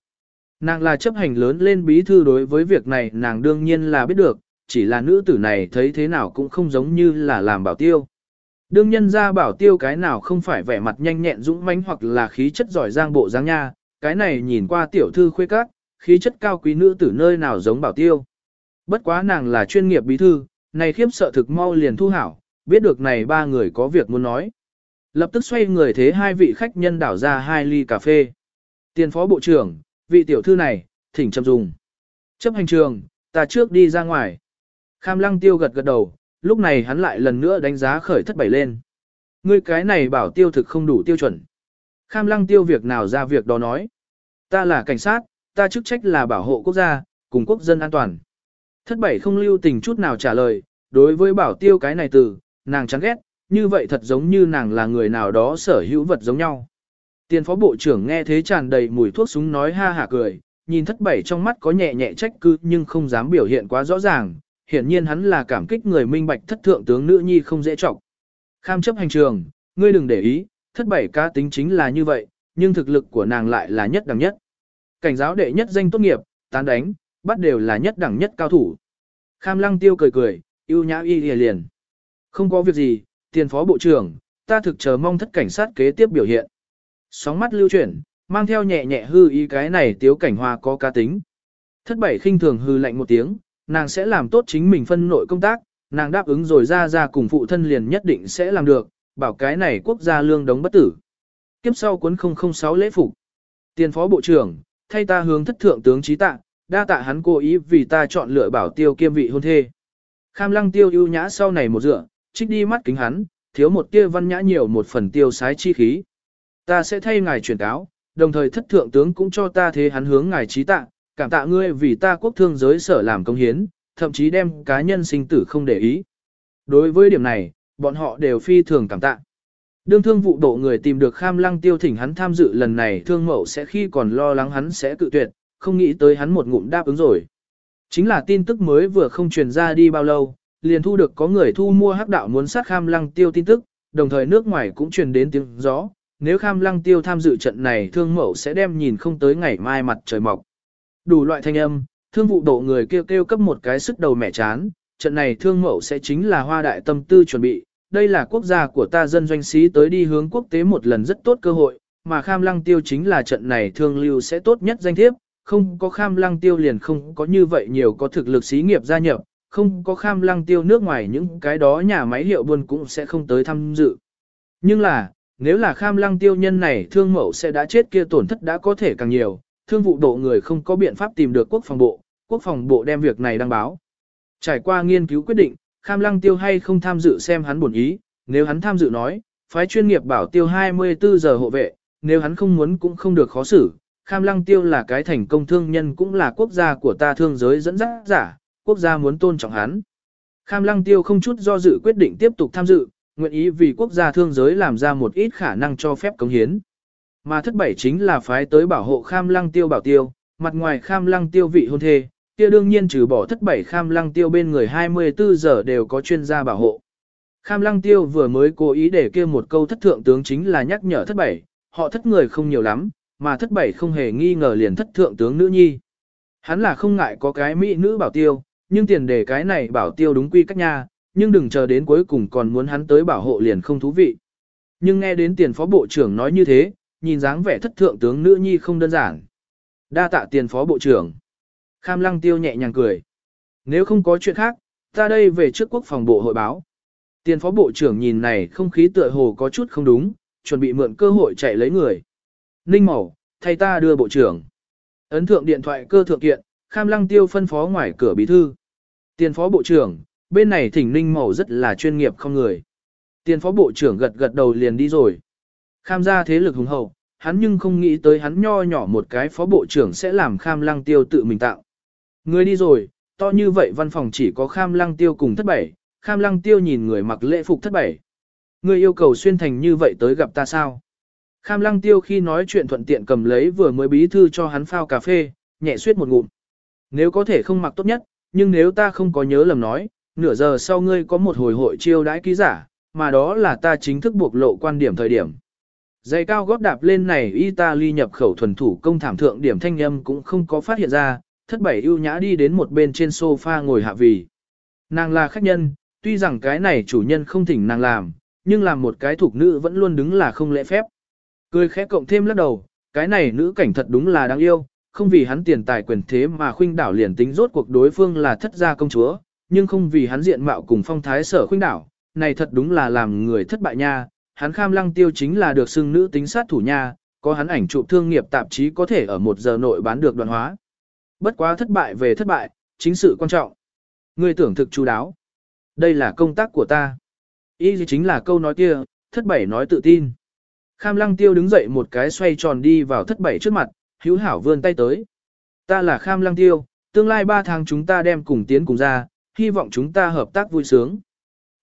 Nàng là chấp hành lớn lên bí thư đối với việc này nàng đương nhiên là biết được, chỉ là nữ tử này thấy thế nào cũng không giống như là làm bảo tiêu. Đương nhân ra bảo tiêu cái nào không phải vẻ mặt nhanh nhẹn dũng mãnh hoặc là khí chất giỏi giang bộ dáng nha, cái này nhìn qua tiểu thư khuê các, khí chất cao quý nữ tử nơi nào giống bảo tiêu. Bất quá nàng là chuyên nghiệp bí thư, này khiếp sợ thực mau liền thu hảo, biết được này ba người có việc muốn nói. Lập tức xoay người thế hai vị khách nhân đảo ra hai ly cà phê. Tiền phó bộ trưởng, vị tiểu thư này, thỉnh chậm dùng. Chấp hành trường, ta trước đi ra ngoài. Kham lăng tiêu gật gật đầu, lúc này hắn lại lần nữa đánh giá khởi thất bảy lên. Ngươi cái này bảo tiêu thực không đủ tiêu chuẩn. Kham lăng tiêu việc nào ra việc đó nói. Ta là cảnh sát, ta chức trách là bảo hộ quốc gia, cùng quốc dân an toàn. Thất bảy không lưu tình chút nào trả lời, đối với bảo tiêu cái này từ, nàng chán ghét, như vậy thật giống như nàng là người nào đó sở hữu vật giống nhau. Tiền phó bộ trưởng nghe thế tràn đầy mùi thuốc súng nói ha hả cười, nhìn thất bảy trong mắt có nhẹ nhẹ trách cứ nhưng không dám biểu hiện quá rõ ràng, hiển nhiên hắn là cảm kích người minh bạch thất thượng tướng nữ nhi không dễ trọng. Kham chấp hành trường, ngươi đừng để ý, thất bảy cá tính chính là như vậy, nhưng thực lực của nàng lại là nhất đẳng nhất. Cảnh giáo đệ nhất danh tốt nghiệp, tán đánh, bắt đều là nhất đẳng nhất cao thủ. Kham lăng tiêu cười cười, yêu nhã y liền. Không có việc gì, tiền phó bộ trưởng, ta thực chờ mong thất cảnh sát kế tiếp biểu hiện. Sóng mắt lưu chuyển, mang theo nhẹ nhẹ hư ý cái này tiếu cảnh hoa có cá tính. Thất bảy khinh thường hư lạnh một tiếng, nàng sẽ làm tốt chính mình phân nội công tác, nàng đáp ứng rồi ra ra cùng phụ thân liền nhất định sẽ làm được, bảo cái này quốc gia lương đống bất tử. Kiếp sau cuốn 006 lễ phục. Tiền phó bộ trưởng, thay ta hướng thất thượng tướng trí tạ, đa tạ hắn cố ý vì ta chọn lựa bảo tiêu kiêm vị hôn thê. Kham lăng tiêu ưu nhã sau này một dựa, trích đi mắt kính hắn, thiếu một tia văn nhã nhiều một phần tiêu sái chi khí. Ta sẽ thay ngài truyền cáo, đồng thời thất thượng tướng cũng cho ta thế hắn hướng ngài trí tạ, cảm tạ ngươi vì ta quốc thương giới sở làm công hiến, thậm chí đem cá nhân sinh tử không để ý. Đối với điểm này, bọn họ đều phi thường cảm tạ. Đương thương vụ độ người tìm được kham lăng tiêu thỉnh hắn tham dự lần này thương mậu sẽ khi còn lo lắng hắn sẽ cự tuyệt, không nghĩ tới hắn một ngụm đáp ứng rồi. Chính là tin tức mới vừa không truyền ra đi bao lâu, liền thu được có người thu mua hắc đạo muốn sát kham lăng tiêu tin tức, đồng thời nước ngoài cũng truyền đến tiếng gió, nếu kham lăng tiêu tham dự trận này thương mẫu sẽ đem nhìn không tới ngày mai mặt trời mọc. Đủ loại thanh âm, thương vụ độ người kêu kêu cấp một cái sức đầu mẻ chán, trận này thương mẫu sẽ chính là hoa đại tâm tư chuẩn bị, đây là quốc gia của ta dân doanh sĩ tới đi hướng quốc tế một lần rất tốt cơ hội, mà kham lăng tiêu chính là trận này thương lưu sẽ tốt nhất danh thiếp, không có kham lăng tiêu liền không có như vậy nhiều có thực lực xí nghiệp gia nhập, không có kham lăng tiêu nước ngoài những cái đó nhà máy hiệu buôn cũng sẽ không tới tham dự. Nhưng là, nếu là kham lăng tiêu nhân này thương mẫu sẽ đã chết kia tổn thất đã có thể càng nhiều, thương vụ độ người không có biện pháp tìm được quốc phòng bộ, quốc phòng bộ đem việc này đăng báo. Trải qua nghiên cứu quyết định, kham lăng tiêu hay không tham dự xem hắn bổn ý, nếu hắn tham dự nói, phái chuyên nghiệp bảo tiêu 24 giờ hộ vệ, nếu hắn không muốn cũng không được khó xử. Kham lăng tiêu là cái thành công thương nhân cũng là quốc gia của ta thương giới dẫn dắt giả, quốc gia muốn tôn trọng hắn. Kham lăng tiêu không chút do dự quyết định tiếp tục tham dự, nguyện ý vì quốc gia thương giới làm ra một ít khả năng cho phép cống hiến. Mà thất bảy chính là phái tới bảo hộ kham lăng tiêu bảo tiêu, mặt ngoài kham lăng tiêu vị hôn thê, kia đương nhiên trừ bỏ thất bảy kham lăng tiêu bên người 24 giờ đều có chuyên gia bảo hộ. Kham lăng tiêu vừa mới cố ý để kia một câu thất thượng tướng chính là nhắc nhở thất bảy, họ thất người không nhiều lắm, mà thất bảy không hề nghi ngờ liền thất thượng tướng nữ nhi. Hắn là không ngại có cái mỹ nữ bảo tiêu, nhưng tiền đề cái này bảo tiêu đúng quy cách nha, nhưng đừng chờ đến cuối cùng còn muốn hắn tới bảo hộ liền không thú vị. Nhưng nghe đến tiền phó bộ trưởng nói như thế, nhìn dáng vẻ thất thượng tướng nữ nhi không đơn giản. Đa tạ tiền phó bộ trưởng. Kham lăng tiêu nhẹ nhàng cười. Nếu không có chuyện khác, ta đây về trước quốc phòng bộ hội báo. Tiền phó bộ trưởng nhìn này không khí tựa hồ có chút không đúng, chuẩn bị mượn cơ hội chạy lấy người. Ninh mẩu thay ta đưa bộ trưởng. Ấn thượng điện thoại cơ thượng kiện, Kham Lăng Tiêu phân phó ngoài cửa bí thư. Tiền phó bộ trưởng, bên này thỉnh Ninh màu rất là chuyên nghiệp không người. Tiền phó bộ trưởng gật gật đầu liền đi rồi. Kham ra thế lực hùng hậu, hắn nhưng không nghĩ tới hắn nho nhỏ một cái phó bộ trưởng sẽ làm Kham Lăng Tiêu tự mình tạo. Người đi rồi, to như vậy văn phòng chỉ có Kham Lăng Tiêu cùng thất bảy, Kham Lăng Tiêu nhìn người mặc lễ phục thất bảy. Người yêu cầu xuyên thành như vậy tới gặp ta sao? Kham Lăng Tiêu khi nói chuyện thuận tiện cầm lấy vừa mới bí thư cho hắn phao cà phê, nhẹ suyết một ngụm. Nếu có thể không mặc tốt nhất, nhưng nếu ta không có nhớ lầm nói, nửa giờ sau ngươi có một hồi hội chiêu đãi ký giả, mà đó là ta chính thức buộc lộ quan điểm thời điểm. Giày cao gót đạp lên này Italy nhập khẩu thuần thủ công thảm thượng điểm thanh âm cũng không có phát hiện ra, thất bảy ưu nhã đi đến một bên trên sofa ngồi hạ vì. Nàng là khách nhân, tuy rằng cái này chủ nhân không thỉnh nàng làm, nhưng làm một cái thuộc nữ vẫn luôn đứng là không lễ phép. Cười khẽ cộng thêm lắc đầu, cái này nữ cảnh thật đúng là đáng yêu, không vì hắn tiền tài quyền thế mà khuynh đảo liền tính rốt cuộc đối phương là thất gia công chúa, nhưng không vì hắn diện mạo cùng phong thái sở khuynh đảo, này thật đúng là làm người thất bại nha, hắn kham lăng tiêu chính là được xưng nữ tính sát thủ nha, có hắn ảnh chụp thương nghiệp tạp chí có thể ở một giờ nội bán được đoạn hóa. Bất quá thất bại về thất bại, chính sự quan trọng. Ngươi tưởng thực chú đáo. Đây là công tác của ta. Ý chính là câu nói kia, thất bảy nói tự tin. Kham lăng tiêu đứng dậy một cái xoay tròn đi vào thất bảy trước mặt, hữu hảo vươn tay tới. Ta là Kham lăng tiêu, tương lai ba tháng chúng ta đem cùng tiến cùng ra, hy vọng chúng ta hợp tác vui sướng.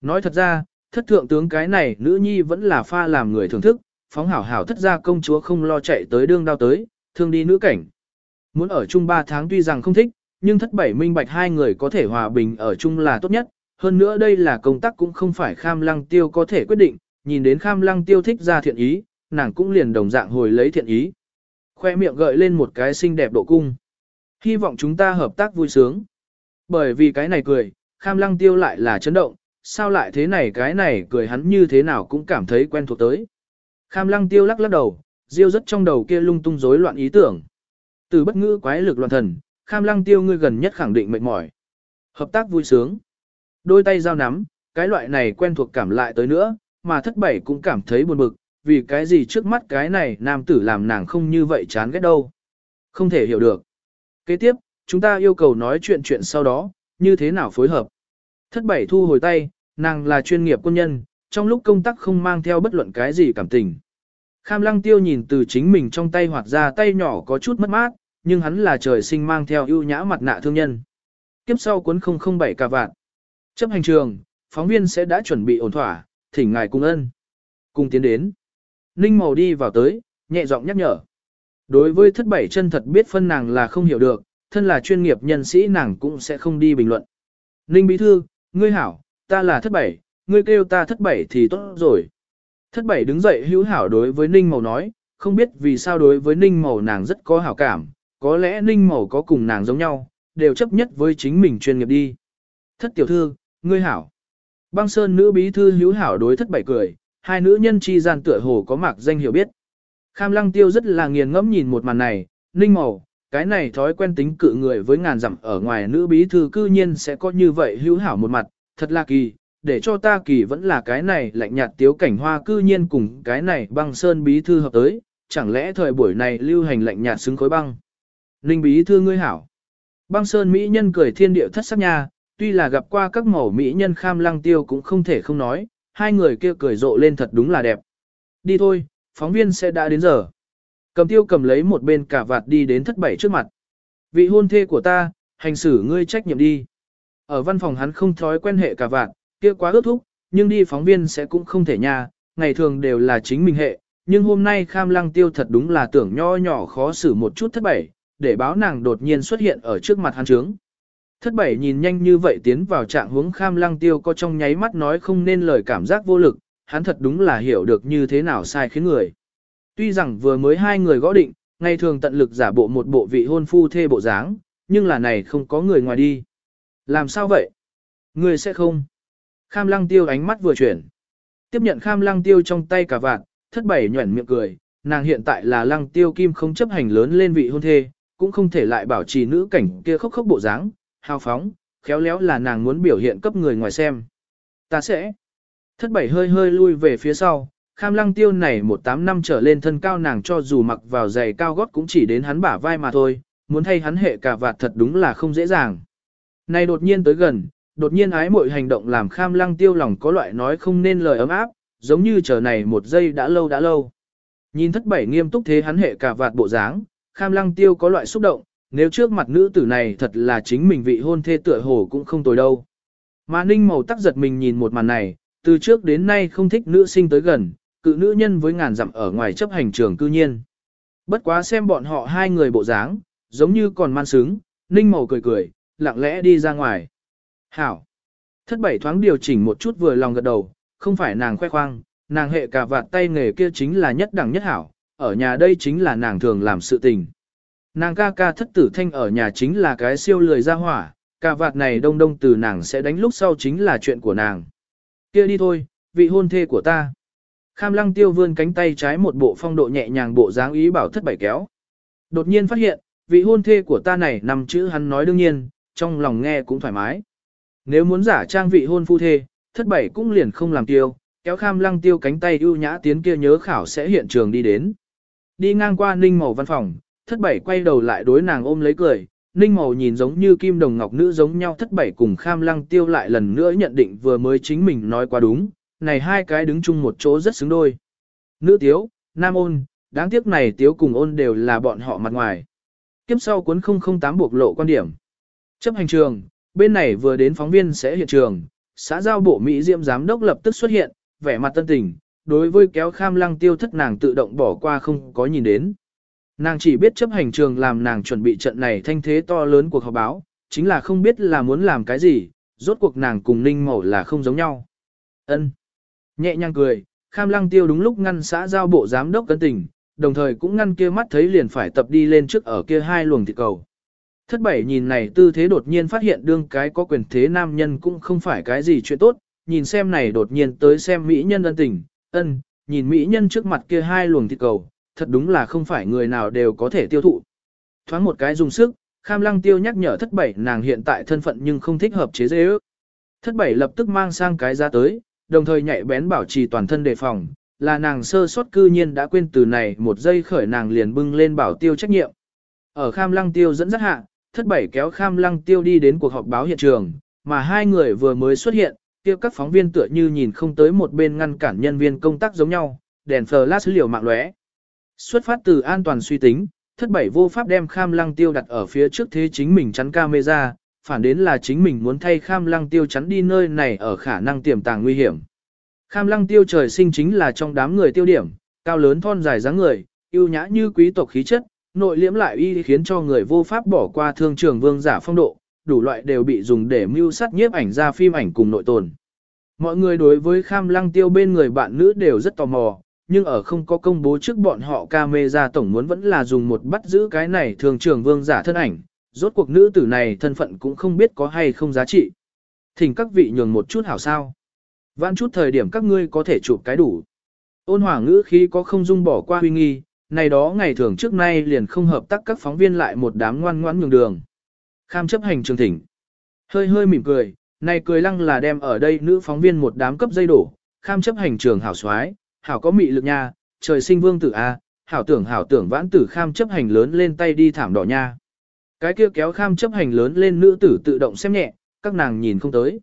Nói thật ra, thất thượng tướng cái này nữ nhi vẫn là pha làm người thưởng thức, phóng hảo hảo thất gia công chúa không lo chạy tới đương đao tới, thương đi nữ cảnh. Muốn ở chung ba tháng tuy rằng không thích, nhưng thất bảy minh bạch hai người có thể hòa bình ở chung là tốt nhất, hơn nữa đây là công tác cũng không phải kham lăng tiêu có thể quyết định, nhìn đến kham lăng tiêu thích ra thiện ý, nàng cũng liền đồng dạng hồi lấy thiện ý. Khoe miệng gợi lên một cái xinh đẹp độ cung. Hy vọng chúng ta hợp tác vui sướng. Bởi vì cái này cười, kham lăng tiêu lại là chấn động, sao lại thế này cái này cười hắn như thế nào cũng cảm thấy quen thuộc tới. Kham lăng tiêu lắc lắc đầu, diêu rất trong đầu kia lung tung rối loạn ý tưởng. Từ bất ngữ quái lực loạn thần, kham lăng tiêu ngươi gần nhất khẳng định mệt mỏi. Hợp tác vui sướng. Đôi tay giao nắm, cái loại này quen thuộc cảm lại tới nữa, mà thất bảy cũng cảm thấy buồn bực, vì cái gì trước mắt cái này nam tử làm nàng không như vậy chán ghét đâu. Không thể hiểu được. Kế tiếp, chúng ta yêu cầu nói chuyện chuyện sau đó, như thế nào phối hợp. Thất bảy thu hồi tay, nàng là chuyên nghiệp quân nhân, trong lúc công tác không mang theo bất luận cái gì cảm tình. Kham lăng tiêu nhìn từ chính mình trong tay hoạt ra tay nhỏ có chút mất mát, nhưng hắn là trời sinh mang theo ưu nhã mặt nạ thương nhân. Kiếp sau cuốn 007 cả vạn. Chấp hành trường, phóng viên sẽ đã chuẩn bị ổn thỏa, thỉnh ngài cùng ân. Cùng tiến đến. Ninh màu đi vào tới, nhẹ giọng nhắc nhở. Đối với thất bảy chân thật biết phân nàng là không hiểu được, thân là chuyên nghiệp nhân sĩ nàng cũng sẽ không đi bình luận. Ninh Bí Thư, ngươi hảo, ta là thất bảy, ngươi kêu ta thất bảy thì tốt rồi. Thất bảy đứng dậy hữu hảo đối với Ninh Màu nói, không biết vì sao đối với Ninh Màu nàng rất có hảo cảm, có lẽ Ninh Màu có cùng nàng giống nhau, đều chấp nhất với chính mình chuyên nghiệp đi. Thất tiểu thư, ngươi hảo. Băng sơn nữ bí thư hữu hảo đối thất bảy cười, hai nữ nhân chi gian tựa hồ có mạc danh hiểu biết. Kham lăng tiêu rất là nghiền ngẫm nhìn một màn này, Ninh Màu, cái này thói quen tính cự người với ngàn dặm ở ngoài nữ bí thư cư nhiên sẽ có như vậy hữu hảo một mặt, thật là kỳ, để cho ta kỳ vẫn là cái này lạnh nhạt tiếu cảnh hoa cư nhiên cùng cái này băng sơn bí thư hợp tới, chẳng lẽ thời buổi này lưu hành lạnh nhạt xứng khối băng. Ninh bí thư ngươi hảo. Băng sơn mỹ nhân cười thiên địa thất sắc nha, tuy là gặp qua các mẫu mỹ nhân kham lăng tiêu cũng không thể không nói, hai người kia cười rộ lên thật đúng là đẹp. Đi thôi, phóng viên sẽ đã đến giờ. Cầm tiêu cầm lấy một bên cả vạt đi đến thất bảy trước mặt. Vị hôn thê của ta, hành xử ngươi trách nhiệm đi. Ở văn phòng hắn không thói quen hệ cả vạt, kia quá ước thúc, nhưng đi phóng viên sẽ cũng không thể nha, ngày thường đều là chính mình hệ, nhưng hôm nay kham lăng tiêu thật đúng là tưởng nho nhỏ khó xử một chút thất bảy, để báo nàng đột nhiên xuất hiện ở trước mặt hắn trướng. Thất bảy nhìn nhanh như vậy tiến vào trạng hướng kham lăng tiêu có trong nháy mắt nói không nên lời cảm giác vô lực, hắn thật đúng là hiểu được như thế nào sai khiến người. Tuy rằng vừa mới hai người gõ định, ngày thường tận lực giả bộ một bộ vị hôn phu thê bộ dáng, nhưng là này không có người ngoài đi. Làm sao vậy? Người sẽ không. Kham lăng tiêu ánh mắt vừa chuyển. Tiếp nhận kham lăng tiêu trong tay cả vạn, thất bảy nhuẩn miệng cười, nàng hiện tại là lăng tiêu kim không chấp hành lớn lên vị hôn thê, cũng không thể lại bảo trì nữ cảnh kia khóc khóc bộ dáng, hào phóng, khéo léo là nàng muốn biểu hiện cấp người ngoài xem. Ta sẽ. Thất bảy hơi hơi lui về phía sau, kham lăng tiêu này một tám năm trở lên thân cao nàng cho dù mặc vào giày cao gót cũng chỉ đến hắn bả vai mà thôi, muốn thay hắn hệ cả vạt thật đúng là không dễ dàng. Này đột nhiên tới gần, đột nhiên ái mọi hành động làm kham lăng tiêu lòng có loại nói không nên lời ấm áp, giống như chờ này một giây đã lâu đã lâu. Nhìn thất bảy nghiêm túc thế hắn hệ cả vạt bộ dáng, kham lăng tiêu có loại xúc động, nếu trước mặt nữ tử này thật là chính mình vị hôn thê tựa hồ cũng không tồi đâu. Mà ninh màu tắc giật mình nhìn một màn này, từ trước đến nay không thích nữ sinh tới gần, cự nữ nhân với ngàn dặm ở ngoài chấp hành trường cư nhiên. Bất quá xem bọn họ hai người bộ dáng, giống như còn man sướng, ninh màu cười cười, lặng lẽ đi ra ngoài. Hảo. Thất bảy thoáng điều chỉnh một chút vừa lòng gật đầu, không phải nàng khoe khoang, nàng hệ cả vạt tay nghề kia chính là nhất đẳng nhất hảo, ở nhà đây chính là nàng thường làm sự tình. Nàng ca ca thất tử thanh ở nhà chính là cái siêu lười ra hỏa, cả vạt này đông đông từ nàng sẽ đánh lúc sau chính là chuyện của nàng. kia đi thôi, vị hôn thê của ta. Kham lăng tiêu vươn cánh tay trái một bộ phong độ nhẹ nhàng bộ dáng ý bảo thất bảy kéo. Đột nhiên phát hiện, vị hôn thê của ta này nằm chữ hắn nói đương nhiên, trong lòng nghe cũng thoải mái. Nếu muốn giả trang vị hôn phu thê, thất bảy cũng liền không làm tiêu, kéo kham lăng tiêu cánh tay ưu nhã tiến kia nhớ khảo sẽ hiện trường đi đến. Đi ngang qua ninh màu văn phòng, thất bảy quay đầu lại đối nàng ôm lấy cười, ninh màu nhìn giống như kim đồng ngọc nữ giống nhau thất bảy cùng kham lăng tiêu lại lần nữa nhận định vừa mới chính mình nói quá đúng, này hai cái đứng chung một chỗ rất xứng đôi. Nữ tiếu, nam ôn, đáng tiếc này tiếu cùng ôn đều là bọn họ mặt ngoài. Kiếp sau cuốn 008 buộc lộ quan điểm. Chấp hành trường, bên này vừa đến phóng viên sẽ hiện trường, xã giao bộ Mỹ Diệm giám đốc lập tức xuất hiện, vẻ mặt tân tình, đối với kéo kham lăng tiêu thất nàng tự động bỏ qua không có nhìn đến. Nàng chỉ biết chấp hành trường làm nàng chuẩn bị trận này thanh thế to lớn cuộc họp báo, chính là không biết là muốn làm cái gì, rốt cuộc nàng cùng ninh mẫu là không giống nhau. ân Nhẹ nhàng cười, kham lăng tiêu đúng lúc ngăn xã giao bộ giám đốc cân tình, đồng thời cũng ngăn kia mắt thấy liền phải tập đi lên trước ở kia hai luồng thịt cầu. Thất bảy nhìn này tư thế đột nhiên phát hiện đương cái có quyền thế nam nhân cũng không phải cái gì chuyện tốt, nhìn xem này đột nhiên tới xem mỹ nhân ân tình, ân, nhìn mỹ nhân trước mặt kia hai luồng thịt cầu, thật đúng là không phải người nào đều có thể tiêu thụ. Thoáng một cái dùng sức, kham lăng tiêu nhắc nhở thất bảy nàng hiện tại thân phận nhưng không thích hợp chế dễ ước. Thất bảy lập tức mang sang cái ra tới, đồng thời nhạy bén bảo trì toàn thân đề phòng, là nàng sơ sót cư nhiên đã quên từ này một giây khởi nàng liền bưng lên bảo tiêu trách nhiệm. Ở kham lăng tiêu dẫn dắt hạ, thất bảy kéo kham lăng tiêu đi đến cuộc họp báo hiện trường, mà hai người vừa mới xuất hiện, kia các phóng viên tựa như nhìn không tới một bên ngăn cản nhân viên công tác giống nhau, đèn flash liều mạng lóe. Xuất phát từ an toàn suy tính, thất bảy vô pháp đem kham lăng tiêu đặt ở phía trước thế chính mình chắn camera, phản đến là chính mình muốn thay kham lăng tiêu chắn đi nơi này ở khả năng tiềm tàng nguy hiểm. Kham lăng tiêu trời sinh chính là trong đám người tiêu điểm, cao lớn thon dài dáng người, yêu nhã như quý tộc khí chất, nội liễm lại y khiến cho người vô pháp bỏ qua thương trường vương giả phong độ, đủ loại đều bị dùng để mưu sát nhiếp ảnh ra phim ảnh cùng nội tồn. Mọi người đối với kham lăng tiêu bên người bạn nữ đều rất tò mò, nhưng ở không có công bố trước bọn họ camera tổng muốn vẫn là dùng một bắt giữ cái này thường trường vương giả thân ảnh, rốt cuộc nữ tử này thân phận cũng không biết có hay không giá trị. Thỉnh các vị nhường một chút hảo sao. Vãn chút thời điểm các ngươi có thể chụp cái đủ. Ôn hòa ngữ khí có không dung bỏ qua huy nghi, này đó ngày thường trước nay liền không hợp tác các phóng viên lại một đám ngoan ngoãn nhường đường. Kham chấp hành trường thỉnh. Hơi hơi mỉm cười, này cười lăng là đem ở đây nữ phóng viên một đám cấp dây đổ, kham chấp hành trường hảo soái hảo có mị lực nha, trời sinh vương tử A, hảo tưởng hảo tưởng vãn tử kham chấp hành lớn lên tay đi thảm đỏ nha. Cái kia kéo kham chấp hành lớn lên nữ tử tự động xem nhẹ, các nàng nhìn không tới.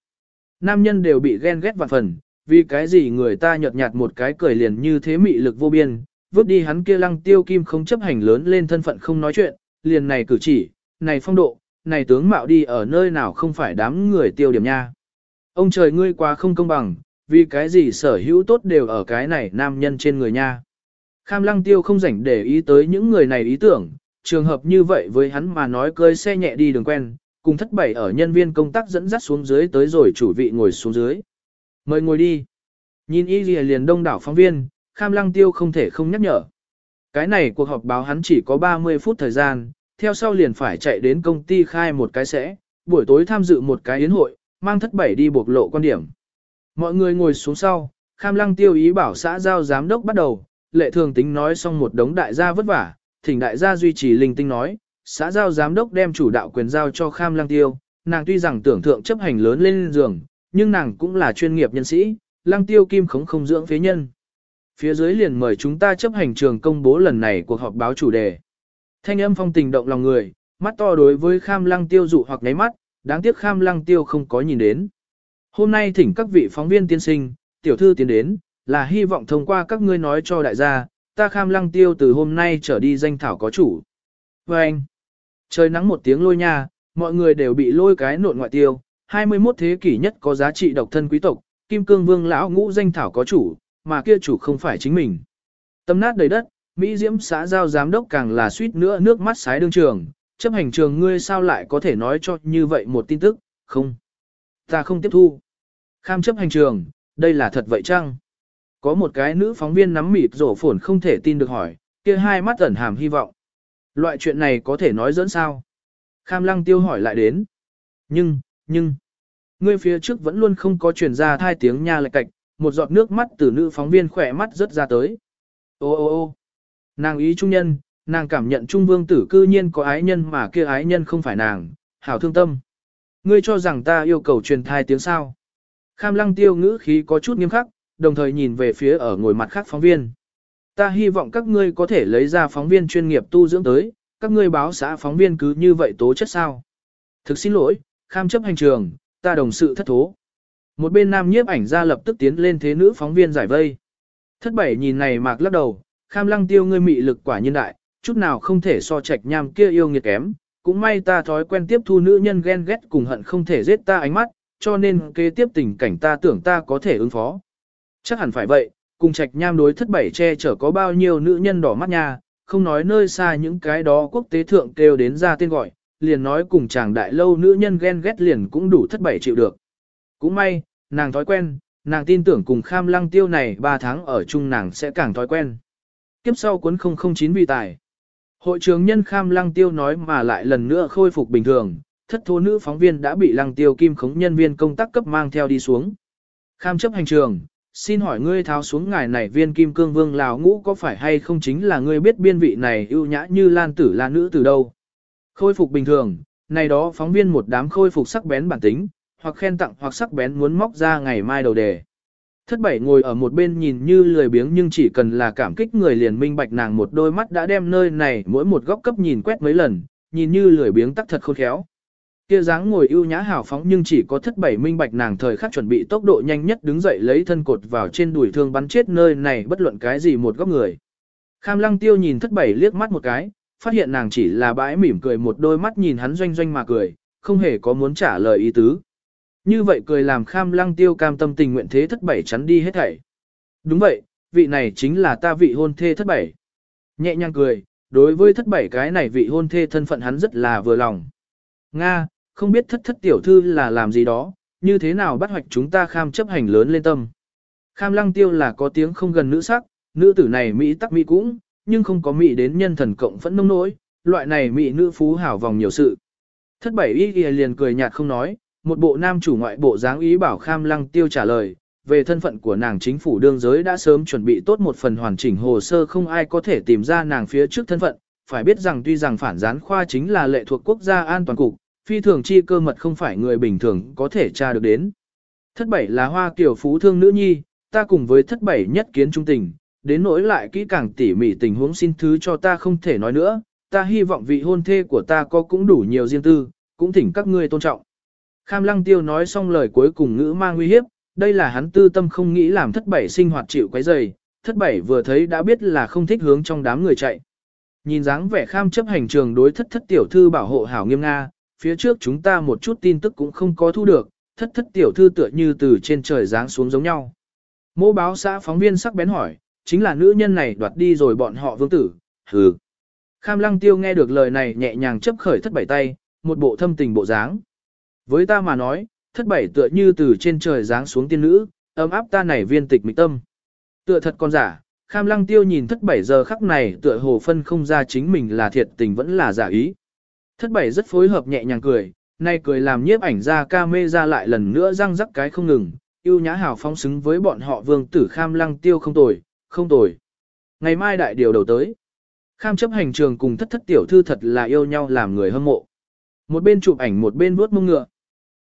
Nam nhân đều bị ghen ghét vạn phần, vì cái gì người ta nhợt nhạt một cái cười liền như thế mị lực vô biên, vứt đi hắn kia lăng tiêu kim không chấp hành lớn lên thân phận không nói chuyện, liền này cử chỉ, này phong độ, này tướng mạo đi ở nơi nào không phải đám người tiêu điểm nha. Ông trời ngươi quá không công bằng, vì cái gì sở hữu tốt đều ở cái này nam nhân trên người nha. Kham lăng tiêu không rảnh để ý tới những người này ý tưởng, trường hợp như vậy với hắn mà nói cơi xe nhẹ đi đường quen, cùng thất bảy ở nhân viên công tác dẫn dắt xuống dưới tới rồi chủ vị ngồi xuống dưới. Mời ngồi đi. Nhìn y lìa liền đông đảo phóng viên, kham lăng tiêu không thể không nhắc nhở. Cái này cuộc họp báo hắn chỉ có 30 phút thời gian, theo sau liền phải chạy đến công ty khai một cái sẽ, buổi tối tham dự một cái yến hội, mang thất bảy đi bộc lộ quan điểm. Mọi người ngồi xuống sau, kham lăng tiêu ý bảo xã giao giám đốc bắt đầu, lệ thường tính nói xong một đống đại gia vất vả, thỉnh đại gia duy trì linh tinh nói, xã giao giám đốc đem chủ đạo quyền giao cho kham lăng tiêu, nàng tuy rằng tưởng thượng chấp hành lớn lên giường, nhưng nàng cũng là chuyên nghiệp nhân sĩ, lăng tiêu kim khống không dưỡng phế nhân. Phía dưới liền mời chúng ta chấp hành trường công bố lần này cuộc họp báo chủ đề. Thanh âm phong tình động lòng người, mắt to đối với kham lăng tiêu dụ hoặc nháy mắt, đáng tiếc kham lăng tiêu không có nhìn đến. Hôm nay thỉnh các vị phóng viên tiên sinh, tiểu thư tiến đến, là hy vọng thông qua các ngươi nói cho đại gia, ta kham lăng tiêu từ hôm nay trở đi danh thảo có chủ. Và anh, trời nắng một tiếng lôi nha, mọi người đều bị lôi cái nộn ngoại tiêu, 21 thế kỷ nhất có giá trị độc thân quý tộc, kim cương vương lão ngũ danh thảo có chủ, mà kia chủ không phải chính mình. Tâm nát đầy đất, Mỹ Diễm xã giao giám đốc càng là suýt nữa nước mắt sái đương trường, chấp hành trường ngươi sao lại có thể nói cho như vậy một tin tức, không. Ta không tiếp thu. Kham chấp hành trường, đây là thật vậy chăng? Có một cái nữ phóng viên nắm mịt rổ phổn không thể tin được hỏi, kia hai mắt ẩn hàm hy vọng. Loại chuyện này có thể nói dẫn sao? Kham lăng tiêu hỏi lại đến. Nhưng, nhưng, ngươi phía trước vẫn luôn không có truyền ra thai tiếng nha lệch cạch, một giọt nước mắt từ nữ phóng viên khỏe mắt rớt ra tới. Ô ô ô nàng ý trung nhân, nàng cảm nhận trung vương tử cư nhiên có ái nhân mà kia ái nhân không phải nàng, hảo thương tâm. Ngươi cho rằng ta yêu cầu truyền thai tiếng sao. Kham lăng tiêu ngữ khí có chút nghiêm khắc, đồng thời nhìn về phía ở ngồi mặt khác phóng viên. Ta hy vọng các ngươi có thể lấy ra phóng viên chuyên nghiệp tu dưỡng tới, các ngươi báo xã phóng viên cứ như vậy tố chất sao. Thực xin lỗi, kham chấp hành trường, ta đồng sự thất thố. Một bên nam nhiếp ảnh ra lập tức tiến lên thế nữ phóng viên giải vây. Thất bảy nhìn này mạc lắc đầu, kham lăng tiêu ngươi mị lực quả nhân đại, chút nào không thể so trạch nham kia yêu nghiệt kém. Cũng may ta thói quen tiếp thu nữ nhân ghen ghét cùng hận không thể giết ta ánh mắt, cho nên kế tiếp tình cảnh ta tưởng ta có thể ứng phó. Chắc hẳn phải vậy, cùng trạch nham đối thất bảy che chở có bao nhiêu nữ nhân đỏ mắt nha, không nói nơi xa những cái đó quốc tế thượng kêu đến ra tên gọi, liền nói cùng chàng đại lâu nữ nhân ghen ghét liền cũng đủ thất bảy chịu được. Cũng may, nàng thói quen, nàng tin tưởng cùng kham lăng tiêu này 3 tháng ở chung nàng sẽ càng thói quen. Kiếp sau cuốn 009 vì tài. Hội trưởng nhân kham lăng tiêu nói mà lại lần nữa khôi phục bình thường, thất thố nữ phóng viên đã bị lăng tiêu kim khống nhân viên công tác cấp mang theo đi xuống. Kham chấp hành trường, xin hỏi ngươi tháo xuống ngài này viên kim cương vương lào ngũ có phải hay không chính là ngươi biết biên vị này ưu nhã như lan tử là nữ từ đâu. Khôi phục bình thường, này đó phóng viên một đám khôi phục sắc bén bản tính, hoặc khen tặng hoặc sắc bén muốn móc ra ngày mai đầu đề. Thất bảy ngồi ở một bên nhìn như lười biếng nhưng chỉ cần là cảm kích người liền minh bạch nàng một đôi mắt đã đem nơi này mỗi một góc cấp nhìn quét mấy lần, nhìn như lười biếng tắc thật khôn khéo. Kia dáng ngồi ưu nhã hào phóng nhưng chỉ có thất bảy minh bạch nàng thời khắc chuẩn bị tốc độ nhanh nhất đứng dậy lấy thân cột vào trên đùi thương bắn chết nơi này bất luận cái gì một góc người. Kham lăng tiêu nhìn thất bảy liếc mắt một cái, phát hiện nàng chỉ là bãi mỉm cười một đôi mắt nhìn hắn doanh doanh mà cười, không hề có muốn trả lời ý tứ. Như vậy cười làm kham lăng tiêu cam tâm tình nguyện thế thất bảy chắn đi hết thảy. Đúng vậy, vị này chính là ta vị hôn thê thất bảy. Nhẹ nhàng cười, đối với thất bảy cái này vị hôn thê thân phận hắn rất là vừa lòng. Nga, không biết thất thất tiểu thư là làm gì đó, như thế nào bắt hoạch chúng ta kham chấp hành lớn lên tâm. Kham lăng tiêu là có tiếng không gần nữ sắc, nữ tử này Mỹ tắc Mỹ cũng, nhưng không có Mỹ đến nhân thần cộng phẫn nông nỗi, loại này Mỹ nữ phú hảo vòng nhiều sự. Thất bảy y liền cười nhạt không nói, một bộ nam chủ ngoại bộ dáng ý bảo kham lăng tiêu trả lời, về thân phận của nàng chính phủ đương giới đã sớm chuẩn bị tốt một phần hoàn chỉnh hồ sơ không ai có thể tìm ra nàng phía trước thân phận, phải biết rằng tuy rằng phản gián khoa chính là lệ thuộc quốc gia an toàn cục, phi thường chi cơ mật không phải người bình thường có thể tra được đến. Thất bảy là hoa kiểu phú thương nữ nhi, ta cùng với thất bảy nhất kiến trung tình, đến nỗi lại kỹ càng tỉ mỉ tình huống xin thứ cho ta không thể nói nữa, ta hy vọng vị hôn thê của ta có cũng đủ nhiều riêng tư, cũng thỉnh các ngươi tôn trọng. Kham lăng tiêu nói xong lời cuối cùng ngữ mang nguy hiếp, đây là hắn tư tâm không nghĩ làm thất bảy sinh hoạt chịu quấy rầy, thất bảy vừa thấy đã biết là không thích hướng trong đám người chạy. Nhìn dáng vẻ kham chấp hành trường đối thất thất tiểu thư bảo hộ hảo nghiêm nga, phía trước chúng ta một chút tin tức cũng không có thu được, thất thất tiểu thư tựa như từ trên trời giáng xuống giống nhau. Mô báo xã phóng viên sắc bén hỏi, chính là nữ nhân này đoạt đi rồi bọn họ vương tử, hừ. Kham lăng tiêu nghe được lời này nhẹ nhàng chấp khởi thất bảy tay, một bộ thâm tình bộ dáng. Với ta mà nói, thất bảy tựa như từ trên trời giáng xuống tiên nữ, ấm áp ta này viên tịch mịch tâm. Tựa thật con giả, kham lăng tiêu nhìn thất bảy giờ khắc này tựa hồ phân không ra chính mình là thiệt tình vẫn là giả ý. Thất bảy rất phối hợp nhẹ nhàng cười, nay cười làm nhiếp ảnh ra ca mê ra lại lần nữa răng rắc cái không ngừng, yêu nhã hào phong xứng với bọn họ vương tử kham lăng tiêu không tồi, không tồi. Ngày mai đại điều đầu tới. Kham chấp hành trường cùng thất thất tiểu thư thật là yêu nhau làm người hâm mộ. Một bên chụp ảnh một bên vuốt mông ngựa.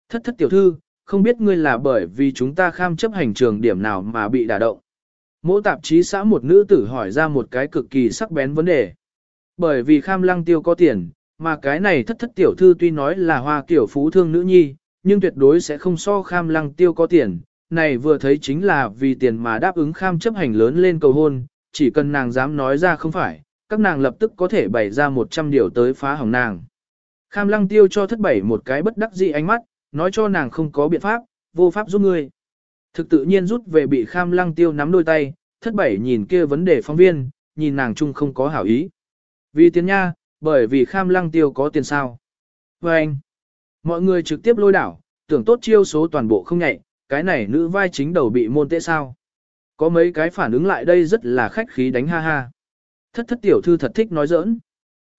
Thất thất tiểu thư, không biết ngươi là bởi vì chúng ta kham chấp hành trường điểm nào mà bị đả động. Mỗi tạp chí xã một nữ tử hỏi ra một cái cực kỳ sắc bén vấn đề. Bởi vì kham lăng tiêu có tiền, mà cái này thất thất tiểu thư tuy nói là hoa kiểu phú thương nữ nhi, nhưng tuyệt đối sẽ không so kham lăng tiêu có tiền. Này vừa thấy chính là vì tiền mà đáp ứng kham chấp hành lớn lên cầu hôn, chỉ cần nàng dám nói ra không phải, các nàng lập tức có thể bày ra 100 điều tới phá hỏng nàng. Kham lăng tiêu cho thất bảy một cái bất đắc dĩ ánh mắt, nói cho nàng không có biện pháp, vô pháp giúp ngươi. Thực tự nhiên rút về bị kham lăng tiêu nắm đôi tay, thất bảy nhìn kia vấn đề phóng viên, nhìn nàng chung không có hảo ý. Vì tiền nha, bởi vì kham lăng tiêu có tiền sao. Và anh, mọi người trực tiếp lôi đảo, tưởng tốt chiêu số toàn bộ không nhạy, cái này nữ vai chính đầu bị môn tệ sao. Có mấy cái phản ứng lại đây rất là khách khí đánh ha ha. Thất thất tiểu thư thật thích nói giỡn.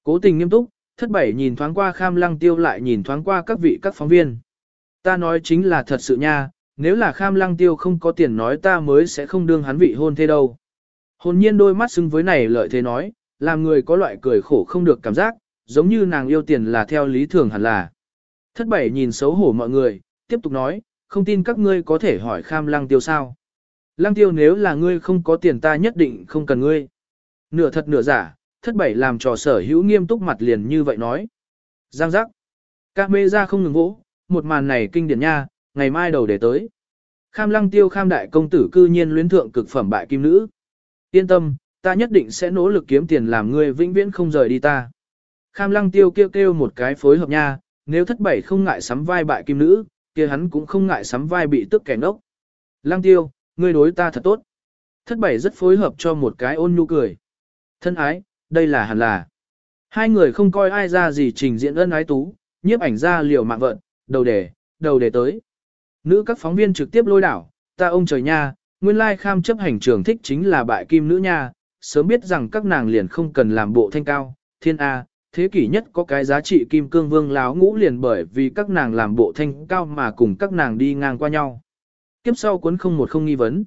Cố tình nghiêm túc, thất bảy nhìn thoáng qua kham lăng tiêu lại nhìn thoáng qua các vị các phóng viên. Ta nói chính là thật sự nha, nếu là kham lăng tiêu không có tiền nói ta mới sẽ không đương hắn vị hôn thế đâu. Hồn nhiên đôi mắt xứng với này lợi thế nói, làm người có loại cười khổ không được cảm giác, giống như nàng yêu tiền là theo lý thường hẳn là. Thất bảy nhìn xấu hổ mọi người, tiếp tục nói, không tin các ngươi có thể hỏi kham lăng tiêu sao. Lăng tiêu nếu là ngươi không có tiền ta nhất định không cần ngươi. Nửa thật nửa giả, thất bảy làm trò sở hữu nghiêm túc mặt liền như vậy nói. Giang giác. Các mê ra không ngừng vỗ, một màn này kinh điển nha, ngày mai đầu để tới. Kham lăng tiêu kham đại công tử cư nhiên luyến thượng cực phẩm bại kim nữ. Yên tâm, ta nhất định sẽ nỗ lực kiếm tiền làm ngươi vĩnh viễn không rời đi ta. Kham lăng tiêu kêu kêu một cái phối hợp nha, nếu thất bảy không ngại sắm vai bại kim nữ, kia hắn cũng không ngại sắm vai bị tức kẻ ngốc. Lăng tiêu, ngươi đối ta thật tốt. Thất bảy rất phối hợp cho một cái ôn nhu cười. Thân ái, đây là hẳn là. Hai người không coi ai ra gì trình diễn ân ái tú, nhiếp ảnh ra liều mạng vận, đầu đề, đầu đề tới. Nữ các phóng viên trực tiếp lôi đảo, ta ông trời nha, nguyên lai kham chấp hành trường thích chính là bại kim nữ nha, sớm biết rằng các nàng liền không cần làm bộ thanh cao, thiên A, thế kỷ nhất có cái giá trị kim cương vương láo ngũ liền bởi vì các nàng làm bộ thanh cao mà cùng các nàng đi ngang qua nhau. Kiếp sau cuốn không một không nghi vấn.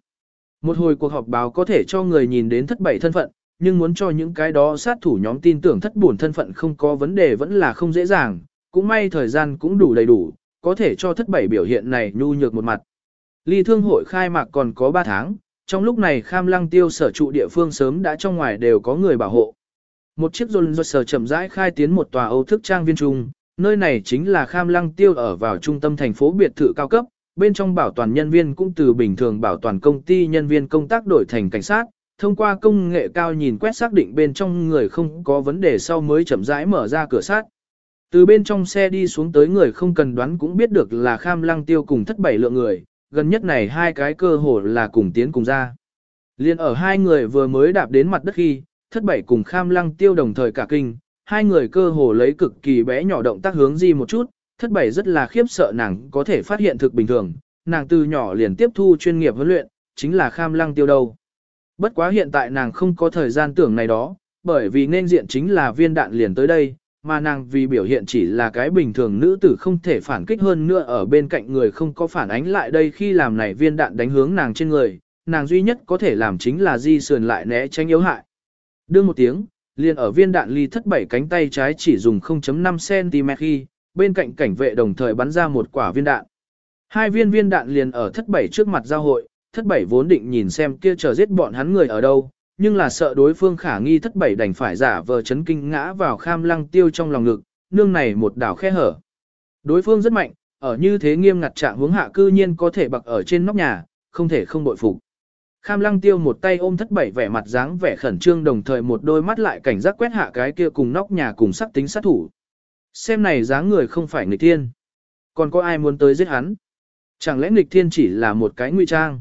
Một hồi cuộc họp báo có thể cho người nhìn đến thất bảy thân phận, nhưng muốn cho những cái đó sát thủ nhóm tin tưởng thất bổn thân phận không có vấn đề vẫn là không dễ dàng, cũng may thời gian cũng đủ đầy đủ, có thể cho thất bảy biểu hiện này nhu nhược một mặt. Ly thương hội khai mạc còn có 3 tháng, trong lúc này kham lăng tiêu sở trụ địa phương sớm đã trong ngoài đều có người bảo hộ. Một chiếc rôn rột sở chậm rãi khai tiến một tòa âu thức trang viên trung, nơi này chính là kham lăng tiêu ở vào trung tâm thành phố biệt thự cao cấp, bên trong bảo toàn nhân viên cũng từ bình thường bảo toàn công ty nhân viên công tác đổi thành cảnh sát, thông qua công nghệ cao nhìn quét xác định bên trong người không có vấn đề sau mới chậm rãi mở ra cửa sát. Từ bên trong xe đi xuống tới người không cần đoán cũng biết được là kham lăng tiêu cùng thất bảy lượng người, gần nhất này hai cái cơ hồ là cùng tiến cùng ra. Liên ở hai người vừa mới đạp đến mặt đất khi, thất bảy cùng kham lăng tiêu đồng thời cả kinh, hai người cơ hồ lấy cực kỳ bé nhỏ động tác hướng di một chút, thất bảy rất là khiếp sợ nàng có thể phát hiện thực bình thường, nàng từ nhỏ liền tiếp thu chuyên nghiệp huấn luyện, chính là kham lăng tiêu đâu. Bất quá hiện tại nàng không có thời gian tưởng này đó, bởi vì nên diện chính là viên đạn liền tới đây, mà nàng vì biểu hiện chỉ là cái bình thường nữ tử không thể phản kích hơn nữa ở bên cạnh người không có phản ánh lại đây khi làm này viên đạn đánh hướng nàng trên người, nàng duy nhất có thể làm chính là di sườn lại né tránh yếu hại. Đương một tiếng, liền ở viên đạn ly thất bảy cánh tay trái chỉ dùng 0.5cm khi, bên cạnh cảnh vệ đồng thời bắn ra một quả viên đạn. Hai viên viên đạn liền ở thất bảy trước mặt giao hội, thất bảy vốn định nhìn xem kia chờ giết bọn hắn người ở đâu, nhưng là sợ đối phương khả nghi thất bảy đành phải giả vờ chấn kinh ngã vào kham lăng tiêu trong lòng ngực, nương này một đảo khe hở. Đối phương rất mạnh, ở như thế nghiêm ngặt trạng hướng hạ cư nhiên có thể bậc ở trên nóc nhà, không thể không bội phục. Kham lăng tiêu một tay ôm thất bảy vẻ mặt dáng vẻ khẩn trương đồng thời một đôi mắt lại cảnh giác quét hạ cái kia cùng nóc nhà cùng sắc tính sát thủ. Xem này dáng người không phải người thiên. Còn có ai muốn tới giết hắn? Chẳng lẽ nghịch thiên chỉ là một cái nguy trang?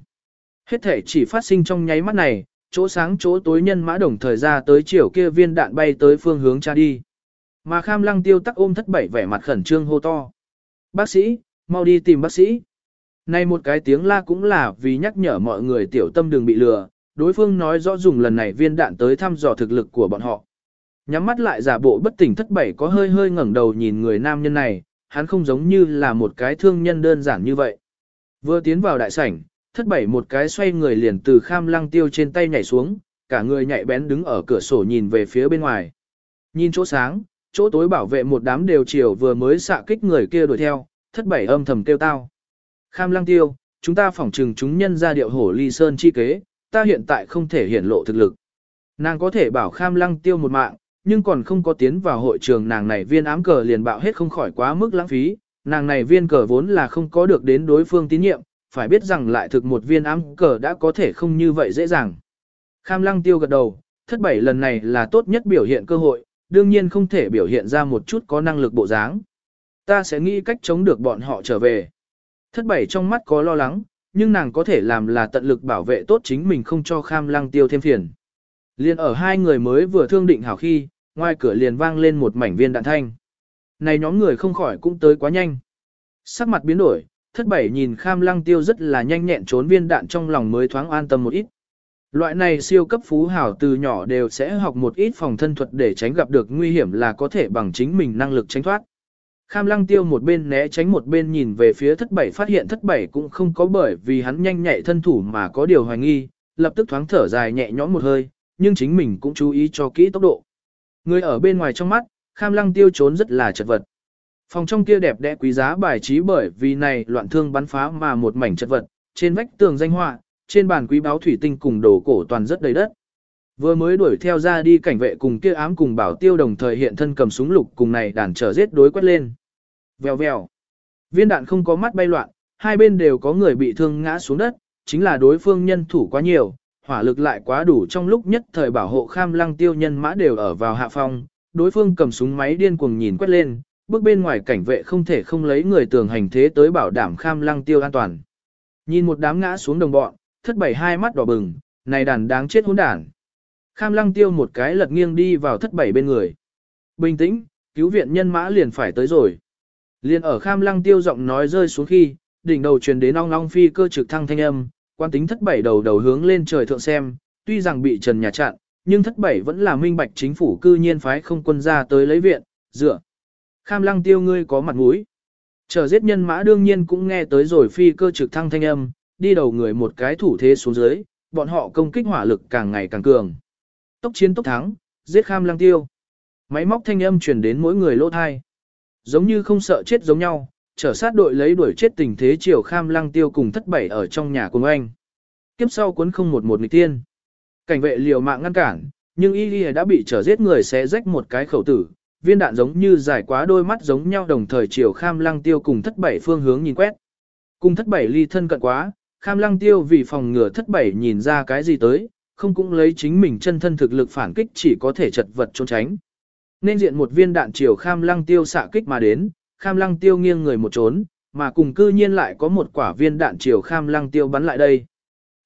Hết thể chỉ phát sinh trong nháy mắt này, chỗ sáng chỗ tối nhân mã đồng thời ra tới chiều kia viên đạn bay tới phương hướng cha đi. Mà kham lăng tiêu tắc ôm thất bảy vẻ mặt khẩn trương hô to. Bác sĩ, mau đi tìm bác sĩ. Này một cái tiếng la cũng là vì nhắc nhở mọi người tiểu tâm đừng bị lừa, đối phương nói rõ dùng lần này viên đạn tới thăm dò thực lực của bọn họ. Nhắm mắt lại giả bộ bất tỉnh thất bảy có hơi hơi ngẩng đầu nhìn người nam nhân này, hắn không giống như là một cái thương nhân đơn giản như vậy. Vừa tiến vào đại sảnh, thất bảy một cái xoay người liền từ kham lăng tiêu trên tay nhảy xuống, cả người nhạy bén đứng ở cửa sổ nhìn về phía bên ngoài. Nhìn chỗ sáng, chỗ tối bảo vệ một đám đều chiều vừa mới xạ kích người kia đuổi theo, thất bảy âm thầm kêu tao. Kham lăng tiêu, chúng ta phỏng trừng chúng nhân ra điệu hổ ly sơn chi kế, ta hiện tại không thể hiển lộ thực lực. Nàng có thể bảo kham lăng tiêu một mạng, nhưng còn không có tiến vào hội trường nàng này viên ám cờ liền bạo hết không khỏi quá mức lãng phí, nàng này viên cờ vốn là không có được đến đối phương tín nhiệm, phải biết rằng lại thực một viên ám cờ đã có thể không như vậy dễ dàng. Kham lăng tiêu gật đầu, thất bảy lần này là tốt nhất biểu hiện cơ hội, đương nhiên không thể biểu hiện ra một chút có năng lực bộ dáng. Ta sẽ nghĩ cách chống được bọn họ trở về. Thất bảy trong mắt có lo lắng, nhưng nàng có thể làm là tận lực bảo vệ tốt chính mình không cho kham lăng tiêu thêm phiền. Liên ở hai người mới vừa thương định hảo khi, ngoài cửa liền vang lên một mảnh viên đạn thanh. Này nhóm người không khỏi cũng tới quá nhanh. Sắc mặt biến đổi, thất bảy nhìn kham lăng tiêu rất là nhanh nhẹn trốn viên đạn trong lòng mới thoáng an tâm một ít. Loại này siêu cấp phú hảo từ nhỏ đều sẽ học một ít phòng thân thuật để tránh gặp được nguy hiểm là có thể bằng chính mình năng lực tránh thoát. Kham lăng tiêu một bên né tránh một bên nhìn về phía thất bảy phát hiện thất bảy cũng không có bởi vì hắn nhanh nhạy thân thủ mà có điều hoài nghi, lập tức thoáng thở dài nhẹ nhõm một hơi, nhưng chính mình cũng chú ý cho kỹ tốc độ. Người ở bên ngoài trong mắt, kham lăng tiêu trốn rất là chật vật. Phòng trong kia đẹp đẽ quý giá bài trí bởi vì này loạn thương bắn phá mà một mảnh chất vật, trên vách tường danh họa, trên bàn quý báo thủy tinh cùng đồ cổ toàn rất đầy đất. Vừa mới đuổi theo ra đi cảnh vệ cùng kia ám cùng bảo tiêu đồng thời hiện thân cầm súng lục cùng này đàn trở giết đối quét lên. Vèo vèo. Viên đạn không có mắt bay loạn, hai bên đều có người bị thương ngã xuống đất, chính là đối phương nhân thủ quá nhiều, hỏa lực lại quá đủ trong lúc nhất thời bảo hộ kham lăng tiêu nhân mã đều ở vào hạ phong, đối phương cầm súng máy điên cuồng nhìn quét lên, bước bên ngoài cảnh vệ không thể không lấy người tường hành thế tới bảo đảm kham lăng tiêu an toàn. Nhìn một đám ngã xuống đồng bọn, thất bảy hai mắt đỏ bừng, này đàn đáng chết hỗn đản. Kham lăng tiêu một cái lật nghiêng đi vào thất bảy bên người. Bình tĩnh, cứu viện nhân mã liền phải tới rồi. Liền ở kham lăng tiêu giọng nói rơi xuống khi, đỉnh đầu truyền đến ong ong phi cơ trực thăng thanh âm, quan tính thất bảy đầu đầu hướng lên trời thượng xem, tuy rằng bị trần nhà chặn, nhưng thất bảy vẫn là minh bạch chính phủ cư nhiên phái không quân ra tới lấy viện, dựa. Kham lăng tiêu ngươi có mặt mũi. Chờ giết nhân mã đương nhiên cũng nghe tới rồi phi cơ trực thăng thanh âm, đi đầu người một cái thủ thế xuống dưới, bọn họ công kích hỏa lực càng ngày càng cường. Tốc chiến tốc thắng, giết kham lăng tiêu. Máy móc thanh âm truyền đến mỗi người lỗ thai. Giống như không sợ chết giống nhau, trở sát đội lấy đuổi chết tình thế chiều kham lăng tiêu cùng thất bảy ở trong nhà cùng anh. Kiếp sau cuốn không một một nghịch tiên. Cảnh vệ liều mạng ngăn cản, nhưng y đã bị trở giết người sẽ rách một cái khẩu tử, viên đạn giống như dài quá đôi mắt giống nhau đồng thời chiều kham lăng tiêu cùng thất bảy phương hướng nhìn quét. Cùng thất bảy ly thân cận quá, kham lăng tiêu vì phòng ngừa thất bảy nhìn ra cái gì tới, không cũng lấy chính mình chân thân thực lực phản kích chỉ có thể chật vật trốn tránh. Nên diện một viên đạn chiều kham lăng tiêu xạ kích mà đến, kham lăng tiêu nghiêng người một trốn, mà cùng cư nhiên lại có một quả viên đạn chiều kham lăng tiêu bắn lại đây.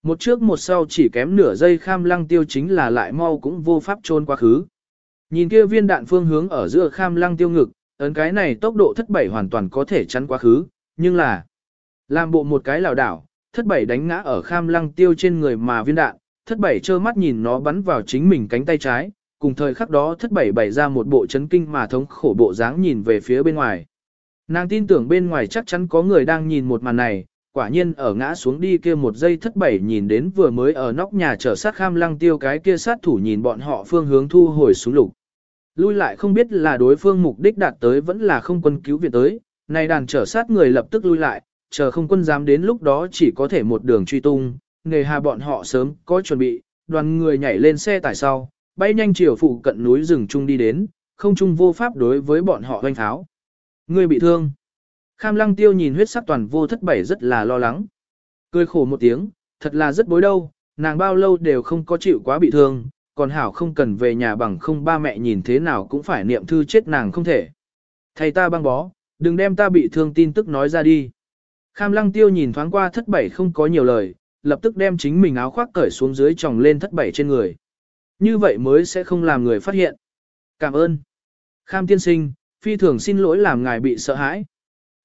Một trước một sau chỉ kém nửa giây kham lăng tiêu chính là lại mau cũng vô pháp trôn quá khứ. Nhìn kia viên đạn phương hướng ở giữa kham lăng tiêu ngực, ấn cái này tốc độ thất bảy hoàn toàn có thể chắn quá khứ, nhưng là làm bộ một cái lảo đảo, thất bảy đánh ngã ở kham lăng tiêu trên người mà viên đạn, thất bảy trơ mắt nhìn nó bắn vào chính mình cánh tay trái, cùng thời khắc đó thất bảy bày ra một bộ chấn kinh mà thống khổ bộ dáng nhìn về phía bên ngoài. Nàng tin tưởng bên ngoài chắc chắn có người đang nhìn một màn này, quả nhiên ở ngã xuống đi kia một giây thất bảy nhìn đến vừa mới ở nóc nhà trở sát kham lăng tiêu cái kia sát thủ nhìn bọn họ phương hướng thu hồi xuống lục. Lui lại không biết là đối phương mục đích đạt tới vẫn là không quân cứu viện tới, này đàn trở sát người lập tức lui lại, chờ không quân dám đến lúc đó chỉ có thể một đường truy tung, nghề hà bọn họ sớm có chuẩn bị, đoàn người nhảy lên xe tải sau, bay nhanh chiều phụ cận núi rừng trung đi đến, không trung vô pháp đối với bọn họ doanh tháo. Người bị thương. Kham lăng tiêu nhìn huyết sắc toàn vô thất bảy rất là lo lắng. Cười khổ một tiếng, thật là rất bối đâu, nàng bao lâu đều không có chịu quá bị thương, còn hảo không cần về nhà bằng không ba mẹ nhìn thế nào cũng phải niệm thư chết nàng không thể. Thầy ta băng bó, đừng đem ta bị thương tin tức nói ra đi. Kham lăng tiêu nhìn thoáng qua thất bảy không có nhiều lời, lập tức đem chính mình áo khoác cởi xuống dưới tròng lên thất bảy trên người. Như vậy mới sẽ không làm người phát hiện. Cảm ơn. Kham tiên sinh, phi thường xin lỗi làm ngài bị sợ hãi.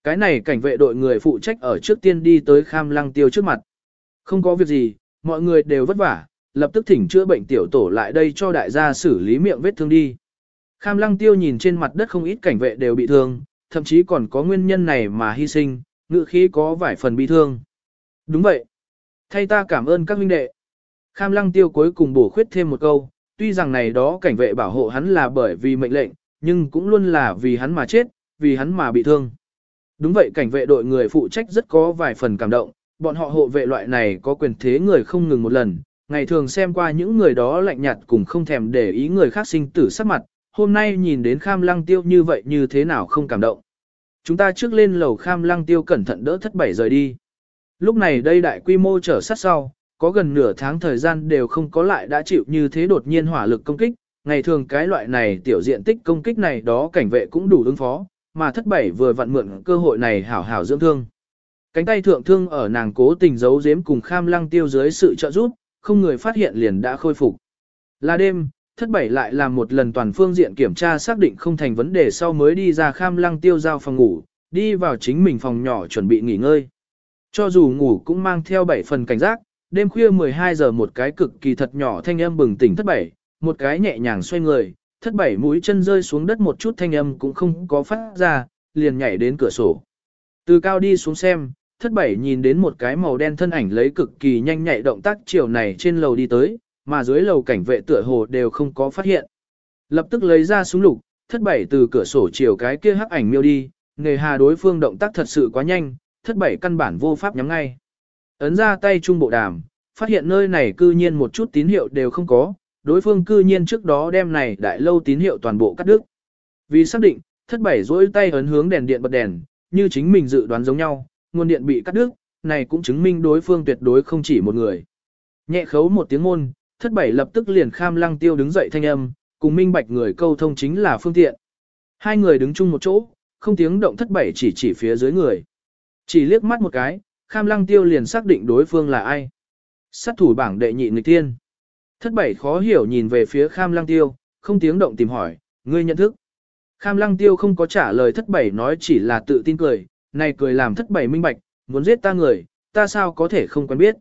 Cái này cảnh vệ đội người phụ trách ở trước tiên đi tới kham lăng tiêu trước mặt. Không có việc gì, mọi người đều vất vả, lập tức thỉnh chữa bệnh tiểu tổ lại đây cho đại gia xử lý miệng vết thương đi. Kham lăng tiêu nhìn trên mặt đất không ít cảnh vệ đều bị thương, thậm chí còn có nguyên nhân này mà hy sinh, ngự khí có vài phần bị thương. Đúng vậy. Thay ta cảm ơn các huynh đệ. Kham lăng tiêu cuối cùng bổ khuyết thêm một câu, tuy rằng này đó cảnh vệ bảo hộ hắn là bởi vì mệnh lệnh, nhưng cũng luôn là vì hắn mà chết, vì hắn mà bị thương. Đúng vậy cảnh vệ đội người phụ trách rất có vài phần cảm động, bọn họ hộ vệ loại này có quyền thế người không ngừng một lần, ngày thường xem qua những người đó lạnh nhạt cùng không thèm để ý người khác sinh tử sắc mặt, hôm nay nhìn đến kham lăng tiêu như vậy như thế nào không cảm động. Chúng ta trước lên lầu kham lăng tiêu cẩn thận đỡ thất bảy rời đi. Lúc này đây đại quy mô trở sát sau, có gần nửa tháng thời gian đều không có lại đã chịu như thế đột nhiên hỏa lực công kích, ngày thường cái loại này tiểu diện tích công kích này đó cảnh vệ cũng đủ ứng phó, mà thất bảy vừa vặn mượn cơ hội này hảo hảo dưỡng thương. Cánh tay thượng thương ở nàng cố tình giấu giếm cùng kham lăng tiêu dưới sự trợ giúp, không người phát hiện liền đã khôi phục. Là đêm, thất bảy lại làm một lần toàn phương diện kiểm tra xác định không thành vấn đề sau mới đi ra kham lăng tiêu giao phòng ngủ, đi vào chính mình phòng nhỏ chuẩn bị nghỉ ngơi. Cho dù ngủ cũng mang theo bảy phần cảnh giác, đêm khuya 12 giờ một cái cực kỳ thật nhỏ thanh âm bừng tỉnh thất bảy, một cái nhẹ nhàng xoay người, thất bảy mũi chân rơi xuống đất một chút thanh âm cũng không có phát ra, liền nhảy đến cửa sổ. Từ cao đi xuống xem, thất bảy nhìn đến một cái màu đen thân ảnh lấy cực kỳ nhanh nhạy động tác chiều này trên lầu đi tới, mà dưới lầu cảnh vệ tựa hồ đều không có phát hiện. Lập tức lấy ra súng lục, thất bảy từ cửa sổ chiều cái kia hắc ảnh miêu đi, nghề hà đối phương động tác thật sự quá nhanh, thất bảy căn bản vô pháp nhắm ngay. Ấn ra tay trung bộ đàm, phát hiện nơi này cư nhiên một chút tín hiệu đều không có, đối phương cư nhiên trước đó đem này đại lâu tín hiệu toàn bộ cắt đứt. Vì xác định, thất bảy duỗi tay ấn hướng đèn điện bật đèn, như chính mình dự đoán giống nhau, nguồn điện bị cắt đứt, này cũng chứng minh đối phương tuyệt đối không chỉ một người. Nhẹ khấu một tiếng môn, thất bảy lập tức liền kham lăng tiêu đứng dậy thanh âm, cùng minh bạch người câu thông chính là phương tiện. Hai người đứng chung một chỗ, không tiếng động thất bảy chỉ chỉ phía dưới người. Chỉ liếc mắt một cái, kham lăng tiêu liền xác định đối phương là ai. Sát thủ bảng đệ nhị nghịch tiên. Thất bảy khó hiểu nhìn về phía kham lăng tiêu, không tiếng động tìm hỏi, ngươi nhận thức. Kham lăng tiêu không có trả lời thất bảy nói chỉ là tự tin cười, này cười làm thất bảy minh bạch, muốn giết ta người, ta sao có thể không quen biết.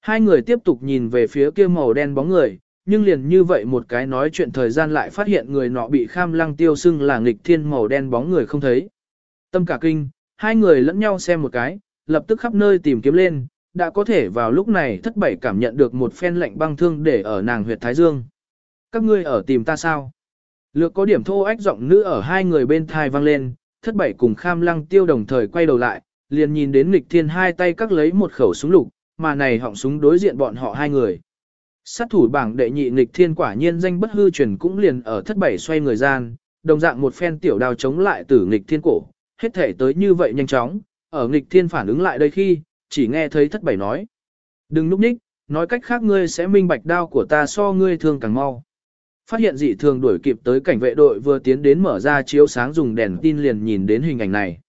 Hai người tiếp tục nhìn về phía kia màu đen bóng người, nhưng liền như vậy một cái nói chuyện thời gian lại phát hiện người nọ bị kham lăng tiêu xưng là nghịch thiên màu đen bóng người không thấy. Tâm cả kinh, hai người lẫn nhau xem một cái, lập tức khắp nơi tìm kiếm lên, đã có thể vào lúc này thất bảy cảm nhận được một phen lạnh băng thương để ở nàng huyệt Thái Dương. Các ngươi ở tìm ta sao? Lược có điểm thô ách giọng nữ ở hai người bên thai vang lên, thất bảy cùng kham lăng tiêu đồng thời quay đầu lại, liền nhìn đến nghịch thiên hai tay cắt lấy một khẩu súng lục, mà này họng súng đối diện bọn họ hai người. Sát thủ bảng đệ nhị nghịch thiên quả nhiên danh bất hư truyền cũng liền ở thất bảy xoay người gian, đồng dạng một phen tiểu đao chống lại tử nghịch thiên cổ, hết thể tới như vậy nhanh chóng, ở nghịch thiên phản ứng lại đây khi, chỉ nghe thấy thất bảy nói. Đừng núp ních, nói cách khác ngươi sẽ minh bạch đao của ta so ngươi thường càng mau. Phát hiện dị thường đuổi kịp tới cảnh vệ đội vừa tiến đến mở ra chiếu sáng dùng đèn tin liền nhìn đến hình ảnh này.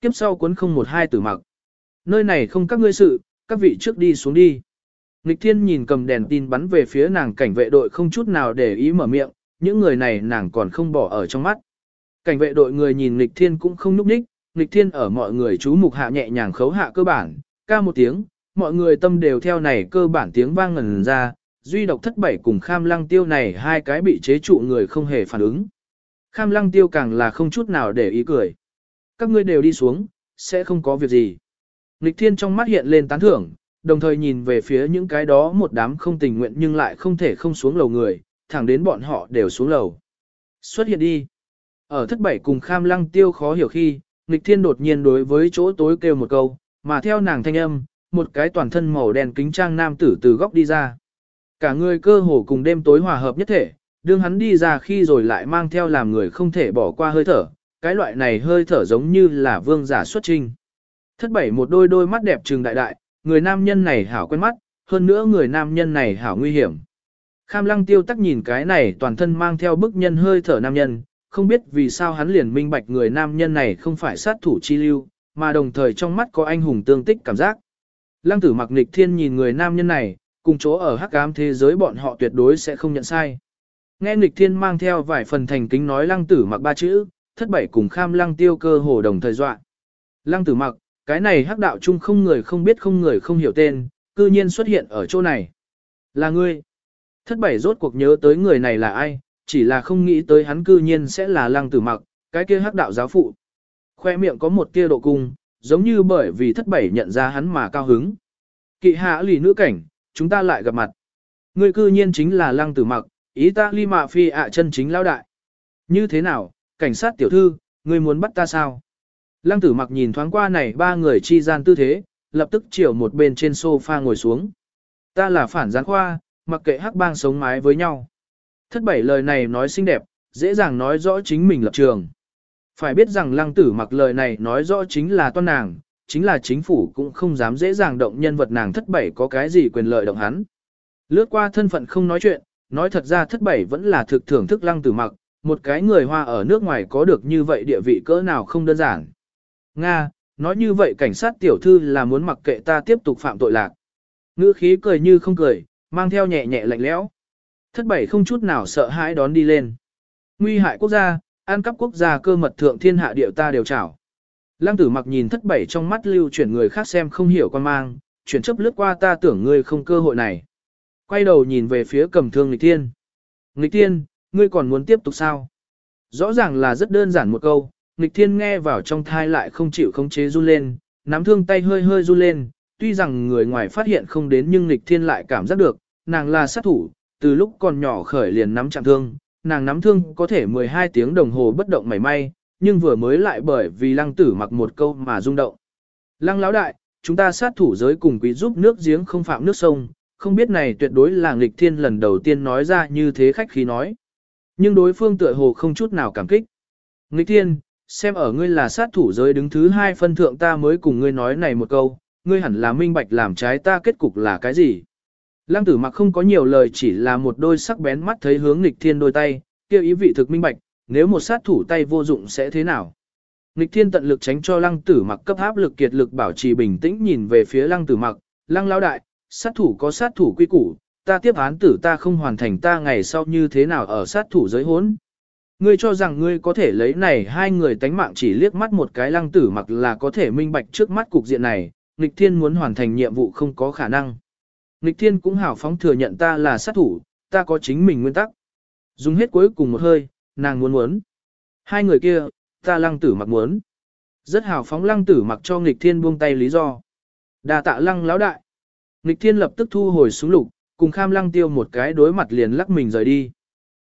Kiếp sau cuốn không một hai tử mặc. Nơi này không các ngươi sự, các vị trước đi xuống đi. Nịch thiên nhìn cầm đèn tin bắn về phía nàng cảnh vệ đội không chút nào để ý mở miệng, những người này nàng còn không bỏ ở trong mắt. Cảnh vệ đội người nhìn nịch thiên cũng không núp đích, nịch thiên ở mọi người chú mục hạ nhẹ nhàng khấu hạ cơ bản, ca một tiếng, mọi người tâm đều theo này cơ bản tiếng vang ngần ra, duy độc thất bảy cùng kham lăng tiêu này hai cái bị chế trụ người không hề phản ứng. Kham lăng tiêu càng là không chút nào để ý cười. Các ngươi đều đi xuống, sẽ không có việc gì. Nịch thiên trong mắt hiện lên tán thưởng, đồng thời nhìn về phía những cái đó một đám không tình nguyện nhưng lại không thể không xuống lầu người, thẳng đến bọn họ đều xuống lầu. Xuất hiện đi. Ở thất bảy cùng kham lăng tiêu khó hiểu khi, Nịch thiên đột nhiên đối với chỗ tối kêu một câu, mà theo nàng thanh âm, một cái toàn thân màu đen kính trang nam tử từ góc đi ra. Cả người cơ hồ cùng đêm tối hòa hợp nhất thể, đương hắn đi ra khi rồi lại mang theo làm người không thể bỏ qua hơi thở, cái loại này hơi thở giống như là vương giả xuất trinh. Thất bảy một đôi đôi mắt đẹp trừng đại đại, người nam nhân này hảo quen mắt, hơn nữa người nam nhân này hảo nguy hiểm. Kham lăng tiêu tắc nhìn cái này toàn thân mang theo bức nhân hơi thở nam nhân, không biết vì sao hắn liền minh bạch người nam nhân này không phải sát thủ chi lưu, mà đồng thời trong mắt có anh hùng tương tích cảm giác. Lăng tử mặc nịch thiên nhìn người nam nhân này, cùng chỗ ở hắc ám thế giới bọn họ tuyệt đối sẽ không nhận sai. Nghe nịch thiên mang theo vài phần thành kính nói lăng tử mặc ba chữ, thất bảy cùng kham lăng tiêu cơ hồ đồng thời dọa. Lăng tử mặc, cái này hắc đạo chung không người không biết không người không hiểu tên, cư nhiên xuất hiện ở chỗ này. Là ngươi. Thất bảy rốt cuộc nhớ tới người này là ai, chỉ là không nghĩ tới hắn cư nhiên sẽ là lăng tử mặc, cái kia hắc đạo giáo phụ. Khoe miệng có một tia độ cung, giống như bởi vì thất bảy nhận ra hắn mà cao hứng. Kỵ hạ lì nữ cảnh, chúng ta lại gặp mặt. Ngươi cư nhiên chính là lăng tử mặc, ý ta ly mạ phi ạ chân chính lao đại. Như thế nào, cảnh sát tiểu thư, ngươi muốn bắt ta sao? Lăng tử mặc nhìn thoáng qua này ba người chi gian tư thế, lập tức chiều một bên trên sofa ngồi xuống. Ta là phản gián khoa, mặc kệ hắc bang sống mái với nhau. Thất bảy lời này nói xinh đẹp, dễ dàng nói rõ chính mình lập trường. Phải biết rằng lăng tử mặc lời này nói rõ chính là toan nàng, chính là chính phủ cũng không dám dễ dàng động nhân vật nàng thất bảy có cái gì quyền lợi động hắn. Lướt qua thân phận không nói chuyện, nói thật ra thất bảy vẫn là thực thưởng thức lăng tử mặc, một cái người hoa ở nước ngoài có được như vậy địa vị cỡ nào không đơn giản. Nga, nói như vậy cảnh sát tiểu thư là muốn mặc kệ ta tiếp tục phạm tội lạc. Ngữ khí cười như không cười, mang theo nhẹ nhẹ lạnh lẽo. Thất bảy không chút nào sợ hãi đón đi lên. Nguy hại quốc gia, an cắp quốc gia cơ mật thượng thiên hạ điệu ta đều chảo. Lăng tử mặc nhìn thất bảy trong mắt lưu chuyển người khác xem không hiểu quan mang, chuyển chấp lướt qua ta tưởng ngươi không cơ hội này. Quay đầu nhìn về phía cầm thương nghịch thiên. Nghịch thiên, ngươi còn muốn tiếp tục sao? Rõ ràng là rất đơn giản một câu, nghịch thiên nghe vào trong thai lại không chịu khống chế run lên, nắm thương tay hơi hơi run lên, tuy rằng người ngoài phát hiện không đến nhưng nghịch thiên lại cảm giác được, nàng là sát thủ, từ lúc còn nhỏ khởi liền nắm chạm thương, nàng nắm thương có thể 12 tiếng đồng hồ bất động mảy may, nhưng vừa mới lại bởi vì lăng tử mặc một câu mà rung động. Lăng lão đại, chúng ta sát thủ giới cùng quý giúp nước giếng không phạm nước sông, không biết này tuyệt đối là nghịch thiên lần đầu tiên nói ra như thế khách khí nói. Nhưng đối phương tựa hồ không chút nào cảm kích. Nghịch thiên, xem ở ngươi là sát thủ giới đứng thứ hai phân thượng ta mới cùng ngươi nói này một câu, ngươi hẳn là minh bạch làm trái ta kết cục là cái gì. Lăng tử mặc không có nhiều lời chỉ là một đôi sắc bén mắt thấy hướng nghịch thiên đôi tay, kêu ý vị thực minh bạch, nếu một sát thủ tay vô dụng sẽ thế nào. Nịch thiên tận lực tránh cho lăng tử mặc cấp áp lực kiệt lực bảo trì bình tĩnh nhìn về phía lăng tử mặc, lăng lão đại, sát thủ có sát thủ quy củ, ta tiếp án tử ta không hoàn thành ta ngày sau như thế nào ở sát thủ giới hốn. Ngươi cho rằng ngươi có thể lấy này hai người tánh mạng chỉ liếc mắt một cái lăng tử mặc là có thể minh bạch trước mắt cục diện này, Nịch thiên muốn hoàn thành nhiệm vụ không có khả năng. Nịch thiên cũng hảo phóng thừa nhận ta là sát thủ, ta có chính mình nguyên tắc. Dùng hết cuối cùng một hơi, nàng muốn muốn. Hai người kia, ta lăng tử mặc muốn. Rất hào phóng lăng tử mặc cho nghịch thiên buông tay lý do. đa tạ lăng lão đại. Nghịch thiên lập tức thu hồi súng lục, cùng kham lăng tiêu một cái đối mặt liền lắc mình rời đi.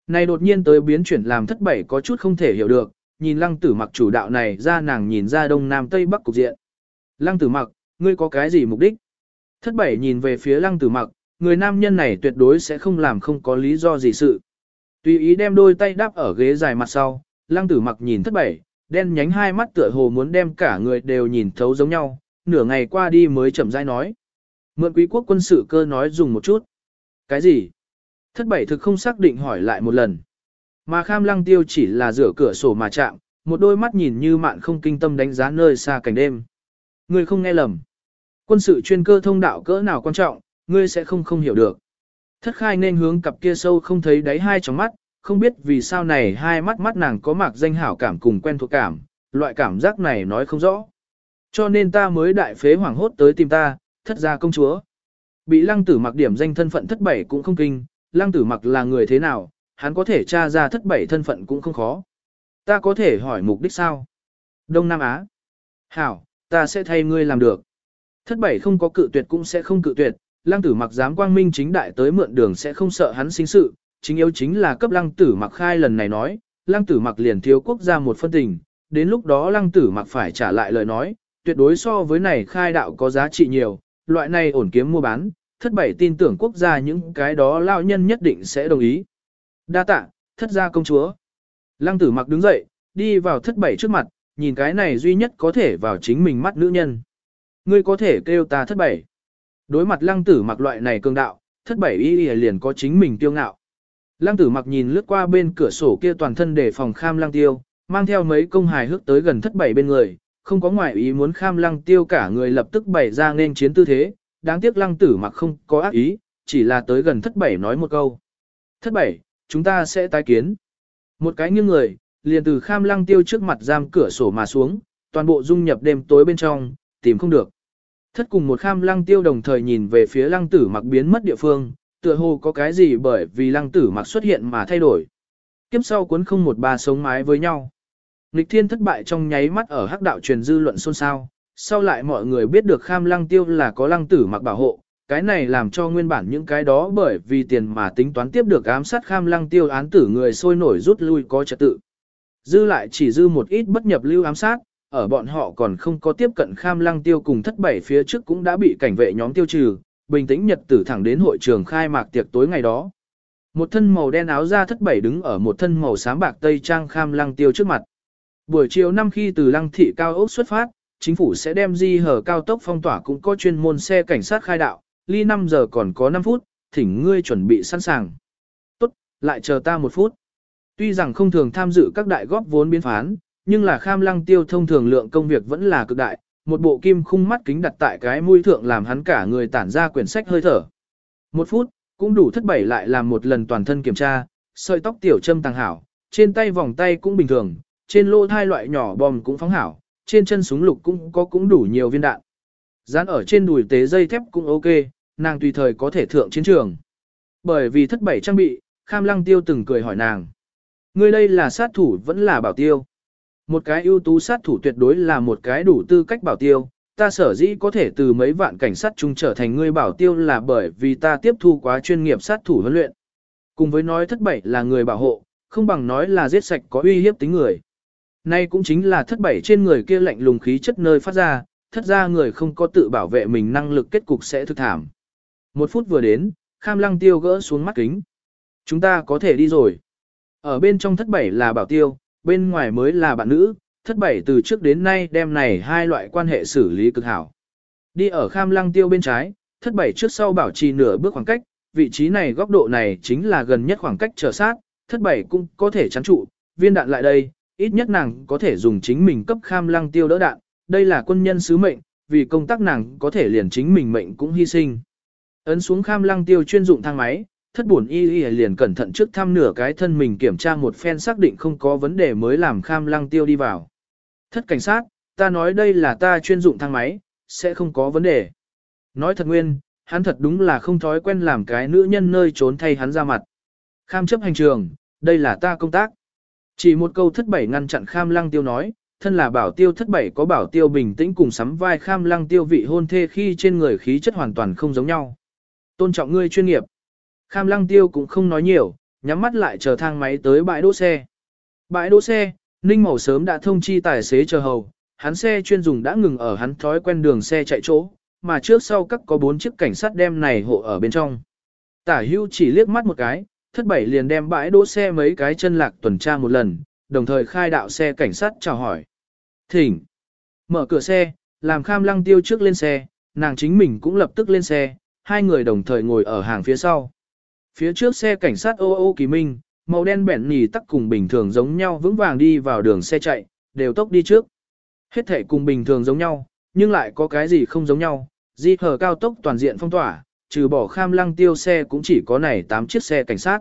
Này đột nhiên tới biến chuyển làm thất bảy có chút không thể hiểu được, nhìn lăng tử mặc chủ đạo này ra nàng nhìn ra đông nam tây bắc cục diện. Lăng tử mặc, ngươi có cái gì mục đích? Thất bảy nhìn về phía lăng tử mặc, người nam nhân này tuyệt đối sẽ không làm không có lý do gì sự. Tùy ý đem đôi tay đáp ở ghế dài mặt sau, lăng tử mặc nhìn thất bảy, đen nhánh hai mắt tựa hồ muốn đem cả người đều nhìn thấu giống nhau, nửa ngày qua đi mới chậm rãi nói. Mượn quý quốc quân sự cơ nói dùng một chút. Cái gì? Thất bảy thực không xác định hỏi lại một lần. Mà kham lăng tiêu chỉ là rửa cửa sổ mà chạm, một đôi mắt nhìn như mạn không kinh tâm đánh giá nơi xa cảnh đêm. Người không nghe lầm. Quân sự chuyên cơ thông đạo cỡ nào quan trọng, ngươi sẽ không không hiểu được. Thất khai nên hướng cặp kia sâu không thấy đáy hai trong mắt, không biết vì sao này hai mắt mắt nàng có mạc danh hảo cảm cùng quen thuộc cảm, loại cảm giác này nói không rõ. Cho nên ta mới đại phế hoảng hốt tới tìm ta, thất gia công chúa. Bị lăng tử mặc điểm danh thân phận thất bảy cũng không kinh, lăng tử mặc là người thế nào, hắn có thể tra ra thất bảy thân phận cũng không khó. Ta có thể hỏi mục đích sao? Đông Nam Á. Hảo, ta sẽ thay ngươi làm được. Thất bảy không có cự tuyệt cũng sẽ không cự tuyệt, lăng tử mặc dám quang minh chính đại tới mượn đường sẽ không sợ hắn sinh sự, chính yếu chính là cấp lăng tử mặc khai lần này nói, lăng tử mặc liền thiếu quốc gia một phân tình, đến lúc đó lăng tử mặc phải trả lại lời nói, tuyệt đối so với này khai đạo có giá trị nhiều, loại này ổn kiếm mua bán, thất bảy tin tưởng quốc gia những cái đó lao nhân nhất định sẽ đồng ý. Đa tạ, thất gia công chúa. Lăng tử mặc đứng dậy, đi vào thất bảy trước mặt, nhìn cái này duy nhất có thể vào chính mình mắt nữ nhân. Ngươi có thể kêu ta thất bảy. Đối mặt lăng tử mặc loại này cường đạo, thất bảy y liền có chính mình tiêu ngạo. Lăng tử mặc nhìn lướt qua bên cửa sổ kia toàn thân để phòng kham lăng tiêu, mang theo mấy công hài hước tới gần thất bảy bên người, không có ngoại ý muốn kham lăng tiêu cả người lập tức bày ra nên chiến tư thế, đáng tiếc lăng tử mặc không có ác ý, chỉ là tới gần thất bảy nói một câu. Thất bảy, chúng ta sẽ tái kiến. Một cái nghiêng người, liền từ kham lăng tiêu trước mặt giam cửa sổ mà xuống, toàn bộ dung nhập đêm tối bên trong, tìm không được. Thất cùng một kham lăng tiêu đồng thời nhìn về phía lăng tử mặc biến mất địa phương, tựa hồ có cái gì bởi vì lăng tử mặc xuất hiện mà thay đổi. Kiếp sau cuốn không một ba sống mái với nhau. Lịch thiên thất bại trong nháy mắt ở hắc đạo truyền dư luận xôn xao, sau lại mọi người biết được kham lăng tiêu là có lăng tử mặc bảo hộ, cái này làm cho nguyên bản những cái đó bởi vì tiền mà tính toán tiếp được ám sát kham lăng tiêu án tử người sôi nổi rút lui có trật tự. Dư lại chỉ dư một ít bất nhập lưu ám sát, ở bọn họ còn không có tiếp cận kham lăng tiêu cùng thất bảy phía trước cũng đã bị cảnh vệ nhóm tiêu trừ, bình tĩnh nhật tử thẳng đến hội trường khai mạc tiệc tối ngày đó. Một thân màu đen áo da thất bảy đứng ở một thân màu xám bạc tây trang kham lăng tiêu trước mặt. Buổi chiều năm khi từ lăng thị cao ốc xuất phát, chính phủ sẽ đem di hở cao tốc phong tỏa cũng có chuyên môn xe cảnh sát khai đạo, ly 5 giờ còn có 5 phút, thỉnh ngươi chuẩn bị sẵn sàng. Tốt, lại chờ ta một phút. Tuy rằng không thường tham dự các đại góp vốn biến phán, nhưng là kham lăng tiêu thông thường lượng công việc vẫn là cực đại, một bộ kim khung mắt kính đặt tại cái mũi thượng làm hắn cả người tản ra quyển sách hơi thở. Một phút, cũng đủ thất bảy lại làm một lần toàn thân kiểm tra, sợi tóc tiểu châm tăng hảo, trên tay vòng tay cũng bình thường, trên lô thai loại nhỏ bom cũng phóng hảo, trên chân súng lục cũng có cũng đủ nhiều viên đạn. Dán ở trên đùi tế dây thép cũng ok, nàng tùy thời có thể thượng chiến trường. Bởi vì thất bảy trang bị, Kham Lăng Tiêu từng cười hỏi nàng. Ngươi đây là sát thủ vẫn là bảo tiêu. Một cái ưu tú sát thủ tuyệt đối là một cái đủ tư cách bảo tiêu. Ta sở dĩ có thể từ mấy vạn cảnh sát chung trở thành người bảo tiêu là bởi vì ta tiếp thu quá chuyên nghiệp sát thủ huấn luyện. Cùng với nói thất bảy là người bảo hộ, không bằng nói là giết sạch có uy hiếp tính người. Nay cũng chính là thất bảy trên người kia lạnh lùng khí chất nơi phát ra, thất ra người không có tự bảo vệ mình năng lực kết cục sẽ thực thảm. Một phút vừa đến, kham lăng tiêu gỡ xuống mắt kính. Chúng ta có thể đi rồi. Ở bên trong thất bảy là bảo tiêu, bên ngoài mới là bạn nữ, thất bảy từ trước đến nay đem này hai loại quan hệ xử lý cực hảo. Đi ở kham lăng tiêu bên trái, thất bảy trước sau bảo trì nửa bước khoảng cách, vị trí này góc độ này chính là gần nhất khoảng cách trở sát, thất bảy cũng có thể chắn trụ, viên đạn lại đây, ít nhất nàng có thể dùng chính mình cấp kham lăng tiêu đỡ đạn, đây là quân nhân sứ mệnh, vì công tác nàng có thể liền chính mình mệnh cũng hy sinh. Ấn xuống kham lăng tiêu chuyên dụng thang máy, thất buồn y y liền cẩn thận trước thăm nửa cái thân mình kiểm tra một phen xác định không có vấn đề mới làm kham lăng tiêu đi vào. Thất cảnh sát, ta nói đây là ta chuyên dụng thang máy, sẽ không có vấn đề. Nói thật nguyên, hắn thật đúng là không thói quen làm cái nữ nhân nơi trốn thay hắn ra mặt. Kham chấp hành trường, đây là ta công tác. Chỉ một câu thất bảy ngăn chặn kham lăng tiêu nói, thân là bảo tiêu thất bảy có bảo tiêu bình tĩnh cùng sắm vai kham lăng tiêu vị hôn thê khi trên người khí chất hoàn toàn không giống nhau. Tôn trọng ngươi chuyên nghiệp. Kham lăng tiêu cũng không nói nhiều, nhắm mắt lại chờ thang máy tới bãi đỗ xe. Bãi đỗ xe, Ninh Màu sớm đã thông chi tài xế chờ hầu, hắn xe chuyên dùng đã ngừng ở hắn thói quen đường xe chạy chỗ, mà trước sau các có bốn chiếc cảnh sát đem này hộ ở bên trong. Tả hưu chỉ liếc mắt một cái, thất bảy liền đem bãi đỗ xe mấy cái chân lạc tuần tra một lần, đồng thời khai đạo xe cảnh sát chào hỏi. Thỉnh. Mở cửa xe, làm kham lăng tiêu trước lên xe, nàng chính mình cũng lập tức lên xe, hai người đồng thời ngồi ở hàng phía sau. Phía trước xe cảnh sát ô ô kỳ minh, màu đen bẻn nhì tắc cùng bình thường giống nhau vững vàng đi vào đường xe chạy, đều tốc đi trước. Hết thể cùng bình thường giống nhau, nhưng lại có cái gì không giống nhau, di hờ cao tốc toàn diện phong tỏa, trừ bỏ kham lăng tiêu xe cũng chỉ có này 8 chiếc xe cảnh sát.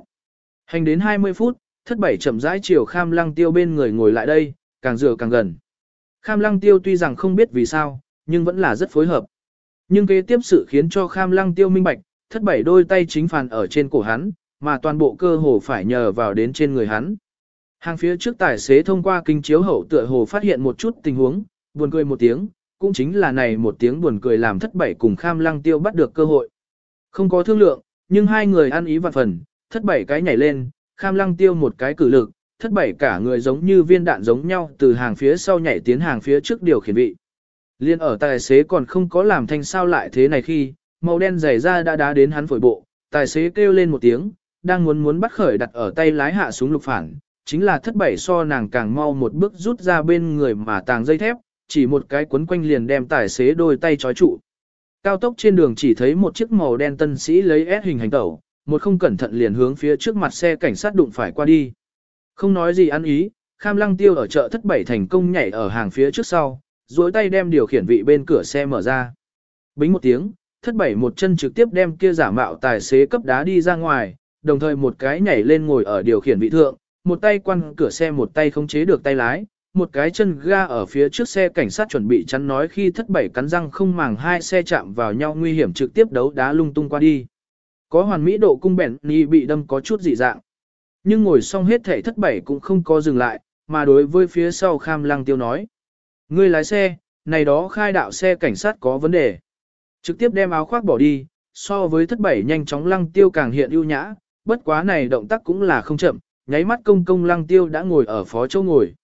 Hành đến 20 phút, thất bảy chậm rãi chiều kham lăng tiêu bên người ngồi lại đây, càng dựa càng gần. Kham lăng tiêu tuy rằng không biết vì sao, nhưng vẫn là rất phối hợp. Nhưng kế tiếp sự khiến cho kham lăng tiêu minh bạch, thất bảy đôi tay chính phàn ở trên cổ hắn, mà toàn bộ cơ hồ phải nhờ vào đến trên người hắn. Hàng phía trước tài xế thông qua kinh chiếu hậu tựa hồ phát hiện một chút tình huống, buồn cười một tiếng, cũng chính là này một tiếng buồn cười làm thất bảy cùng kham lăng tiêu bắt được cơ hội. Không có thương lượng, nhưng hai người ăn ý vạn phần, thất bảy cái nhảy lên, kham lăng tiêu một cái cử lực, thất bảy cả người giống như viên đạn giống nhau từ hàng phía sau nhảy tiến hàng phía trước điều khiển vị. Liên ở tài xế còn không có làm thanh sao lại thế này khi, màu đen dày ra đã đá đến hắn phổi bộ, tài xế kêu lên một tiếng, đang muốn muốn bắt khởi đặt ở tay lái hạ xuống lục phản, chính là thất bảy so nàng càng mau một bước rút ra bên người mà tàng dây thép, chỉ một cái cuốn quanh liền đem tài xế đôi tay trói trụ. Cao tốc trên đường chỉ thấy một chiếc màu đen tân sĩ lấy S hình hành tẩu, một không cẩn thận liền hướng phía trước mặt xe cảnh sát đụng phải qua đi. Không nói gì ăn ý, Kham Lăng Tiêu ở chợ thất bảy thành công nhảy ở hàng phía trước sau, duỗi tay đem điều khiển vị bên cửa xe mở ra. Bính một tiếng, thất bảy một chân trực tiếp đem kia giả mạo tài xế cấp đá đi ra ngoài, đồng thời một cái nhảy lên ngồi ở điều khiển vị thượng, một tay quăng cửa xe một tay không chế được tay lái, một cái chân ga ở phía trước xe cảnh sát chuẩn bị chắn nói khi thất bảy cắn răng không màng hai xe chạm vào nhau nguy hiểm trực tiếp đấu đá lung tung qua đi. Có hoàn mỹ độ cung bẻn ni bị đâm có chút dị dạng. Nhưng ngồi xong hết thể thất bảy cũng không có dừng lại, mà đối với phía sau kham lăng tiêu nói. Ngươi lái xe, này đó khai đạo xe cảnh sát có vấn đề. Trực tiếp đem áo khoác bỏ đi, so với thất bảy nhanh chóng lăng tiêu càng hiện ưu nhã, bất quá này động tác cũng là không chậm, nháy mắt công công lăng tiêu đã ngồi ở phó châu ngồi.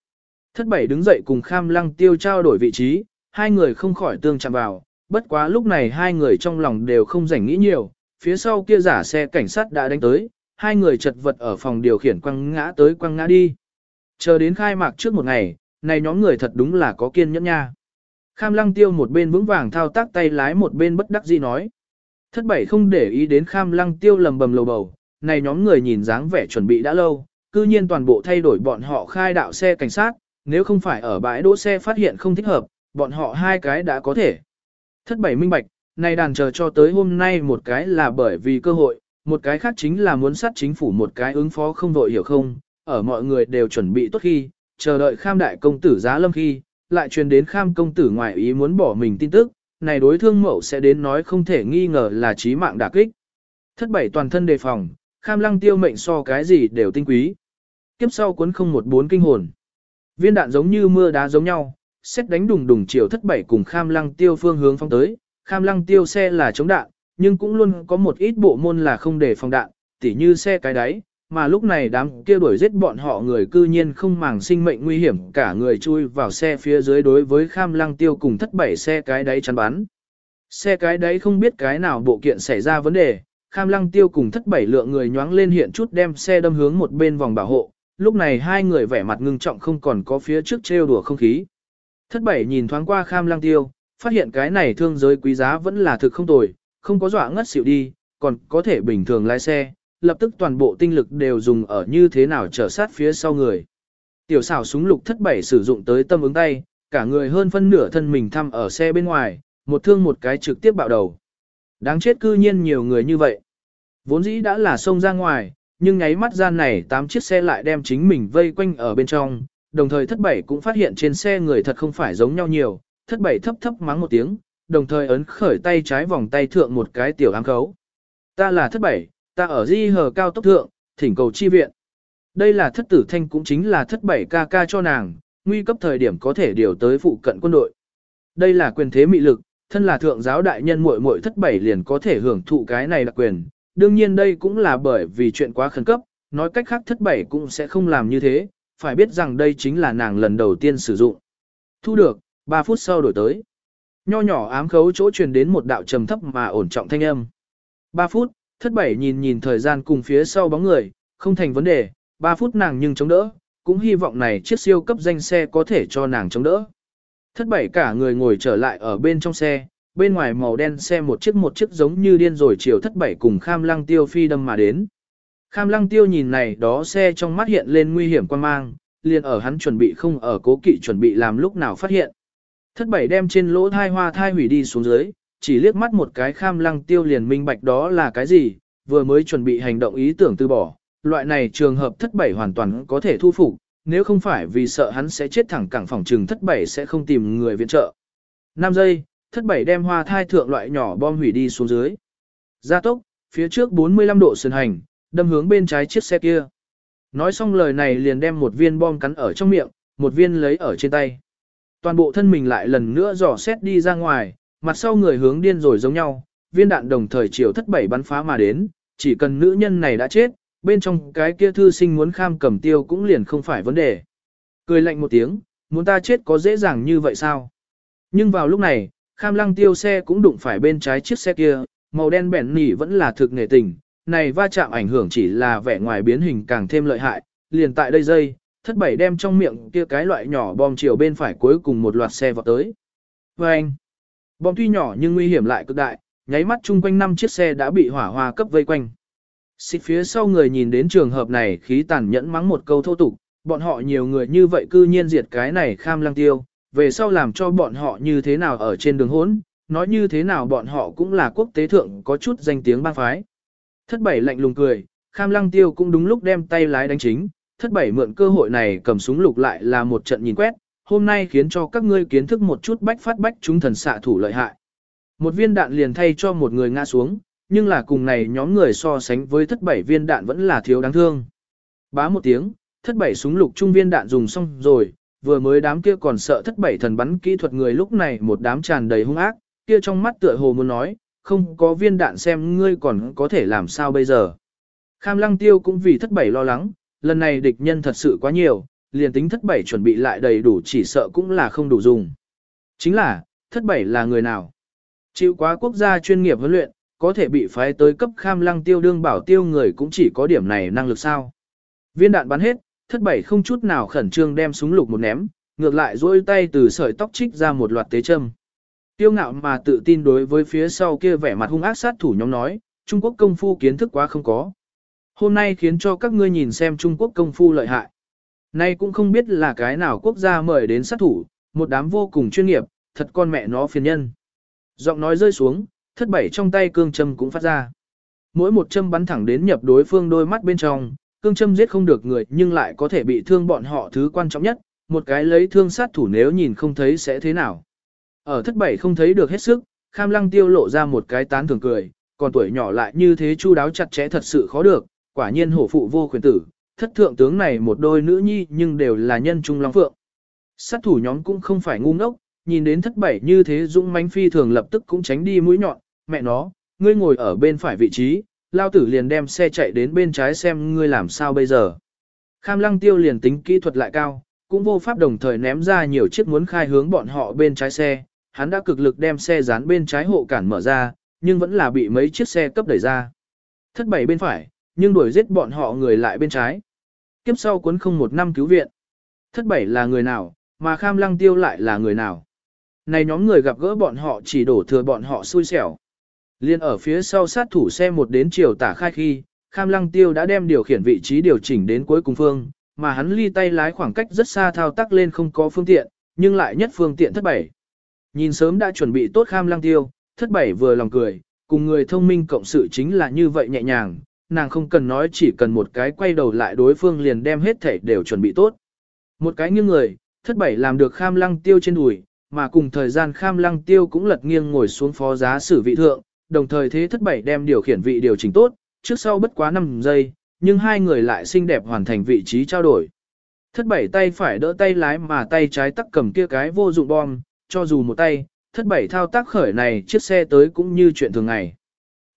Thất bảy đứng dậy cùng kham lăng tiêu trao đổi vị trí, hai người không khỏi tương chạm vào, bất quá lúc này hai người trong lòng đều không rảnh nghĩ nhiều, phía sau kia giả xe cảnh sát đã đánh tới, hai người chật vật ở phòng điều khiển quăng ngã tới quăng ngã đi. Chờ đến khai mạc trước một ngày, này nhóm người thật đúng là có kiên nhẫn nha. Kham lăng tiêu một bên vững vàng thao tác tay lái một bên bất đắc dĩ nói. Thất bảy không để ý đến kham lăng tiêu lầm bầm lầu bầu, này nhóm người nhìn dáng vẻ chuẩn bị đã lâu, cư nhiên toàn bộ thay đổi bọn họ khai đạo xe cảnh sát, nếu không phải ở bãi đỗ xe phát hiện không thích hợp, bọn họ hai cái đã có thể. Thất bảy minh bạch, này đàn chờ cho tới hôm nay một cái là bởi vì cơ hội, một cái khác chính là muốn sát chính phủ một cái ứng phó không đội hiểu không, ở mọi người đều chuẩn bị tốt khi, chờ đợi kham đại công tử giá lâm khi, lại truyền đến kham công tử ngoài ý muốn bỏ mình tin tức, này đối thương mẫu sẽ đến nói không thể nghi ngờ là chí mạng đả kích. Thất bảy toàn thân đề phòng, kham lăng tiêu mệnh so cái gì đều tinh quý. Kiếp sau cuốn không một bốn kinh hồn. Viên đạn giống như mưa đá giống nhau, xét đánh đùng đùng chiều thất bảy cùng kham lăng tiêu phương hướng phong tới, kham lăng tiêu xe là chống đạn, nhưng cũng luôn có một ít bộ môn là không để phòng đạn, tỉ như xe cái đáy, mà lúc này đám kia đuổi giết bọn họ người cư nhiên không màng sinh mệnh nguy hiểm cả người chui vào xe phía dưới đối với kham lăng tiêu cùng thất bảy xe cái đáy chắn bắn. Xe cái đáy không biết cái nào bộ kiện xảy ra vấn đề, kham lăng tiêu cùng thất bảy lượng người nhoáng lên hiện chút đem xe đâm hướng một bên vòng bảo hộ, lúc này hai người vẻ mặt ngưng trọng không còn có phía trước trêu đùa không khí. Thất bảy nhìn thoáng qua kham lăng tiêu, phát hiện cái này thương giới quý giá vẫn là thực không tồi, không có dọa ngất xỉu đi, còn có thể bình thường lái xe, lập tức toàn bộ tinh lực đều dùng ở như thế nào trở sát phía sau người. Tiểu xảo súng lục thất bảy sử dụng tới tâm ứng tay, cả người hơn phân nửa thân mình thăm ở xe bên ngoài, một thương một cái trực tiếp bạo đầu. Đáng chết cư nhiên nhiều người như vậy. Vốn dĩ đã là xông ra ngoài, nhưng nháy mắt gian này tám chiếc xe lại đem chính mình vây quanh ở bên trong, đồng thời thất bảy cũng phát hiện trên xe người thật không phải giống nhau nhiều, thất bảy thấp thấp mắng một tiếng, đồng thời ấn khởi tay trái vòng tay thượng một cái tiểu ám khấu. Ta là thất bảy, ta ở di hờ cao tốc thượng, thỉnh cầu chi viện. Đây là thất tử thanh cũng chính là thất bảy ca ca cho nàng, nguy cấp thời điểm có thể điều tới phụ cận quân đội. Đây là quyền thế mị lực, thân là thượng giáo đại nhân muội muội thất bảy liền có thể hưởng thụ cái này là quyền. Đương nhiên đây cũng là bởi vì chuyện quá khẩn cấp, nói cách khác thất bảy cũng sẽ không làm như thế, phải biết rằng đây chính là nàng lần đầu tiên sử dụng. Thu được, 3 phút sau đổi tới. Nho nhỏ ám khấu chỗ truyền đến một đạo trầm thấp mà ổn trọng thanh âm. 3 phút, thất bảy nhìn nhìn thời gian cùng phía sau bóng người, không thành vấn đề, 3 phút nàng nhưng chống đỡ, cũng hy vọng này chiếc siêu cấp danh xe có thể cho nàng chống đỡ. Thất bảy cả người ngồi trở lại ở bên trong xe, bên ngoài màu đen xe một chiếc một chiếc giống như điên rồi chiều thất bảy cùng kham lăng tiêu phi đâm mà đến. Kham lăng tiêu nhìn này đó xe trong mắt hiện lên nguy hiểm quan mang, liền ở hắn chuẩn bị không ở cố kỵ chuẩn bị làm lúc nào phát hiện. Thất bảy đem trên lỗ thai hoa thai hủy đi xuống dưới, chỉ liếc mắt một cái kham lăng tiêu liền minh bạch đó là cái gì, vừa mới chuẩn bị hành động ý tưởng từ bỏ, loại này trường hợp thất bảy hoàn toàn có thể thu phục, nếu không phải vì sợ hắn sẽ chết thẳng cẳng phòng trừng thất bảy sẽ không tìm người viện trợ. 5 giây, thất bảy đem hoa thai thượng loại nhỏ bom hủy đi xuống dưới. Gia tốc, phía trước 45 độ sườn hành, đâm hướng bên trái chiếc xe kia. Nói xong lời này liền đem một viên bom cắn ở trong miệng, một viên lấy ở trên tay. Toàn bộ thân mình lại lần nữa dò xét đi ra ngoài, mặt sau người hướng điên rồi giống nhau, viên đạn đồng thời chiều thất bảy bắn phá mà đến, chỉ cần nữ nhân này đã chết, bên trong cái kia thư sinh muốn kham cầm tiêu cũng liền không phải vấn đề. Cười lạnh một tiếng, muốn ta chết có dễ dàng như vậy sao? Nhưng vào lúc này, kham lăng tiêu xe cũng đụng phải bên trái chiếc xe kia, màu đen bẻn nỉ vẫn là thực nghệ tình, này va chạm ảnh hưởng chỉ là vẻ ngoài biến hình càng thêm lợi hại, liền tại đây dây, thất bảy đem trong miệng kia cái loại nhỏ bom chiều bên phải cuối cùng một loạt xe vào tới. Và anh, bom tuy nhỏ nhưng nguy hiểm lại cực đại, nháy mắt chung quanh năm chiếc xe đã bị hỏa hoa cấp vây quanh. Xịt phía sau người nhìn đến trường hợp này khí tàn nhẫn mắng một câu thô tục, bọn họ nhiều người như vậy cư nhiên diệt cái này kham lăng tiêu, về sau làm cho bọn họ như thế nào ở trên đường hỗn, nói như thế nào bọn họ cũng là quốc tế thượng có chút danh tiếng bang phái. Thất bảy lạnh lùng cười, kham lăng tiêu cũng đúng lúc đem tay lái đánh chính, thất bảy mượn cơ hội này cầm súng lục lại là một trận nhìn quét, hôm nay khiến cho các ngươi kiến thức một chút bách phát bách chúng thần xạ thủ lợi hại. Một viên đạn liền thay cho một người ngã xuống, nhưng là cùng này nhóm người so sánh với thất bảy viên đạn vẫn là thiếu đáng thương. Bá một tiếng, thất bảy súng lục trung viên đạn dùng xong rồi, vừa mới đám kia còn sợ thất bảy thần bắn kỹ thuật người lúc này một đám tràn đầy hung ác, kia trong mắt tựa hồ muốn nói, không có viên đạn xem ngươi còn có thể làm sao bây giờ. Kham lăng tiêu cũng vì thất bảy lo lắng, lần này địch nhân thật sự quá nhiều, liền tính thất bảy chuẩn bị lại đầy đủ chỉ sợ cũng là không đủ dùng. Chính là, thất bảy là người nào? Chịu quá quốc gia chuyên nghiệp huấn luyện, có thể bị phái tới cấp kham lăng tiêu đương bảo tiêu người cũng chỉ có điểm này năng lực sao. Viên đạn bắn hết, thất bảy không chút nào khẩn trương đem súng lục một ném, ngược lại duỗi tay từ sợi tóc trích ra một loạt tế châm. Tiêu ngạo mà tự tin đối với phía sau kia vẻ mặt hung ác sát thủ nhóm nói, Trung Quốc công phu kiến thức quá không có. Hôm nay khiến cho các ngươi nhìn xem Trung Quốc công phu lợi hại. Nay cũng không biết là cái nào quốc gia mời đến sát thủ, một đám vô cùng chuyên nghiệp, thật con mẹ nó phiền nhân. Giọng nói rơi xuống, thất bảy trong tay cương châm cũng phát ra. Mỗi một châm bắn thẳng đến nhập đối phương đôi mắt bên trong, cương châm giết không được người nhưng lại có thể bị thương bọn họ thứ quan trọng nhất, một cái lấy thương sát thủ nếu nhìn không thấy sẽ thế nào. Ở thất bảy không thấy được hết sức, kham lăng tiêu lộ ra một cái tán thường cười, còn tuổi nhỏ lại như thế chu đáo chặt chẽ thật sự khó được, quả nhiên hổ phụ vô khuyến tử, thất thượng tướng này một đôi nữ nhi nhưng đều là nhân trung long phượng. Sát thủ nhóm cũng không phải ngu ngốc, nhìn đến thất bảy như thế dũng mãnh phi thường lập tức cũng tránh đi mũi nhọn, mẹ nó, ngươi ngồi ở bên phải vị trí, lao tử liền đem xe chạy đến bên trái xem ngươi làm sao bây giờ. Kham lăng tiêu liền tính kỹ thuật lại cao, cũng vô pháp đồng thời ném ra nhiều chiếc muốn khai hướng bọn họ bên trái xe, hắn đã cực lực đem xe dán bên trái hộ cản mở ra, nhưng vẫn là bị mấy chiếc xe cấp đẩy ra. Thất bảy bên phải, nhưng đuổi giết bọn họ người lại bên trái. Kiếp sau cuốn không một năm cứu viện. Thất bảy là người nào, mà kham lăng tiêu lại là người nào. Này nhóm người gặp gỡ bọn họ chỉ đổ thừa bọn họ xui xẻo. Liên ở phía sau sát thủ xe một đến chiều tả khai khi, kham lăng tiêu đã đem điều khiển vị trí điều chỉnh đến cuối cùng phương, mà hắn ly tay lái khoảng cách rất xa thao tác lên không có phương tiện, nhưng lại nhất phương tiện thất bảy. Nhìn sớm đã chuẩn bị tốt kham lăng tiêu, thất bảy vừa lòng cười, cùng người thông minh cộng sự chính là như vậy nhẹ nhàng, nàng không cần nói chỉ cần một cái quay đầu lại đối phương liền đem hết thể đều chuẩn bị tốt. Một cái nghiêng người, thất bảy làm được kham lăng tiêu trên đùi, mà cùng thời gian kham lăng tiêu cũng lật nghiêng ngồi xuống phó giá sử vị thượng, đồng thời thế thất bảy đem điều khiển vị điều chỉnh tốt, trước sau bất quá 5 giây, nhưng hai người lại xinh đẹp hoàn thành vị trí trao đổi. Thất bảy tay phải đỡ tay lái mà tay trái tắc cầm kia cái vô dụng bom, cho dù một tay, thất bảy thao tác khởi này chiếc xe tới cũng như chuyện thường ngày.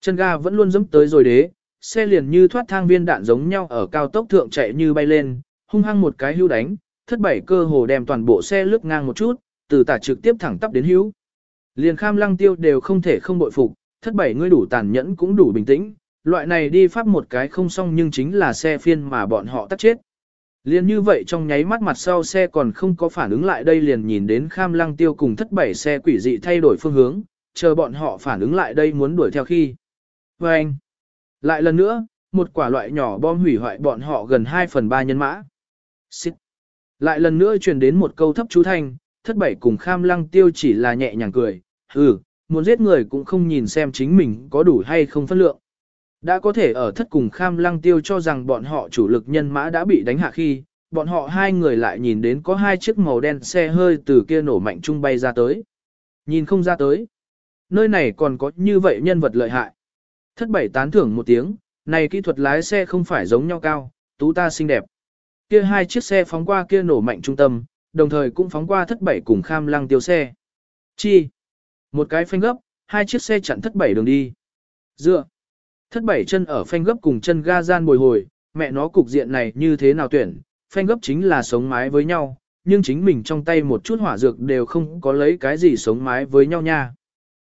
Chân ga vẫn luôn dẫm tới rồi đế, xe liền như thoát thang viên đạn giống nhau ở cao tốc thượng chạy như bay lên, hung hăng một cái hưu đánh, thất bảy cơ hồ đem toàn bộ xe lướt ngang một chút, từ tả trực tiếp thẳng tắp đến hữu. Liền kham lăng tiêu đều không thể không bội phục, thất bảy ngươi đủ tàn nhẫn cũng đủ bình tĩnh, loại này đi pháp một cái không xong nhưng chính là xe phiên mà bọn họ tắt chết. Liên như vậy trong nháy mắt mặt sau xe còn không có phản ứng lại đây liền nhìn đến kham lăng tiêu cùng thất bảy xe quỷ dị thay đổi phương hướng, chờ bọn họ phản ứng lại đây muốn đuổi theo khi. Và anh, lại lần nữa, một quả loại nhỏ bom hủy hoại bọn họ gần 2 phần 3 nhân mã. Xịt. Lại lần nữa truyền đến một câu thấp chú thanh, thất bảy cùng kham lăng tiêu chỉ là nhẹ nhàng cười, ừ, muốn giết người cũng không nhìn xem chính mình có đủ hay không phân lượng. Đã có thể ở thất cùng kham lăng tiêu cho rằng bọn họ chủ lực nhân mã đã bị đánh hạ khi, bọn họ hai người lại nhìn đến có hai chiếc màu đen xe hơi từ kia nổ mạnh trung bay ra tới. Nhìn không ra tới. Nơi này còn có như vậy nhân vật lợi hại. Thất bảy tán thưởng một tiếng, này kỹ thuật lái xe không phải giống nhau cao, tú ta xinh đẹp. Kia hai chiếc xe phóng qua kia nổ mạnh trung tâm, đồng thời cũng phóng qua thất bảy cùng kham lăng tiêu xe. Chi? Một cái phanh gấp, hai chiếc xe chặn thất bảy đường đi. Dựa. Thất bảy chân ở phanh gấp cùng chân ga gian bồi hồi, mẹ nó cục diện này như thế nào tuyển, phanh gấp chính là sống mái với nhau, nhưng chính mình trong tay một chút hỏa dược đều không có lấy cái gì sống mái với nhau nha.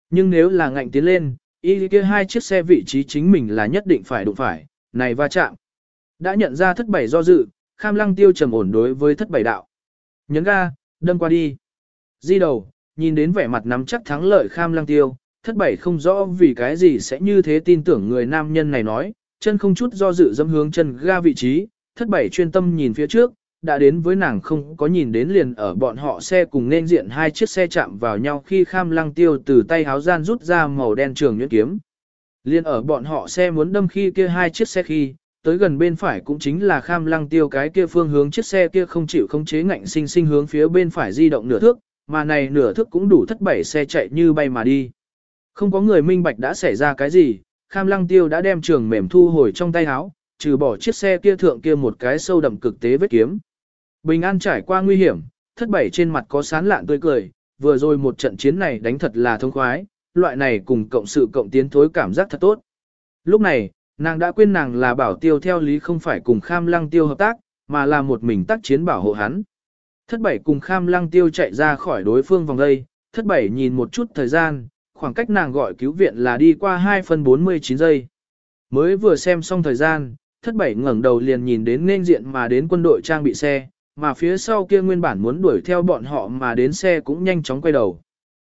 Nhưng nếu là ngạnh tiến lên, y kia hai chiếc xe vị trí chính mình là nhất định phải đụng phải, này va chạm. Đã nhận ra thất bảy do dự, kham lăng tiêu trầm ổn đối với thất bảy đạo. Nhấn ga, đâm qua đi. Di đầu, nhìn đến vẻ mặt nắm chắc thắng lợi kham lăng tiêu, thất bảy không rõ vì cái gì sẽ như thế tin tưởng người nam nhân này nói, chân không chút do dự dâm hướng chân ga vị trí, thất bảy chuyên tâm nhìn phía trước, đã đến với nàng không có nhìn đến liền ở bọn họ xe cùng nên diện hai chiếc xe chạm vào nhau khi kham lăng tiêu từ tay háo gian rút ra màu đen trường nhuyễn kiếm. Liên ở bọn họ xe muốn đâm khi kia hai chiếc xe khi, tới gần bên phải cũng chính là kham lăng tiêu cái kia phương hướng chiếc xe kia không chịu không chế ngạnh sinh sinh hướng phía bên phải di động nửa thước, mà này nửa thước cũng đủ thất bảy xe chạy như bay mà đi. Không có người minh bạch đã xảy ra cái gì, kham lăng tiêu đã đem trường mềm thu hồi trong tay háo trừ bỏ chiếc xe kia thượng kia một cái sâu đậm cực tế vết kiếm. Bình an trải qua nguy hiểm, thất bảy trên mặt có sán lạn tươi cười, vừa rồi một trận chiến này đánh thật là thông khoái, loại này cùng cộng sự cộng tiến thối cảm giác thật tốt. Lúc này, nàng đã quên nàng là bảo tiêu theo lý không phải cùng kham lăng tiêu hợp tác, mà là một mình tác chiến bảo hộ hắn. Thất bảy cùng kham lăng tiêu chạy ra khỏi đối phương vòng đây, thất bảy nhìn một chút thời gian, khoảng cách nàng gọi cứu viện là đi qua 2 phần 49 giây. Mới vừa xem xong thời gian, thất bảy ngẩng đầu liền nhìn đến nên diện mà đến quân đội trang bị xe, mà phía sau kia nguyên bản muốn đuổi theo bọn họ mà đến xe cũng nhanh chóng quay đầu.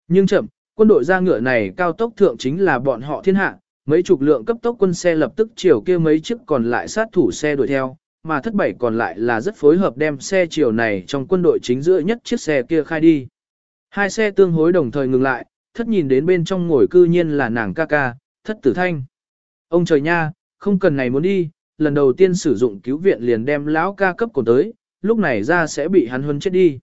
Nhưng chậm, quân đội ra ngựa này cao tốc thượng chính là bọn họ thiên hạ, mấy chục lượng cấp tốc quân xe lập tức chiều kia mấy chiếc còn lại sát thủ xe đuổi theo, mà thất bảy còn lại là rất phối hợp đem xe chiều này trong quân đội chính giữa nhất chiếc xe kia khai đi. Hai xe tương hối đồng thời ngừng lại, thất nhìn đến bên trong ngồi cư nhiên là nàng ca ca, thất tử thanh. Ông trời nha, không cần này muốn đi, lần đầu tiên sử dụng cứu viện liền đem lão ca cấp của tới, lúc này ra sẽ bị hắn huấn chết đi.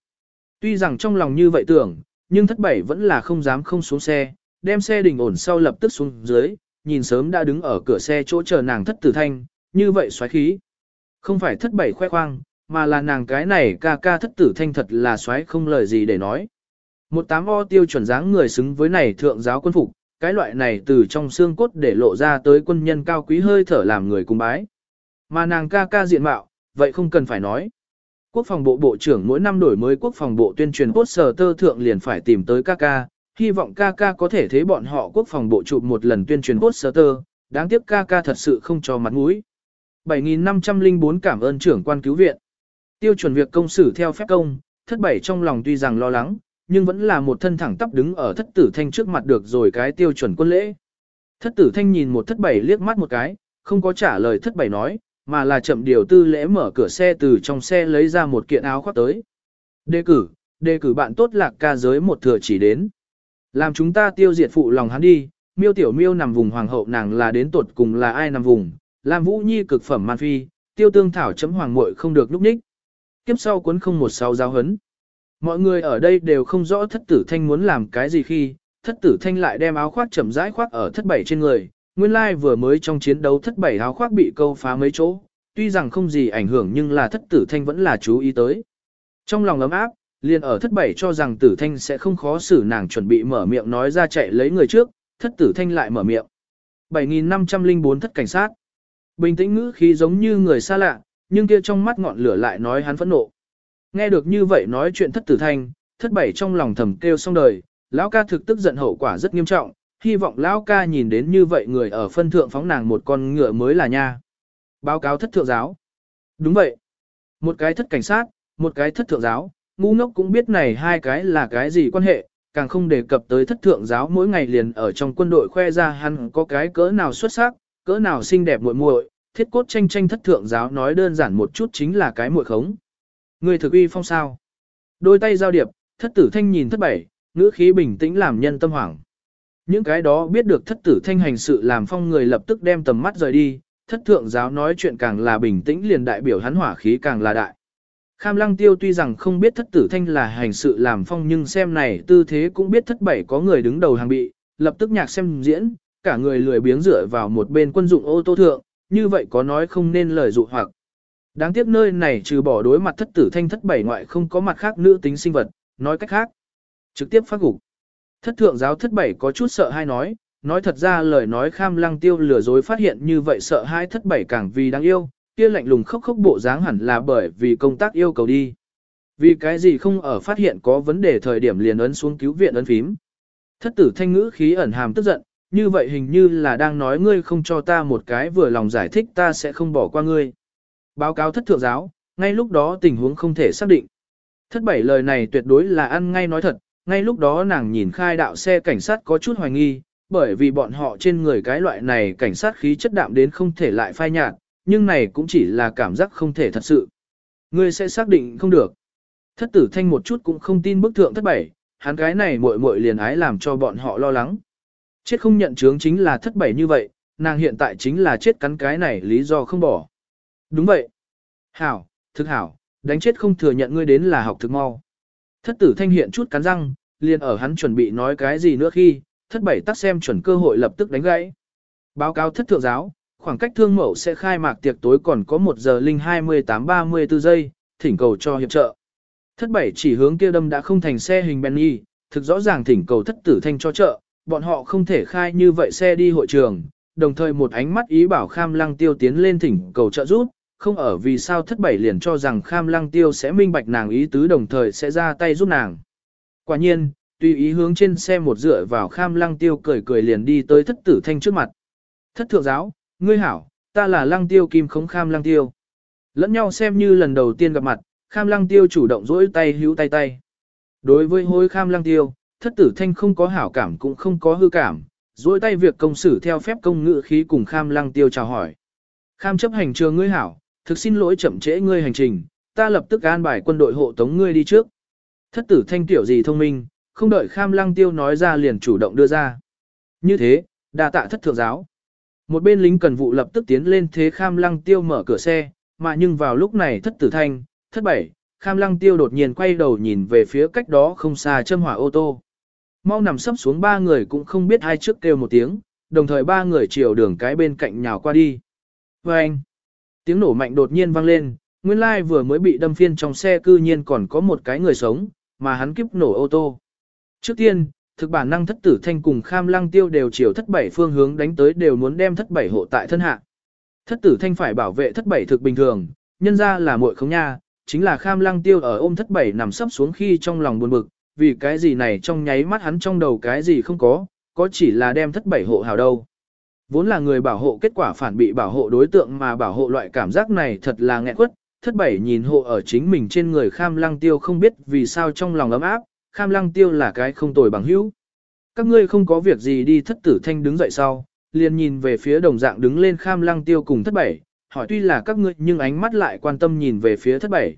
Tuy rằng trong lòng như vậy tưởng, nhưng thất bảy vẫn là không dám không xuống xe, đem xe đình ổn sau lập tức xuống dưới, nhìn sớm đã đứng ở cửa xe chỗ chờ nàng thất tử thanh, như vậy xoáy khí. Không phải thất bảy khoe khoang, mà là nàng cái này ca ca thất tử thanh thật là xoáy không lời gì để nói. Một tám o tiêu chuẩn dáng người xứng với này thượng giáo quân phục, cái loại này từ trong xương cốt để lộ ra tới quân nhân cao quý hơi thở làm người cung bái. Mà nàng ca ca diện mạo, vậy không cần phải nói. Quốc phòng bộ bộ trưởng mỗi năm đổi mới quốc phòng bộ tuyên truyền quốc sở tơ thượng liền phải tìm tới ca ca, hy vọng ca ca có thể thế bọn họ quốc phòng bộ chụp một lần tuyên truyền quốc sở tơ, đáng tiếc ca ca thật sự không cho mặt mũi. 7.504 cảm ơn trưởng quan cứu viện. Tiêu chuẩn việc công xử theo phép công, thất bảy trong lòng tuy rằng lo lắng, nhưng vẫn là một thân thẳng tắp đứng ở thất tử thanh trước mặt được rồi cái tiêu chuẩn quân lễ. Thất tử thanh nhìn một thất bảy liếc mắt một cái, không có trả lời thất bảy nói, mà là chậm điều tư lễ mở cửa xe từ trong xe lấy ra một kiện áo khoác tới. Đề cử, đề cử bạn tốt lạc ca giới một thừa chỉ đến. Làm chúng ta tiêu diệt phụ lòng hắn đi, miêu tiểu miêu nằm vùng hoàng hậu nàng là đến tột cùng là ai nằm vùng, làm vũ nhi cực phẩm man phi, tiêu tương thảo chấm hoàng muội không được núp ních. Kiếp sau cuốn không một sáu giáo hấn. Mọi người ở đây đều không rõ thất tử thanh muốn làm cái gì khi, thất tử thanh lại đem áo khoác chậm rãi khoác ở thất bảy trên người, nguyên lai vừa mới trong chiến đấu thất bảy áo khoác bị câu phá mấy chỗ, tuy rằng không gì ảnh hưởng nhưng là thất tử thanh vẫn là chú ý tới. Trong lòng ấm áp, liền ở thất bảy cho rằng tử thanh sẽ không khó xử nàng chuẩn bị mở miệng nói ra chạy lấy người trước, thất tử thanh lại mở miệng. 7.504 thất cảnh sát. Bình tĩnh ngữ khí giống như người xa lạ, nhưng kia trong mắt ngọn lửa lại nói hắn phẫn nộ. Nghe được như vậy nói chuyện thất tử thanh, thất bảy trong lòng thầm kêu xong đời, lão ca thực tức giận hậu quả rất nghiêm trọng, hy vọng lão ca nhìn đến như vậy người ở phân thượng phóng nàng một con ngựa mới là nha. Báo cáo thất thượng giáo. Đúng vậy. Một cái thất cảnh sát, một cái thất thượng giáo, ngu ngốc cũng biết này hai cái là cái gì quan hệ, càng không đề cập tới thất thượng giáo mỗi ngày liền ở trong quân đội khoe ra hắn có cái cỡ nào xuất sắc, cỡ nào xinh đẹp muội muội, thiết cốt tranh tranh thất thượng giáo nói đơn giản một chút chính là cái muội khống. Người thực uy phong sao? Đôi tay giao điệp, thất tử thanh nhìn thất bảy, ngữ khí bình tĩnh làm nhân tâm hoảng. Những cái đó biết được thất tử thanh hành sự làm phong người lập tức đem tầm mắt rời đi, thất thượng giáo nói chuyện càng là bình tĩnh liền đại biểu hắn hỏa khí càng là đại. Kham lăng tiêu tuy rằng không biết thất tử thanh là hành sự làm phong nhưng xem này tư thế cũng biết thất bảy có người đứng đầu hàng bị, lập tức nhạc xem diễn, cả người lười biếng dựa vào một bên quân dụng ô tô thượng, như vậy có nói không nên lời dụ hoặc. Đáng tiếc nơi này trừ bỏ đối mặt thất tử thanh thất bảy ngoại không có mặt khác nữ tính sinh vật, nói cách khác. Trực tiếp phát gục. Thất thượng giáo thất bảy có chút sợ hai nói, nói thật ra lời nói kham lăng tiêu lừa dối phát hiện như vậy sợ hai thất bảy càng vì đáng yêu, kia lạnh lùng khóc khóc bộ dáng hẳn là bởi vì công tác yêu cầu đi. Vì cái gì không ở phát hiện có vấn đề thời điểm liền ấn xuống cứu viện ấn phím. Thất tử thanh ngữ khí ẩn hàm tức giận, như vậy hình như là đang nói ngươi không cho ta một cái vừa lòng giải thích ta sẽ không bỏ qua ngươi. Báo cáo thất thượng giáo, ngay lúc đó tình huống không thể xác định. Thất bảy lời này tuyệt đối là ăn ngay nói thật, ngay lúc đó nàng nhìn khai đạo xe cảnh sát có chút hoài nghi, bởi vì bọn họ trên người cái loại này cảnh sát khí chất đạm đến không thể lại phai nhạt, nhưng này cũng chỉ là cảm giác không thể thật sự. Ngươi sẽ xác định không được. Thất tử thanh một chút cũng không tin bức thượng thất bảy, hắn cái này muội muội liền ái làm cho bọn họ lo lắng. Chết không nhận chướng chính là thất bảy như vậy, nàng hiện tại chính là chết cắn cái này lý do không bỏ. Đúng vậy. Hảo, thực hảo, đánh chết không thừa nhận ngươi đến là học thực mau. Thất tử thanh hiện chút cắn răng, liền ở hắn chuẩn bị nói cái gì nữa khi, thất bảy tắt xem chuẩn cơ hội lập tức đánh gãy. Báo cáo thất thượng giáo, khoảng cách thương mẫu sẽ khai mạc tiệc tối còn có 1 giờ linh 28-34 giây, thỉnh cầu cho hiệp trợ. Thất bảy chỉ hướng kia đâm đã không thành xe hình Benny, thực rõ ràng thỉnh cầu thất tử thanh cho trợ, bọn họ không thể khai như vậy xe đi hội trường, đồng thời một ánh mắt ý bảo kham lăng tiêu tiến lên thỉnh cầu trợ giúp, không ở vì sao thất bảy liền cho rằng kham lăng tiêu sẽ minh bạch nàng ý tứ đồng thời sẽ ra tay giúp nàng. Quả nhiên, tùy ý hướng trên xe một dựa vào kham lăng tiêu cười cười liền đi tới thất tử thanh trước mặt. Thất thượng giáo, ngươi hảo, ta là lăng tiêu kim khống kham lăng tiêu. Lẫn nhau xem như lần đầu tiên gặp mặt, kham lăng tiêu chủ động rỗi tay hữu tay tay. Đối với hối kham lăng tiêu, thất tử thanh không có hảo cảm cũng không có hư cảm, rỗi tay việc công xử theo phép công ngữ khí cùng kham lăng tiêu chào hỏi. Kham chấp hành trường ngươi hảo, thực xin lỗi chậm trễ ngươi hành trình, ta lập tức an bài quân đội hộ tống ngươi đi trước. Thất tử thanh tiểu gì thông minh, không đợi kham lăng tiêu nói ra liền chủ động đưa ra. Như thế, đa tạ thất thượng giáo. Một bên lính cần vụ lập tức tiến lên thế kham lăng tiêu mở cửa xe, mà nhưng vào lúc này thất tử thanh, thất bảy, kham lăng tiêu đột nhiên quay đầu nhìn về phía cách đó không xa châm hỏa ô tô. Mau nằm sấp xuống ba người cũng không biết ai trước kêu một tiếng, đồng thời ba người chiều đường cái bên cạnh nhào qua đi. Và anh, tiếng nổ mạnh đột nhiên vang lên, nguyên lai vừa mới bị đâm phiên trong xe cư nhiên còn có một cái người sống, mà hắn kiếp nổ ô tô. Trước tiên, thực bản năng thất tử thanh cùng kham lăng tiêu đều chiều thất bảy phương hướng đánh tới đều muốn đem thất bảy hộ tại thân hạ. Thất tử thanh phải bảo vệ thất bảy thực bình thường, nhân ra là muội không nha, chính là kham lăng tiêu ở ôm thất bảy nằm sấp xuống khi trong lòng buồn bực, vì cái gì này trong nháy mắt hắn trong đầu cái gì không có, có chỉ là đem thất bảy hộ hào đâu. Vốn là người bảo hộ kết quả phản bị bảo hộ đối tượng mà bảo hộ loại cảm giác này thật là nghẹn quất, thất bảy nhìn hộ ở chính mình trên người kham lăng tiêu không biết vì sao trong lòng ấm áp, kham lăng tiêu là cái không tồi bằng hữu. Các ngươi không có việc gì đi thất tử thanh đứng dậy sau, liền nhìn về phía đồng dạng đứng lên kham lăng tiêu cùng thất bảy, hỏi tuy là các ngươi nhưng ánh mắt lại quan tâm nhìn về phía thất bảy.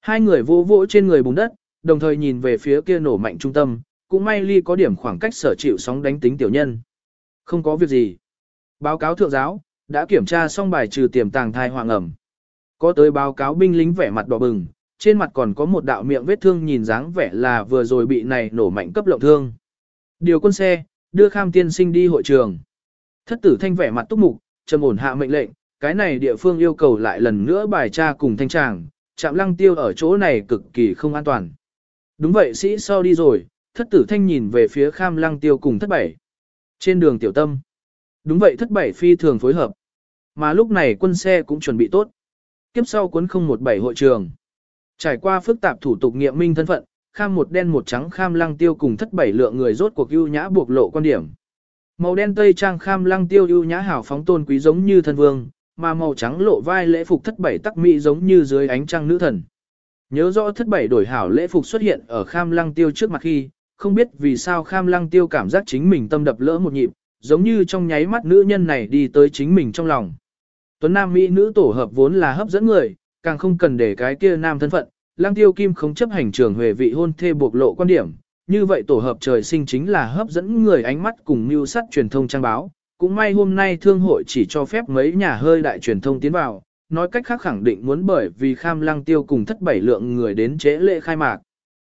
Hai người vô vỗ trên người bùn đất, đồng thời nhìn về phía kia nổ mạnh trung tâm, cũng may ly có điểm khoảng cách sở chịu sóng đánh tính tiểu nhân. Không có việc gì. Báo cáo thượng giáo, đã kiểm tra xong bài trừ tiềm tàng thai hoàng ẩm. Có tới báo cáo binh lính vẻ mặt đỏ bừng, trên mặt còn có một đạo miệng vết thương nhìn dáng vẻ là vừa rồi bị này nổ mạnh cấp lộng thương. Điều quân xe, đưa kham tiên sinh đi hội trường. Thất tử thanh vẻ mặt túc mục, trầm ổn hạ mệnh lệnh, cái này địa phương yêu cầu lại lần nữa bài tra cùng thanh tràng, chạm lăng tiêu ở chỗ này cực kỳ không an toàn. Đúng vậy sĩ sau đi rồi, thất tử thanh nhìn về phía kham lăng tiêu cùng thất bảy. Trên đường tiểu tâm. Đúng vậy thất bảy phi thường phối hợp. Mà lúc này quân xe cũng chuẩn bị tốt. Kiếp sau cuốn 017 hội trường. Trải qua phức tạp thủ tục nghiệm minh thân phận, kham một đen một trắng kham lăng tiêu cùng thất bảy lượng người rốt cuộc ưu nhã buộc lộ quan điểm. Màu đen tây trang kham lăng tiêu ưu nhã hảo phóng tôn quý giống như thân vương, mà màu trắng lộ vai lễ phục thất bảy tắc mỹ giống như dưới ánh trăng nữ thần. Nhớ rõ thất bảy đổi hảo lễ phục xuất hiện ở kham lăng tiêu trước mặt khi, không biết vì sao kham lăng tiêu cảm giác chính mình tâm đập lỡ một nhịp, giống như trong nháy mắt nữ nhân này đi tới chính mình trong lòng. Tuấn Nam Mỹ nữ tổ hợp vốn là hấp dẫn người, càng không cần để cái kia nam thân phận, lăng tiêu kim không chấp hành trường huệ vị hôn thê buộc lộ quan điểm, như vậy tổ hợp trời sinh chính là hấp dẫn người ánh mắt cùng mưu sắt truyền thông trang báo. Cũng may hôm nay thương hội chỉ cho phép mấy nhà hơi đại truyền thông tiến vào, nói cách khác khẳng định muốn bởi vì kham lăng tiêu cùng thất bảy lượng người đến trễ lễ khai mạc.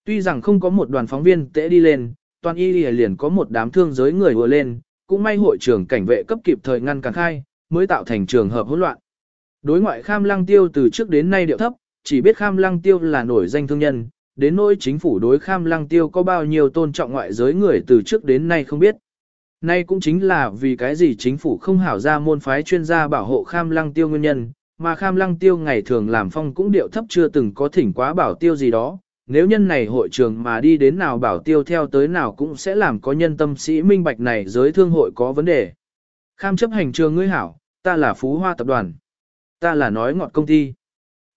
Tuy rằng không có một đoàn phóng viên tễ đi lên, toàn y liền có một đám thương giới người vừa lên, cũng may hội trưởng cảnh vệ cấp kịp thời ngăn cản khai, mới tạo thành trường hợp hỗn loạn. Đối ngoại kham lăng tiêu từ trước đến nay điệu thấp, chỉ biết kham lăng tiêu là nổi danh thương nhân, đến nỗi chính phủ đối kham lăng tiêu có bao nhiêu tôn trọng ngoại giới người từ trước đến nay không biết. Nay cũng chính là vì cái gì chính phủ không hảo ra môn phái chuyên gia bảo hộ kham lăng tiêu nguyên nhân, mà kham lăng tiêu ngày thường làm phong cũng điệu thấp chưa từng có thỉnh quá bảo tiêu gì đó. Nếu nhân này hội trường mà đi đến nào bảo tiêu theo tới nào cũng sẽ làm có nhân tâm sĩ minh bạch này giới thương hội có vấn đề. Kham chấp hành trường ngươi hảo, ta là Phú Hoa Tập đoàn. Ta là nói ngọt công ty.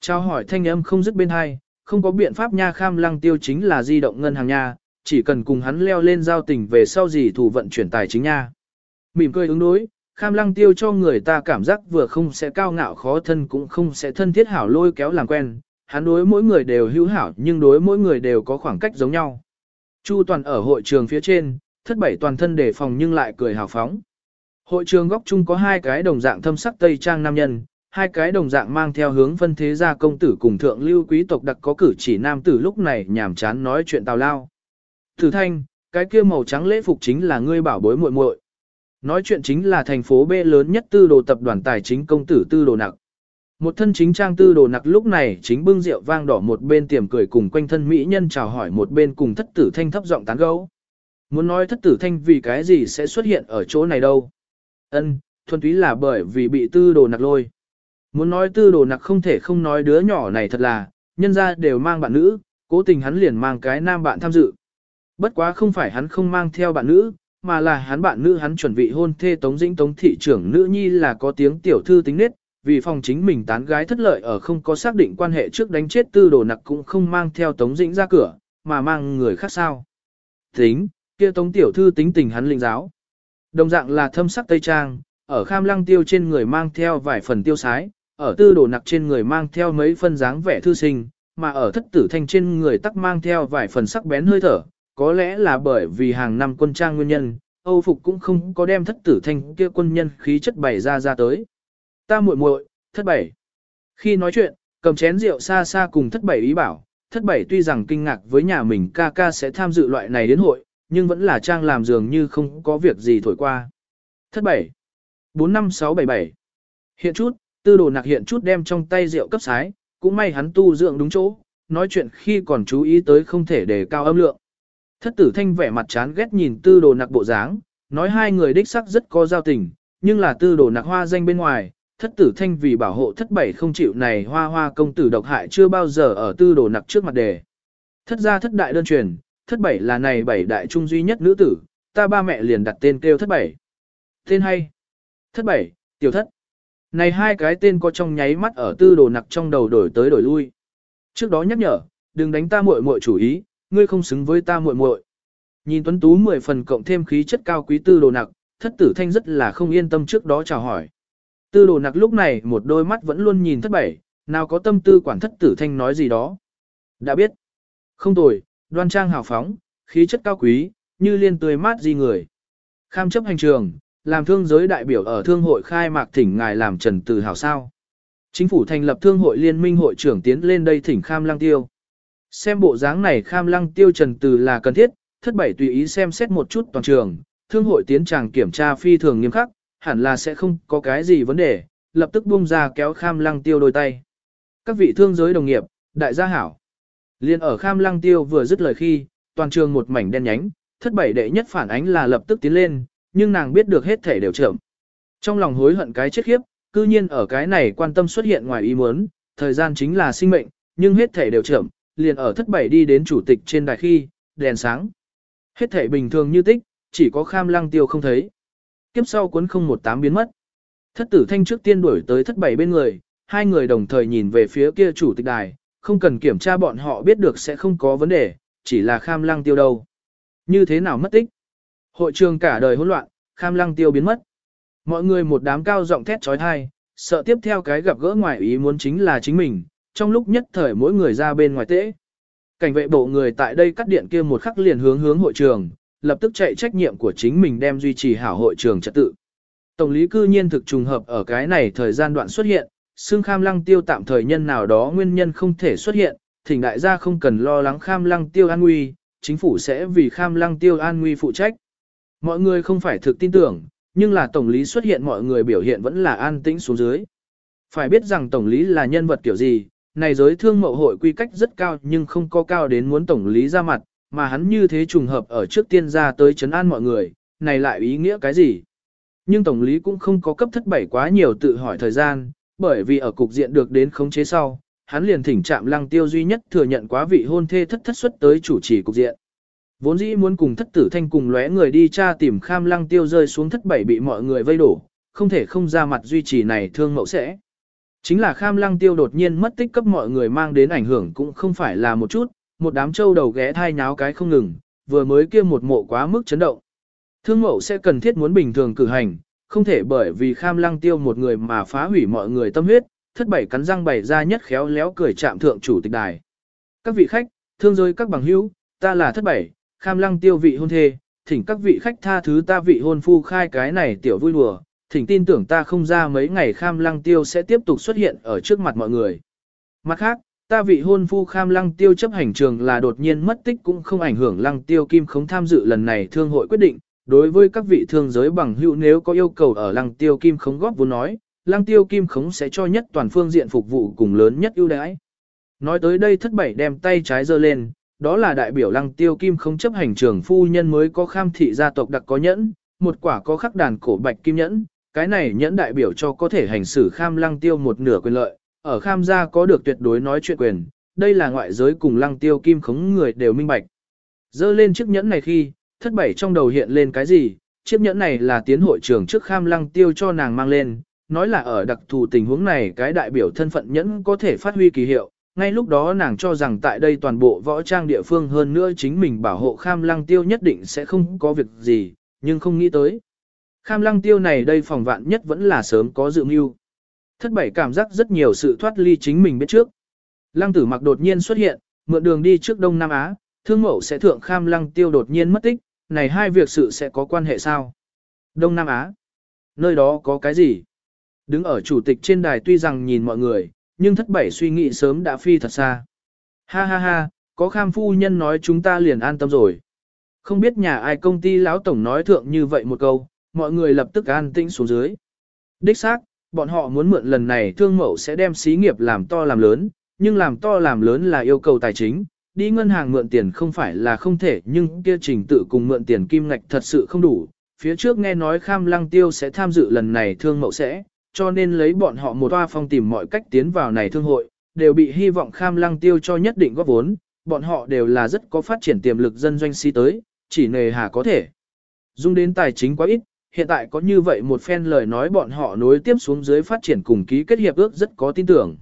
Trao hỏi thanh âm không dứt bên hai, không có biện pháp nha kham lăng tiêu chính là di động ngân hàng nha, chỉ cần cùng hắn leo lên giao tình về sau gì thủ vận chuyển tài chính nha. Mỉm cười ứng đối, kham lăng tiêu cho người ta cảm giác vừa không sẽ cao ngạo khó thân cũng không sẽ thân thiết hảo lôi kéo làm quen, hắn đối mỗi người đều hữu hảo nhưng đối mỗi người đều có khoảng cách giống nhau. Chu toàn ở hội trường phía trên, thất bảy toàn thân đề phòng nhưng lại cười hào phóng. Hội trường góc chung có hai cái đồng dạng thâm sắc tây trang nam nhân, hai cái đồng dạng mang theo hướng phân thế gia công tử cùng thượng lưu quý tộc đặc có cử chỉ nam tử lúc này nhảm chán nói chuyện tào lao. Tử thanh, cái kia màu trắng lễ phục chính là ngươi bảo bối muội muội. Nói chuyện chính là thành phố B lớn nhất tư đồ tập đoàn tài chính công tử tư đồ nặng một thân chính trang tư đồ nặc lúc này chính bưng rượu vang đỏ một bên tiềm cười cùng quanh thân mỹ nhân chào hỏi một bên cùng thất tử thanh thấp giọng tán gẫu. Muốn nói thất tử thanh vì cái gì sẽ xuất hiện ở chỗ này đâu. Ân, thuần túy là bởi vì bị tư đồ nặc lôi. Muốn nói tư đồ nặc không thể không nói đứa nhỏ này thật là, nhân ra đều mang bạn nữ, cố tình hắn liền mang cái nam bạn tham dự. Bất quá không phải hắn không mang theo bạn nữ, mà là hắn bạn nữ hắn chuẩn bị hôn thê Tống Dĩnh Tống thị trưởng nữ nhi là có tiếng tiểu thư tính nết, vì phòng chính mình tán gái thất lợi ở không có xác định quan hệ trước đánh chết tư đồ nặc cũng không mang theo Tống Dĩnh ra cửa, mà mang người khác sao. Tính, kia Tống tiểu thư tính tình hắn linh giáo. Đồng dạng là thâm sắc tây trang, ở kham lăng tiêu trên người mang theo vài phần tiêu sái, ở tư đồ nặc trên người mang theo mấy phân dáng vẻ thư sinh, mà ở thất tử thanh trên người tắc mang theo vài phần sắc bén hơi thở, có lẽ là bởi vì hàng năm quân trang nguyên nhân, Âu Phục cũng không có đem thất tử thanh kia quân nhân khí chất bày ra ra tới. Ta muội muội, thất bảy. Khi nói chuyện, cầm chén rượu xa xa cùng thất bảy ý bảo, thất bảy tuy rằng kinh ngạc với nhà mình ca ca sẽ tham dự loại này đến hội, nhưng vẫn là trang làm dường như không có việc gì thổi qua. Thất bảy. 45677. Hiện chút, tư đồ nặc hiện chút đem trong tay rượu cấp sái, cũng may hắn tu dưỡng đúng chỗ, nói chuyện khi còn chú ý tới không thể để cao âm lượng. Thất tử thanh vẻ mặt chán ghét nhìn tư đồ nặc bộ dáng, nói hai người đích sắc rất có giao tình, nhưng là tư đồ nặc hoa danh bên ngoài, thất tử thanh vì bảo hộ thất bảy không chịu này hoa hoa công tử độc hại chưa bao giờ ở tư đồ nặc trước mặt đề. Thất gia thất đại đơn truyền, thất bảy là này bảy đại trung duy nhất nữ tử, ta ba mẹ liền đặt tên kêu thất bảy. Tên hay. Thất bảy, tiểu thất. Này hai cái tên có trong nháy mắt ở tư đồ nặc trong đầu đổi tới đổi lui. Trước đó nhắc nhở, đừng đánh ta muội muội chủ ý, ngươi không xứng với ta muội muội. Nhìn tuấn tú mười phần cộng thêm khí chất cao quý tư đồ nặc, thất tử thanh rất là không yên tâm trước đó chào hỏi. Tư đồ nặc lúc này một đôi mắt vẫn luôn nhìn thất bảy, nào có tâm tư quản thất tử thanh nói gì đó. Đã biết. Không tồi, đoan trang hào phóng, khí chất cao quý, như liên tươi mát di người. Kham chấp hành trường, làm thương giới đại biểu ở thương hội khai mạc thỉnh ngài làm trần từ hào sao. Chính phủ thành lập thương hội liên minh hội trưởng tiến lên đây thỉnh kham lăng tiêu. Xem bộ dáng này kham lăng tiêu trần từ là cần thiết, thất bảy tùy ý xem xét một chút toàn trường, thương hội tiến tràng kiểm tra phi thường nghiêm khắc, hẳn là sẽ không có cái gì vấn đề, lập tức buông ra kéo kham lăng tiêu đôi tay. Các vị thương giới đồng nghiệp, đại gia hảo. Liên ở kham lăng tiêu vừa dứt lời khi, toàn trường một mảnh đen nhánh, thất bảy đệ nhất phản ánh là lập tức tiến lên, nhưng nàng biết được hết thể đều chậm. Trong lòng hối hận cái chết khiếp, cư nhiên ở cái này quan tâm xuất hiện ngoài ý muốn, thời gian chính là sinh mệnh, nhưng hết thể đều chậm, liền ở thất bảy đi đến chủ tịch trên đài khi, đèn sáng. Hết thể bình thường như tích, chỉ có kham lăng tiêu không thấy. Kiếp sau cuốn 018 biến mất. Thất tử thanh trước tiên đuổi tới thất bảy bên người, hai người đồng thời nhìn về phía kia chủ tịch đài, không cần kiểm tra bọn họ biết được sẽ không có vấn đề, chỉ là kham lăng tiêu đâu. Như thế nào mất tích? Hội trường cả đời hỗn loạn, kham lăng tiêu biến mất. Mọi người một đám cao giọng thét trói thai, sợ tiếp theo cái gặp gỡ ngoài ý muốn chính là chính mình, trong lúc nhất thời mỗi người ra bên ngoài tễ. Cảnh vệ bộ người tại đây cắt điện kia một khắc liền hướng hướng hội trường, lập tức chạy trách nhiệm của chính mình đem duy trì hảo hội trường trật tự. Tổng lý cư nhiên thực trùng hợp ở cái này thời gian đoạn xuất hiện, xương kham lăng tiêu tạm thời nhân nào đó nguyên nhân không thể xuất hiện, thỉnh đại gia không cần lo lắng kham lăng tiêu an nguy, chính phủ sẽ vì kham lăng tiêu an nguy phụ trách. Mọi người không phải thực tin tưởng, nhưng là tổng lý xuất hiện mọi người biểu hiện vẫn là an tĩnh xuống dưới. Phải biết rằng tổng lý là nhân vật kiểu gì, này giới thương mậu hội quy cách rất cao nhưng không có cao đến muốn tổng lý ra mặt, mà hắn như thế trùng hợp ở trước tiên ra tới chấn an mọi người, này lại ý nghĩa cái gì? Nhưng tổng lý cũng không có cấp thất bảy quá nhiều tự hỏi thời gian, bởi vì ở cục diện được đến khống chế sau, hắn liền thỉnh trạm lăng tiêu duy nhất thừa nhận quá vị hôn thê thất thất xuất tới chủ trì cục diện. Vốn dĩ muốn cùng thất tử thanh cùng lóe người đi tra tìm kham lăng tiêu rơi xuống thất bảy bị mọi người vây đổ, không thể không ra mặt duy trì này thương mẫu sẽ. Chính là kham lăng tiêu đột nhiên mất tích cấp mọi người mang đến ảnh hưởng cũng không phải là một chút, một đám trâu đầu ghé thai nháo cái không ngừng, vừa mới kia một mộ quá mức chấn động. Thương mẫu sẽ cần thiết muốn bình thường cử hành, không thể bởi vì kham lăng tiêu một người mà phá hủy mọi người tâm huyết, thất bảy cắn răng bày ra nhất khéo léo cười chạm thượng chủ tịch đài. Các vị khách, thương giới các bằng hữu, ta là thất bảy, kham lăng tiêu vị hôn thê, thỉnh các vị khách tha thứ ta vị hôn phu khai cái này tiểu vui đùa, thỉnh tin tưởng ta không ra mấy ngày kham lăng tiêu sẽ tiếp tục xuất hiện ở trước mặt mọi người. Mặt khác, ta vị hôn phu kham lăng tiêu chấp hành trường là đột nhiên mất tích cũng không ảnh hưởng lăng tiêu kim không tham dự lần này thương hội quyết định. Đối với các vị thương giới bằng hữu nếu có yêu cầu ở lăng tiêu kim khống góp vốn nói, lăng tiêu kim khống sẽ cho nhất toàn phương diện phục vụ cùng lớn nhất ưu đãi. Nói tới đây thất bảy đem tay trái giơ lên, đó là đại biểu lăng tiêu kim không chấp hành trưởng phu nhân mới có kham thị gia tộc đặc có nhẫn, một quả có khắc đàn cổ bạch kim nhẫn, cái này nhẫn đại biểu cho có thể hành xử kham lăng tiêu một nửa quyền lợi, ở kham gia có được tuyệt đối nói chuyện quyền, đây là ngoại giới cùng lăng tiêu kim khống người đều minh bạch. Dơ lên chiếc nhẫn này khi, thất bảy trong đầu hiện lên cái gì, chiếc nhẫn này là tiến hội trưởng trước kham lăng tiêu cho nàng mang lên, nói là ở đặc thù tình huống này cái đại biểu thân phận nhẫn có thể phát huy kỳ hiệu, ngay lúc đó nàng cho rằng tại đây toàn bộ võ trang địa phương hơn nữa chính mình bảo hộ kham lăng tiêu nhất định sẽ không có việc gì, nhưng không nghĩ tới. Kham lăng tiêu này đây phòng vạn nhất vẫn là sớm có dự mưu. Thất bảy cảm giác rất nhiều sự thoát ly chính mình biết trước. Lăng tử mặc đột nhiên xuất hiện, mượn đường đi trước Đông Nam Á, thương mẫu sẽ thượng kham lăng tiêu đột nhiên mất tích, này hai việc sự sẽ có quan hệ sao? Đông Nam Á, nơi đó có cái gì? Đứng ở chủ tịch trên đài tuy rằng nhìn mọi người, nhưng thất bảy suy nghĩ sớm đã phi thật xa. Ha ha ha, có kham phu nhân nói chúng ta liền an tâm rồi. Không biết nhà ai công ty lão tổng nói thượng như vậy một câu, mọi người lập tức an tĩnh xuống dưới. Đích xác, bọn họ muốn mượn lần này thương mẫu sẽ đem xí nghiệp làm to làm lớn, nhưng làm to làm lớn là yêu cầu tài chính, đi ngân hàng mượn tiền không phải là không thể nhưng kia trình tự cùng mượn tiền kim ngạch thật sự không đủ. Phía trước nghe nói Kham Lăng Tiêu sẽ tham dự lần này thương mẫu sẽ, cho nên lấy bọn họ một toa phong tìm mọi cách tiến vào này thương hội, đều bị hy vọng Kham Lăng Tiêu cho nhất định góp vốn, bọn họ đều là rất có phát triển tiềm lực dân doanh si tới, chỉ nề hà có thể. Dung đến tài chính quá ít, hiện tại có như vậy một phen lời nói bọn họ nối tiếp xuống dưới phát triển cùng ký kết hiệp ước rất có tin tưởng.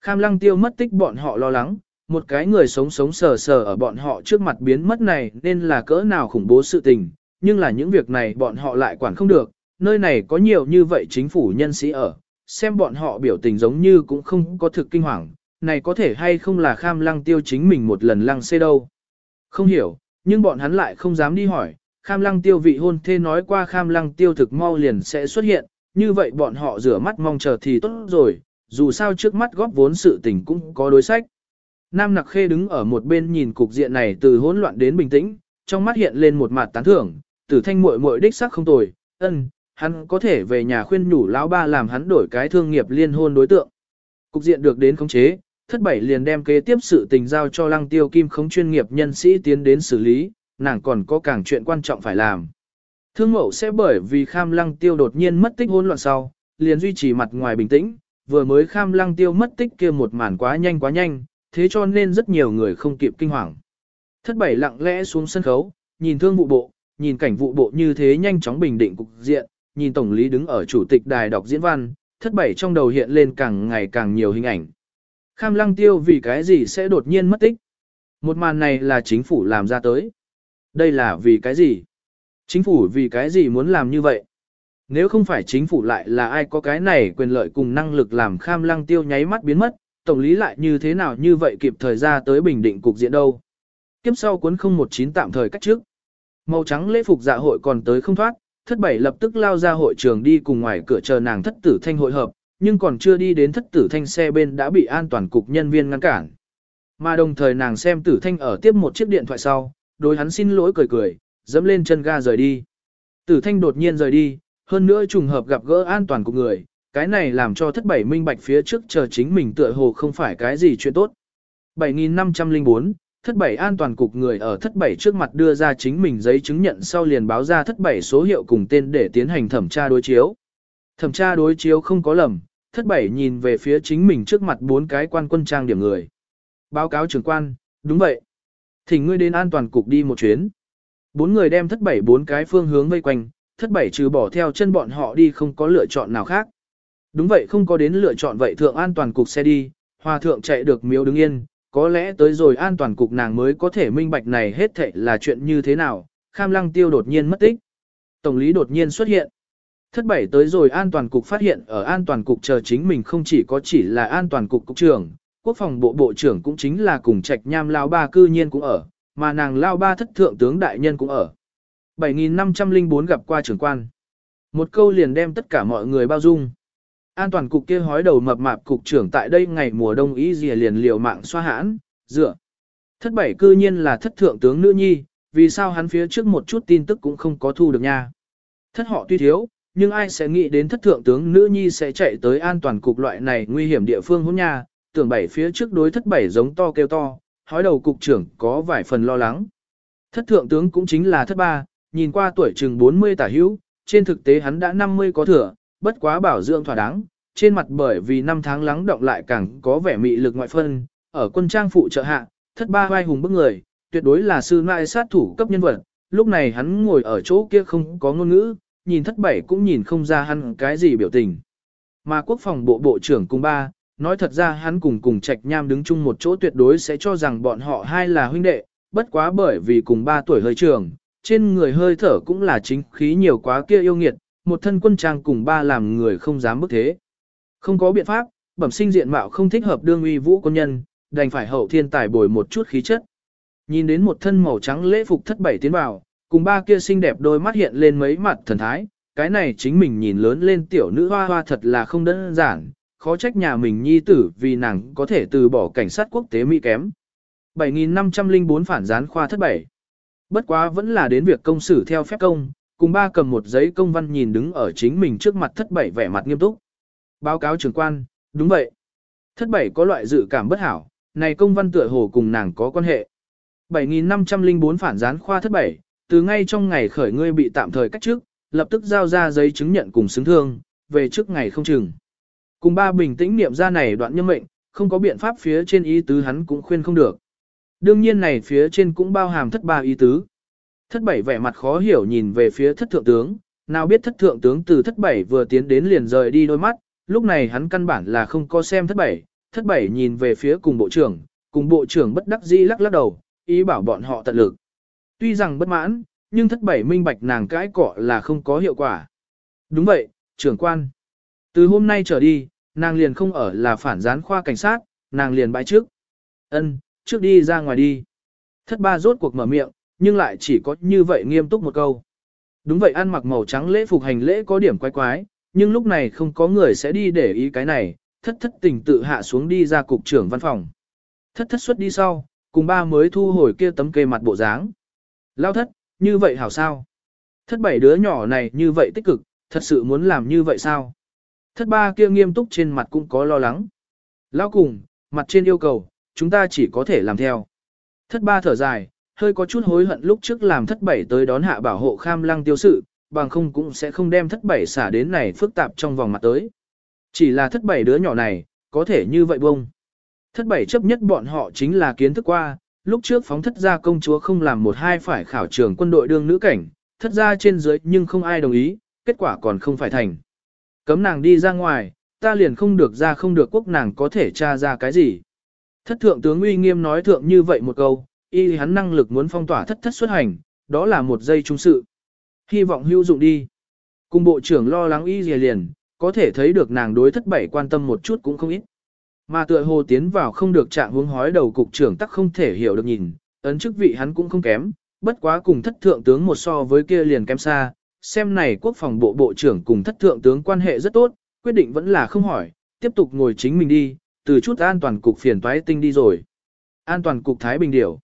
Kham lăng tiêu mất tích bọn họ lo lắng, một cái người sống sống sờ sờ ở bọn họ trước mặt biến mất này nên là cỡ nào khủng bố sự tình, nhưng là những việc này bọn họ lại quản không được, nơi này có nhiều như vậy chính phủ nhân sĩ ở, xem bọn họ biểu tình giống như cũng không có thực kinh hoàng, này có thể hay không là kham lăng tiêu chính mình một lần lăng xê đâu. Không hiểu, nhưng bọn hắn lại không dám đi hỏi, kham lăng tiêu vị hôn thê nói qua kham lăng tiêu thực mau liền sẽ xuất hiện, như vậy bọn họ rửa mắt mong chờ thì tốt rồi, dù sao trước mắt góp vốn sự tình cũng có đối sách. Nam Nặc Khê đứng ở một bên nhìn cục diện này từ hỗn loạn đến bình tĩnh, trong mắt hiện lên một mặt tán thưởng, tử thanh muội muội đích sắc không tồi, ân, hắn có thể về nhà khuyên nhủ lão ba làm hắn đổi cái thương nghiệp liên hôn đối tượng. Cục diện được đến khống chế, thất bảy liền đem kế tiếp sự tình giao cho lăng tiêu kim khống chuyên nghiệp nhân sĩ tiến đến xử lý, nàng còn có càng chuyện quan trọng phải làm. Thương mẫu sẽ bởi vì kham lăng tiêu đột nhiên mất tích hỗn loạn sau, liền duy trì mặt ngoài bình tĩnh, vừa mới kham lăng tiêu mất tích kia một màn quá nhanh quá nhanh, thế cho nên rất nhiều người không kịp kinh hoàng. Thất bảy lặng lẽ xuống sân khấu, nhìn thương vụ bộ, nhìn cảnh vụ bộ như thế nhanh chóng bình định cục diện, nhìn tổng lý đứng ở chủ tịch đài đọc diễn văn, thất bảy trong đầu hiện lên càng ngày càng nhiều hình ảnh. Kham lăng tiêu vì cái gì sẽ đột nhiên mất tích? Một màn này là chính phủ làm ra tới. Đây là vì cái gì? Chính phủ vì cái gì muốn làm như vậy? Nếu không phải chính phủ lại là ai có cái này quyền lợi cùng năng lực làm kham lăng tiêu nháy mắt biến mất, tổng lý lại như thế nào như vậy kịp thời ra tới bình định cục diện đâu. Kiếp sau cuốn 019 tạm thời cách trước. Màu trắng lễ phục dạ hội còn tới không thoát, thất bảy lập tức lao ra hội trường đi cùng ngoài cửa chờ nàng thất tử thanh hội hợp, nhưng còn chưa đi đến thất tử thanh xe bên đã bị an toàn cục nhân viên ngăn cản. Mà đồng thời nàng xem tử thanh ở tiếp một chiếc điện thoại sau, đối hắn xin lỗi cười cười, dẫm lên chân ga rời đi. Tử thanh đột nhiên rời đi, hơn nữa trùng hợp gặp gỡ an toàn cục người, cái này làm cho thất bảy minh bạch phía trước chờ chính mình tựa hồ không phải cái gì chuyện tốt. 7504, thất bảy an toàn cục người ở thất bảy trước mặt đưa ra chính mình giấy chứng nhận sau liền báo ra thất bảy số hiệu cùng tên để tiến hành thẩm tra đối chiếu. Thẩm tra đối chiếu không có lầm, thất bảy nhìn về phía chính mình trước mặt bốn cái quan quân trang điểm người. Báo cáo trưởng quan, đúng vậy. Thỉnh ngươi đến an toàn cục đi một chuyến. Bốn người đem thất bảy bốn cái phương hướng vây quanh, thất bảy trừ bỏ theo chân bọn họ đi không có lựa chọn nào khác. Đúng vậy không có đến lựa chọn vậy thượng an toàn cục xe đi, hòa thượng chạy được miếu đứng yên, có lẽ tới rồi an toàn cục nàng mới có thể minh bạch này hết thệ là chuyện như thế nào, kham lăng tiêu đột nhiên mất tích. Tổng lý đột nhiên xuất hiện. Thất bảy tới rồi an toàn cục phát hiện ở an toàn cục chờ chính mình không chỉ có chỉ là an toàn cục cục trưởng, quốc phòng bộ bộ trưởng cũng chính là cùng trạch nham lao ba cư nhiên cũng ở, mà nàng lao ba thất thượng tướng đại nhân cũng ở. 7.504 gặp qua trưởng quan. Một câu liền đem tất cả mọi người bao dung. An toàn cục kia hói đầu mập mạp cục trưởng tại đây ngày mùa đông ý gì liền liều mạng xoa hãn, dựa. Thất bảy cư nhiên là thất thượng tướng nữ nhi, vì sao hắn phía trước một chút tin tức cũng không có thu được nha. Thất họ tuy thiếu, nhưng ai sẽ nghĩ đến thất thượng tướng nữ nhi sẽ chạy tới an toàn cục loại này nguy hiểm địa phương hôn nha, tưởng bảy phía trước đối thất bảy giống to kêu to, hói đầu cục trưởng có vài phần lo lắng. Thất thượng tướng cũng chính là thất ba, nhìn qua tuổi chừng 40 tả hữu, trên thực tế hắn đã 50 có thừa, bất quá bảo dưỡng thỏa đáng, trên mặt bởi vì năm tháng lắng động lại càng có vẻ mị lực ngoại phân, ở quân trang phụ trợ hạ, thất ba vai hùng bức người, tuyệt đối là sư mai sát thủ cấp nhân vật, lúc này hắn ngồi ở chỗ kia không có ngôn ngữ, nhìn thất bảy cũng nhìn không ra hắn cái gì biểu tình. Mà quốc phòng bộ bộ trưởng cùng ba, nói thật ra hắn cùng cùng trạch nham đứng chung một chỗ tuyệt đối sẽ cho rằng bọn họ hai là huynh đệ, bất quá bởi vì cùng ba tuổi hơi trường, trên người hơi thở cũng là chính khí nhiều quá kia yêu nghiệt, một thân quân trang cùng ba làm người không dám bức thế. Không có biện pháp, bẩm sinh diện mạo không thích hợp đương uy vũ quân nhân, đành phải hậu thiên tài bồi một chút khí chất. Nhìn đến một thân màu trắng lễ phục thất bảy tiến vào, cùng ba kia xinh đẹp đôi mắt hiện lên mấy mặt thần thái, cái này chính mình nhìn lớn lên tiểu nữ hoa hoa thật là không đơn giản, khó trách nhà mình nhi tử vì nàng có thể từ bỏ cảnh sát quốc tế Mỹ kém. 7.504 phản gián khoa thất bảy. Bất quá vẫn là đến việc công xử theo phép công, cùng ba cầm một giấy công văn nhìn đứng ở chính mình trước mặt thất bảy vẻ mặt nghiêm túc. Báo cáo trưởng quan, đúng vậy. Thất bảy có loại dự cảm bất hảo, này công văn tựa hồ cùng nàng có quan hệ. 7.504 phản gián khoa thất bảy, từ ngay trong ngày khởi ngươi bị tạm thời cách trước, lập tức giao ra giấy chứng nhận cùng xứng thương, về trước ngày không chừng. Cùng ba bình tĩnh niệm ra này đoạn nhân mệnh, không có biện pháp phía trên ý tứ hắn cũng khuyên không được. Đương nhiên này phía trên cũng bao hàm thất ba ý tứ. Thất bảy vẻ mặt khó hiểu nhìn về phía thất thượng tướng, nào biết thất thượng tướng từ thất bảy vừa tiến đến liền rời đi đôi mắt, lúc này hắn căn bản là không có xem thất bảy, thất bảy nhìn về phía cùng bộ trưởng, cùng bộ trưởng bất đắc dĩ lắc lắc đầu, ý bảo bọn họ tận lực. Tuy rằng bất mãn, nhưng thất bảy minh bạch nàng cãi cọ là không có hiệu quả. Đúng vậy, trưởng quan. Từ hôm nay trở đi, nàng liền không ở là phản gián khoa cảnh sát, nàng liền bãi trước. Ân, trước đi ra ngoài đi. Thất ba rốt cuộc mở miệng, nhưng lại chỉ có như vậy nghiêm túc một câu. Đúng vậy ăn mặc màu trắng lễ phục hành lễ có điểm quái quái, nhưng lúc này không có người sẽ đi để ý cái này, thất thất tình tự hạ xuống đi ra cục trưởng văn phòng. Thất thất xuất đi sau, cùng ba mới thu hồi kia tấm kê mặt bộ dáng. Lao thất, như vậy hảo sao? Thất bảy đứa nhỏ này như vậy tích cực, thật sự muốn làm như vậy sao? Thất ba kia nghiêm túc trên mặt cũng có lo lắng. Lao cùng, mặt trên yêu cầu, chúng ta chỉ có thể làm theo. Thất ba thở dài, hơi có chút hối hận lúc trước làm thất bảy tới đón hạ bảo hộ kham lăng tiêu sự, bằng không cũng sẽ không đem thất bảy xả đến này phức tạp trong vòng mặt tới. Chỉ là thất bảy đứa nhỏ này, có thể như vậy bông. Thất bảy chấp nhất bọn họ chính là kiến thức qua, lúc trước phóng thất gia công chúa không làm một hai phải khảo trường quân đội đương nữ cảnh, thất gia trên dưới nhưng không ai đồng ý, kết quả còn không phải thành. Cấm nàng đi ra ngoài, ta liền không được ra không được quốc nàng có thể tra ra cái gì. Thất thượng tướng uy nghiêm nói thượng như vậy một câu, y hắn năng lực muốn phong tỏa thất thất xuất hành, đó là một giây trung sự. Hy vọng hữu dụng đi. Cùng bộ trưởng lo lắng y dìa liền, có thể thấy được nàng đối thất bảy quan tâm một chút cũng không ít. Mà tựa hồ tiến vào không được trạng hướng hói đầu cục trưởng tắc không thể hiểu được nhìn, ấn chức vị hắn cũng không kém, bất quá cùng thất thượng tướng một so với kia liền kém xa, xem này quốc phòng bộ bộ trưởng cùng thất thượng tướng quan hệ rất tốt, quyết định vẫn là không hỏi, tiếp tục ngồi chính mình đi, từ chút an toàn cục phiền toái tinh đi rồi. An toàn cục Thái Bình Điểu.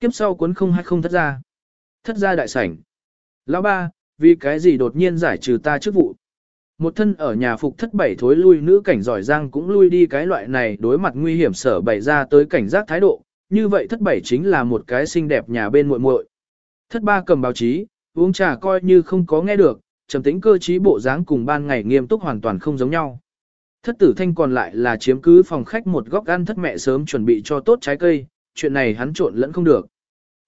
Kiếp sau cuốn không hay không thất ra. Thất ra đại sảnh. Lão ba, vì cái gì đột nhiên giải trừ ta chức vụ. Một thân ở nhà phục thất bảy thối lui nữ cảnh giỏi giang cũng lui đi cái loại này đối mặt nguy hiểm sở bày ra tới cảnh giác thái độ, như vậy thất bảy chính là một cái xinh đẹp nhà bên muội muội. Thất ba cầm báo chí, uống trà coi như không có nghe được, trầm tĩnh cơ trí bộ dáng cùng ban ngày nghiêm túc hoàn toàn không giống nhau. Thất tử thanh còn lại là chiếm cứ phòng khách một góc ăn thất mẹ sớm chuẩn bị cho tốt trái cây, chuyện này hắn trộn lẫn không được.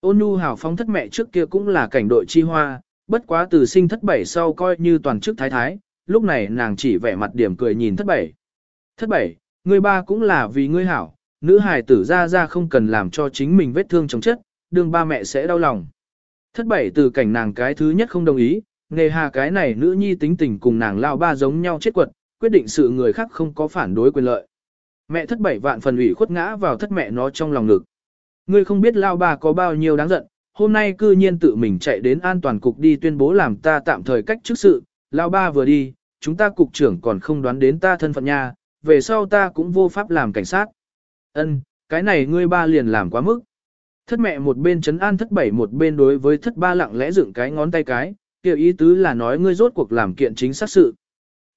Ôn nhu hào phóng thất mẹ trước kia cũng là cảnh đội chi hoa, bất quá từ sinh thất bảy sau coi như toàn chức thái thái, lúc này nàng chỉ vẻ mặt điểm cười nhìn thất bảy. Thất bảy, người ba cũng là vì ngươi hảo, nữ hài tử ra ra không cần làm cho chính mình vết thương chống chất, đường ba mẹ sẽ đau lòng. Thất bảy từ cảnh nàng cái thứ nhất không đồng ý, nghề hà cái này nữ nhi tính tình cùng nàng lao ba giống nhau chết quật, quyết định sự người khác không có phản đối quyền lợi. Mẹ thất bảy vạn phần ủy khuất ngã vào thất mẹ nó trong lòng ngực. Ngươi không biết lao ba có bao nhiêu đáng giận, hôm nay cư nhiên tự mình chạy đến an toàn cục đi tuyên bố làm ta tạm thời cách chức sự, lao ba vừa đi, chúng ta cục trưởng còn không đoán đến ta thân phận nha, về sau ta cũng vô pháp làm cảnh sát. Ân, cái này ngươi ba liền làm quá mức. Thất mẹ một bên chấn an thất bảy một bên đối với thất ba lặng lẽ dựng cái ngón tay cái, kiểu ý tứ là nói ngươi rốt cuộc làm kiện chính xác sự.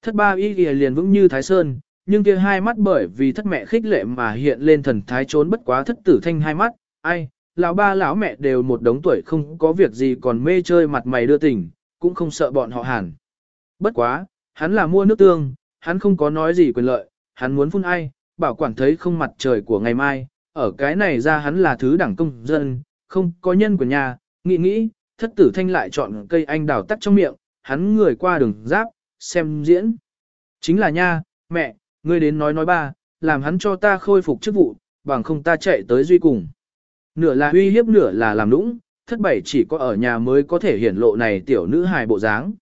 Thất ba y kìa liền vững như thái sơn, nhưng kia hai mắt bởi vì thất mẹ khích lệ mà hiện lên thần thái trốn bất quá thất tử thanh hai mắt, ai, lão ba lão mẹ đều một đống tuổi không có việc gì còn mê chơi mặt mày đưa tình, cũng không sợ bọn họ hẳn. Bất quá, hắn là mua nước tương, hắn không có nói gì quyền lợi, hắn muốn phun ai, bảo quản thấy không mặt trời của ngày mai, ở cái này ra hắn là thứ đẳng công dân, không có nhân của nhà, nghĩ nghĩ, thất tử thanh lại chọn cây anh đào tắt trong miệng, hắn người qua đường giáp, xem diễn. Chính là nha, mẹ, ngươi đến nói nói ba, làm hắn cho ta khôi phục chức vụ, bằng không ta chạy tới duy cùng. Nửa là uy hiếp nửa là làm nũng, thất bảy chỉ có ở nhà mới có thể hiển lộ này tiểu nữ hài bộ dáng.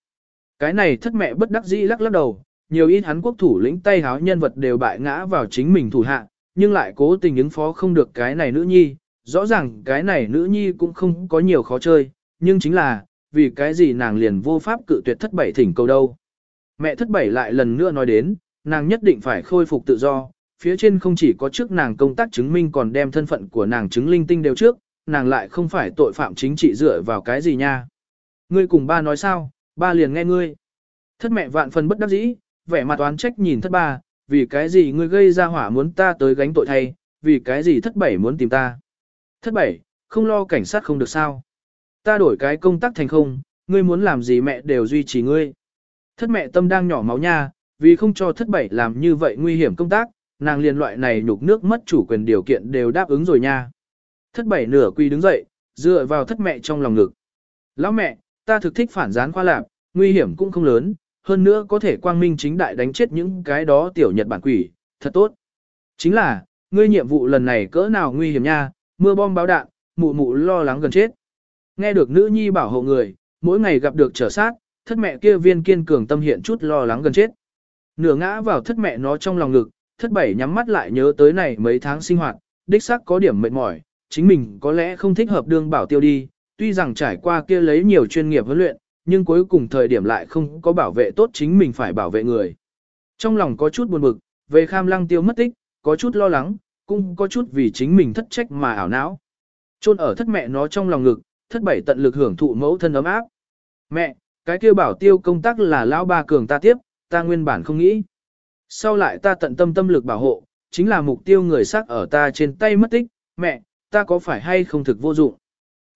Cái này thất mẹ bất đắc dĩ lắc lắc đầu, nhiều ít hắn quốc thủ lĩnh tay háo nhân vật đều bại ngã vào chính mình thủ hạ, nhưng lại cố tình ứng phó không được cái này nữ nhi. Rõ ràng cái này nữ nhi cũng không có nhiều khó chơi, nhưng chính là, vì cái gì nàng liền vô pháp cự tuyệt thất bảy thỉnh cầu đâu. Mẹ thất bảy lại lần nữa nói đến, nàng nhất định phải khôi phục tự do, phía trên không chỉ có trước nàng công tác chứng minh còn đem thân phận của nàng chứng linh tinh đều trước, nàng lại không phải tội phạm chính trị dựa vào cái gì nha. Ngươi cùng ba nói sao, ba liền nghe ngươi. Thất mẹ vạn phần bất đắc dĩ, vẻ mặt oán trách nhìn thất ba, vì cái gì ngươi gây ra hỏa muốn ta tới gánh tội thay, vì cái gì thất bảy muốn tìm ta. Thất bảy, không lo cảnh sát không được sao. Ta đổi cái công tác thành không, ngươi muốn làm gì mẹ đều duy trì ngươi. Thất mẹ tâm đang nhỏ máu nha, vì không cho thất bảy làm như vậy nguy hiểm công tác, nàng liền loại này nhục nước mất chủ quyền điều kiện đều đáp ứng rồi nha. Thất bảy nửa quy đứng dậy, dựa vào thất mẹ trong lòng ngực. Lão mẹ, ta thực thích phản gián khoa lạp, nguy hiểm cũng không lớn, hơn nữa có thể quang minh chính đại đánh chết những cái đó tiểu nhật bản quỷ, thật tốt. Chính là, ngươi nhiệm vụ lần này cỡ nào nguy hiểm nha, mưa bom báo đạn, mụ mụ lo lắng gần chết. Nghe được nữ nhi bảo hộ người, mỗi ngày gặp được trở sát, thất mẹ kia viên kiên cường tâm hiện chút lo lắng gần chết. Nửa ngã vào thất mẹ nó trong lòng ngực, thất bảy nhắm mắt lại nhớ tới này mấy tháng sinh hoạt, đích xác có điểm mệt mỏi, chính mình có lẽ không thích hợp đương bảo tiêu đi, tuy rằng trải qua kia lấy nhiều chuyên nghiệp huấn luyện, nhưng cuối cùng thời điểm lại không có bảo vệ tốt chính mình phải bảo vệ người. Trong lòng có chút buồn bực, về kham lăng tiêu mất tích, có chút lo lắng, cũng có chút vì chính mình thất trách mà ảo não. Chôn ở thất mẹ nó trong lòng ngực, thất bảy tận lực hưởng thụ mẫu thân ấm áp. Mẹ, cái kia bảo tiêu công tác là lão ba cường ta tiếp, ta nguyên bản không nghĩ. Sau lại ta tận tâm tâm lực bảo hộ, chính là mục tiêu người xác ở ta trên tay mất tích, mẹ, ta có phải hay không thực vô dụng.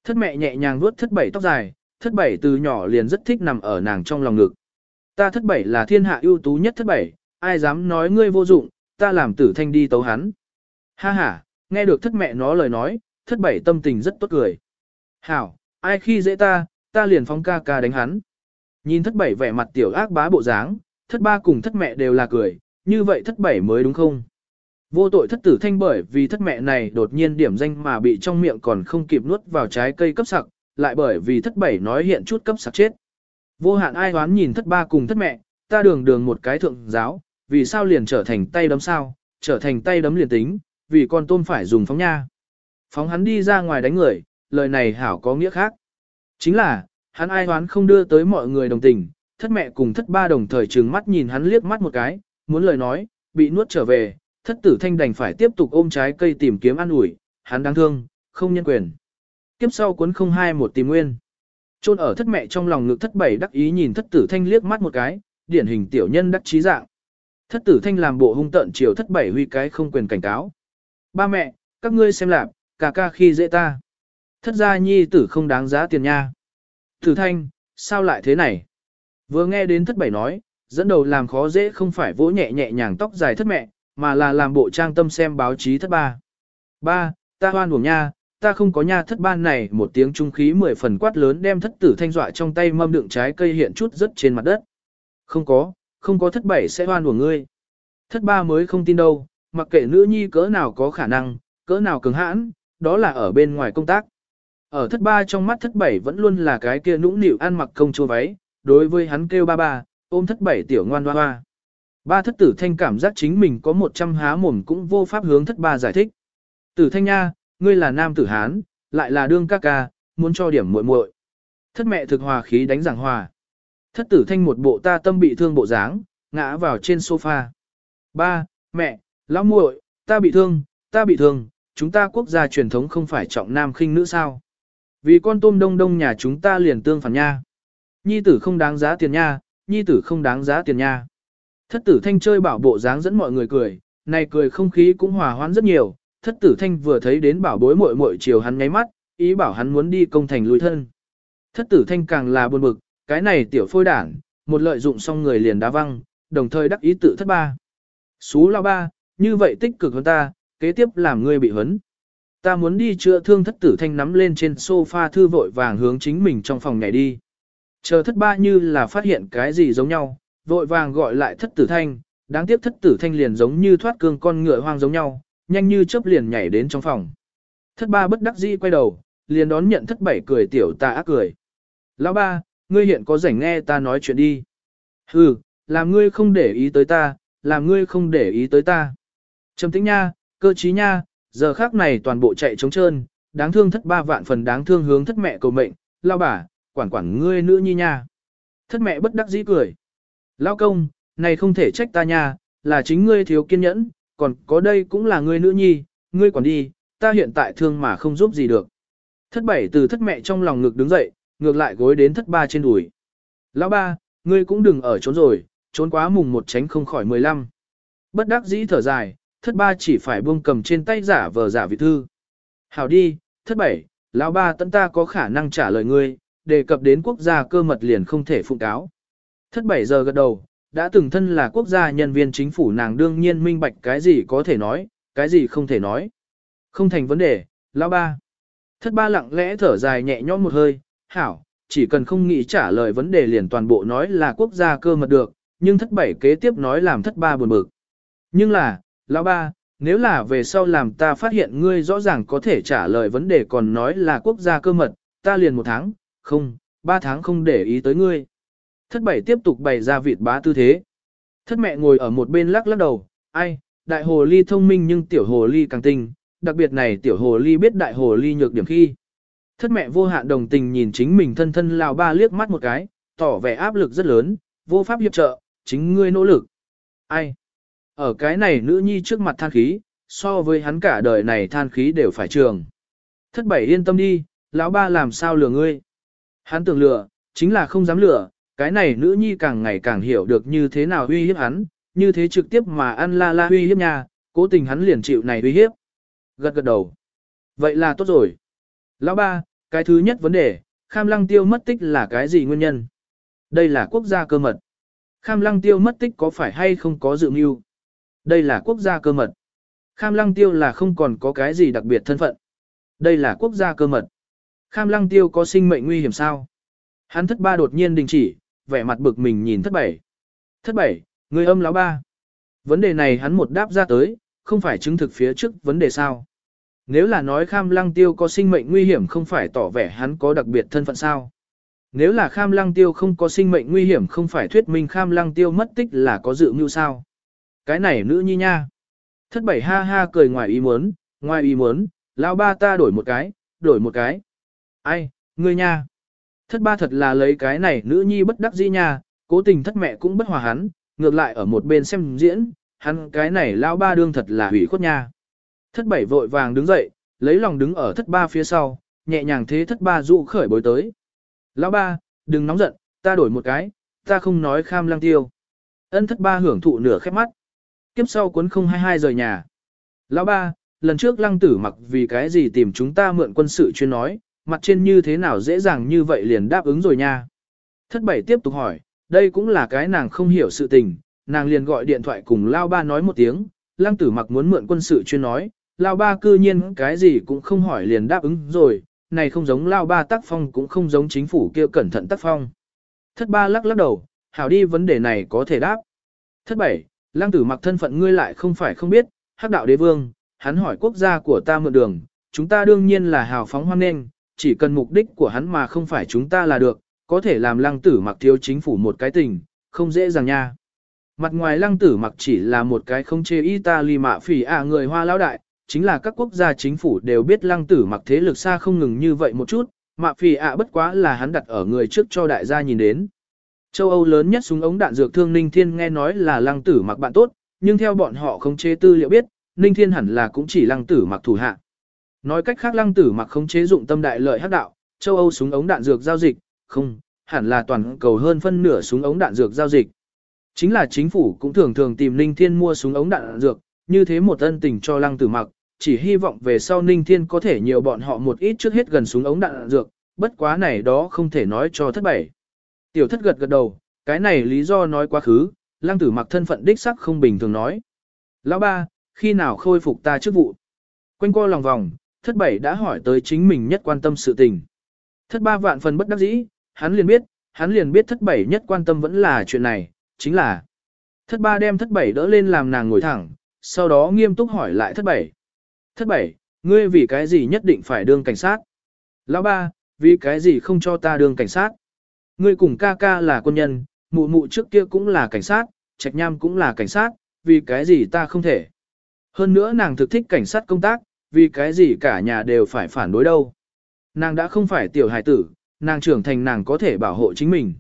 Thất mẹ nhẹ nhàng vuốt thất bảy tóc dài, thất bảy từ nhỏ liền rất thích nằm ở nàng trong lòng ngực. Ta thất bảy là thiên hạ ưu tú nhất thất bảy, ai dám nói ngươi vô dụng, ta làm tử thanh đi tấu hắn. Ha ha, nghe được thất mẹ nó lời nói, thất bảy tâm tình rất tốt cười. Hảo, ai khi dễ ta, ta liền phóng ca ca đánh hắn. Nhìn thất bảy vẻ mặt tiểu ác bá bộ dáng, thất ba cùng thất mẹ đều là cười, như vậy thất bảy mới đúng không? Vô tội thất tử thanh bởi vì thất mẹ này đột nhiên điểm danh mà bị trong miệng còn không kịp nuốt vào trái cây cấp sặc, lại bởi vì thất bảy nói hiện chút cấp sạc chết. Vô hạn ai đoán nhìn thất ba cùng thất mẹ, ta đường đường một cái thượng giáo, vì sao liền trở thành tay đấm sao, trở thành tay đấm liền tính, vì con tôm phải dùng phóng nha. Phóng hắn đi ra ngoài đánh người, lời này hảo có nghĩa khác. Chính là, hắn ai hoán không đưa tới mọi người đồng tình, thất mẹ cùng thất ba đồng thời trừng mắt nhìn hắn liếc mắt một cái, muốn lời nói, bị nuốt trở về, thất tử thanh đành phải tiếp tục ôm trái cây tìm kiếm an ủi, hắn đáng thương, không nhân quyền. Kiếp sau cuốn không hai một tìm nguyên. Trôn ở thất mẹ trong lòng ngực thất bảy đắc ý nhìn thất tử thanh liếc mắt một cái, điển hình tiểu nhân đắc trí dạng. Thất tử thanh làm bộ hung tận chiều thất bảy huy cái không quyền cảnh cáo. Ba mẹ, các ngươi xem lạp, cả ca khi dễ ta. Thất gia nhi tử không đáng giá tiền nha. Tử thanh, sao lại thế này? Vừa nghe đến thất bảy nói, dẫn đầu làm khó dễ không phải vỗ nhẹ nhẹ nhàng tóc dài thất mẹ, mà là làm bộ trang tâm xem báo chí thất ba. Ba, ta hoan buồn nha, ta không có nha thất ban này một tiếng trung khí mười phần quát lớn đem thất tử thanh dọa trong tay mâm đựng trái cây hiện chút rất trên mặt đất. Không có, không có thất bảy sẽ hoan của ngươi. Thất ba mới không tin đâu, mặc kệ nữ nhi cỡ nào có khả năng, cỡ nào cứng hãn, đó là ở bên ngoài công tác. Ở thất ba trong mắt thất bảy vẫn luôn là cái kia nũng nịu ăn mặc công chô váy, đối với hắn kêu ba ba, ôm thất bảy tiểu ngoan hoa hoa. Ba thất tử thanh cảm giác chính mình có một trăm há mồm cũng vô pháp hướng thất ba giải thích. Tử thanh nha, ngươi là nam tử hán, lại là đương ca ca, muốn cho điểm muội muội. Thất mẹ thực hòa khí đánh giảng hòa. Thất tử thanh một bộ ta tâm bị thương bộ dáng, ngã vào trên sofa. Ba, mẹ, lão muội, ta bị thương, ta bị thương, chúng ta quốc gia truyền thống không phải trọng nam khinh nữ sao. Vì con tôm đông đông nhà chúng ta liền tương phản nha. Nhi tử không đáng giá tiền nha, nhi tử không đáng giá tiền nha. Thất tử thanh chơi bảo bộ dáng dẫn mọi người cười, này cười không khí cũng hòa hoãn rất nhiều, thất tử thanh vừa thấy đến bảo bối muội muội chiều hắn nháy mắt, ý bảo hắn muốn đi công thành lùi thân. Thất tử thanh càng là buồn bực, cái này tiểu phôi đảng, một lợi dụng xong người liền đá văng, đồng thời đắc ý tự thất ba. Xú lao ba, như vậy tích cực hơn ta, kế tiếp làm ngươi bị hấn. Ta muốn đi chữa thương thất tử thanh nắm lên trên sofa thư vội vàng hướng chính mình trong phòng nhảy đi. Chờ thất ba như là phát hiện cái gì giống nhau, vội vàng gọi lại thất tử thanh, đáng tiếc thất tử thanh liền giống như thoát cương con ngựa hoang giống nhau, nhanh như chớp liền nhảy đến trong phòng. Thất ba bất đắc dĩ quay đầu, liền đón nhận thất bảy cười tiểu ta ác cười. Lão ba, ngươi hiện có rảnh nghe ta nói chuyện đi. Hừ, làm ngươi không để ý tới ta, làm ngươi không để ý tới ta. Trầm tĩnh nha, cơ trí nha, giờ khác này toàn bộ chạy trống trơn, đáng thương thất ba vạn phần đáng thương hướng thất mẹ cầu mệnh, lao bà, quản quản ngươi nữ nhi nha. Thất mẹ bất đắc dĩ cười. Lao công, này không thể trách ta nha, là chính ngươi thiếu kiên nhẫn, còn có đây cũng là ngươi nữ nhi, ngươi còn đi, ta hiện tại thương mà không giúp gì được. Thất bảy từ thất mẹ trong lòng ngực đứng dậy, ngược lại gối đến thất ba trên đùi. Lão ba, ngươi cũng đừng ở trốn rồi, trốn quá mùng một tránh không khỏi mười lăm. Bất đắc dĩ thở dài, thất ba chỉ phải buông cầm trên tay giả vờ giả vị thư. Hảo đi, thất bảy, lão ba tận ta có khả năng trả lời ngươi, đề cập đến quốc gia cơ mật liền không thể phụng cáo. Thất bảy giờ gật đầu, đã từng thân là quốc gia nhân viên chính phủ nàng đương nhiên minh bạch cái gì có thể nói, cái gì không thể nói. Không thành vấn đề, lão ba. Thất ba lặng lẽ thở dài nhẹ nhõm một hơi, hảo, chỉ cần không nghĩ trả lời vấn đề liền toàn bộ nói là quốc gia cơ mật được, nhưng thất bảy kế tiếp nói làm thất ba buồn bực. Nhưng là, lão ba, nếu là về sau làm ta phát hiện ngươi rõ ràng có thể trả lời vấn đề còn nói là quốc gia cơ mật, ta liền một tháng, không, ba tháng không để ý tới ngươi. Thất bảy tiếp tục bày ra vịt bá tư thế. Thất mẹ ngồi ở một bên lắc lắc đầu, ai, đại hồ ly thông minh nhưng tiểu hồ ly càng tinh, đặc biệt này tiểu hồ ly biết đại hồ ly nhược điểm khi. Thất mẹ vô hạn đồng tình nhìn chính mình thân thân lao ba liếc mắt một cái, tỏ vẻ áp lực rất lớn, vô pháp hiệp trợ, chính ngươi nỗ lực. Ai? Ở cái này nữ nhi trước mặt than khí, so với hắn cả đời này than khí đều phải trường. Thất bảy yên tâm đi, lão ba làm sao lừa ngươi? Hắn tưởng lừa, chính là không dám lừa, cái này nữ nhi càng ngày càng hiểu được như thế nào uy hiếp hắn, như thế trực tiếp mà ăn la la uy hiếp nha, cố tình hắn liền chịu này uy hiếp. Gật gật đầu. Vậy là tốt rồi. Lão ba, cái thứ nhất vấn đề, kham lăng tiêu mất tích là cái gì nguyên nhân? Đây là quốc gia cơ mật. Kham lăng tiêu mất tích có phải hay không có dự mưu? Đây là quốc gia cơ mật. Kham lăng tiêu là không còn có cái gì đặc biệt thân phận. Đây là quốc gia cơ mật. Kham lăng tiêu có sinh mệnh nguy hiểm sao? Hắn thất ba đột nhiên đình chỉ, vẻ mặt bực mình nhìn thất bảy. Thất bảy, người âm lão ba. Vấn đề này hắn một đáp ra tới, không phải chứng thực phía trước vấn đề sao. Nếu là nói kham lăng tiêu có sinh mệnh nguy hiểm không phải tỏ vẻ hắn có đặc biệt thân phận sao. Nếu là kham lăng tiêu không có sinh mệnh nguy hiểm không phải thuyết minh kham lăng tiêu mất tích là có dự mưu sao. Cái này nữ nhi nha. Thất bảy ha ha cười ngoài ý muốn, ngoài ý muốn, lão ba ta đổi một cái, đổi một cái. Ai, ngươi nha. Thất ba thật là lấy cái này nữ nhi bất đắc dĩ nha, cố tình thất mẹ cũng bất hòa hắn, ngược lại ở một bên xem diễn, hắn cái này lão ba đương thật là hủy khuất nha. Thất bảy vội vàng đứng dậy, lấy lòng đứng ở thất ba phía sau, nhẹ nhàng thế thất ba dụ khởi bối tới. Lão ba, đừng nóng giận, ta đổi một cái, ta không nói kham lang tiêu. Ân thất ba hưởng thụ nửa khép mắt. Kiếp sau cuốn không hai hai rời nhà. Lão ba, lần trước lăng tử mặc vì cái gì tìm chúng ta mượn quân sự chuyên nói, mặt trên như thế nào dễ dàng như vậy liền đáp ứng rồi nha. Thất bảy tiếp tục hỏi, đây cũng là cái nàng không hiểu sự tình, nàng liền gọi điện thoại cùng Lao ba nói một tiếng, lăng tử mặc muốn mượn quân sự chuyên nói, Lao ba cư nhiên cái gì cũng không hỏi liền đáp ứng rồi, này không giống Lao ba tác phong cũng không giống chính phủ kia cẩn thận tác phong. Thất ba lắc lắc đầu, hảo đi vấn đề này có thể đáp. Thất bảy, lăng tử mặc thân phận ngươi lại không phải không biết, hắc đạo đế vương, hắn hỏi quốc gia của ta mượn đường, chúng ta đương nhiên là hào phóng hoan nghênh, chỉ cần mục đích của hắn mà không phải chúng ta là được, có thể làm lăng tử mặc thiếu chính phủ một cái tình, không dễ dàng nha. Mặt ngoài lăng tử mặc chỉ là một cái không chê Italy mạ phỉ à người hoa lão đại, chính là các quốc gia chính phủ đều biết lăng tử mặc thế lực xa không ngừng như vậy một chút, mạ phỉ ạ bất quá là hắn đặt ở người trước cho đại gia nhìn đến. Châu Âu lớn nhất súng ống đạn dược thương Ninh Thiên nghe nói là lăng tử mặc bạn tốt, nhưng theo bọn họ không chế tư liệu biết, Ninh Thiên hẳn là cũng chỉ lăng tử mặc thủ hạ. Nói cách khác lăng tử mặc không chế dụng tâm đại lợi hắc đạo, châu Âu súng ống đạn dược giao dịch, không, hẳn là toàn cầu hơn phân nửa súng ống đạn dược giao dịch. Chính là chính phủ cũng thường thường tìm Ninh Thiên mua súng ống đạn dược, như thế một ân tình cho lăng tử mặc, chỉ hy vọng về sau Ninh Thiên có thể nhiều bọn họ một ít trước hết gần súng ống đạn dược, bất quá này đó không thể nói cho thất bảy. Tiểu thất gật gật đầu, cái này lý do nói quá khứ, lăng tử mặc thân phận đích sắc không bình thường nói. Lão ba, khi nào khôi phục ta chức vụ? Quanh co lòng vòng, thất bảy đã hỏi tới chính mình nhất quan tâm sự tình. Thất ba vạn phần bất đắc dĩ, hắn liền biết, hắn liền biết thất bảy nhất quan tâm vẫn là chuyện này, chính là thất ba đem thất bảy đỡ lên làm nàng ngồi thẳng, sau đó nghiêm túc hỏi lại thất bảy. Thất bảy, ngươi vì cái gì nhất định phải đương cảnh sát? Lão ba, vì cái gì không cho ta đương cảnh sát? Ngươi cùng ca ca là quân nhân, mụ mụ trước kia cũng là cảnh sát, trạch nham cũng là cảnh sát, vì cái gì ta không thể? Hơn nữa nàng thực thích cảnh sát công tác, vì cái gì cả nhà đều phải phản đối đâu. Nàng đã không phải tiểu hài tử, nàng trưởng thành nàng có thể bảo hộ chính mình.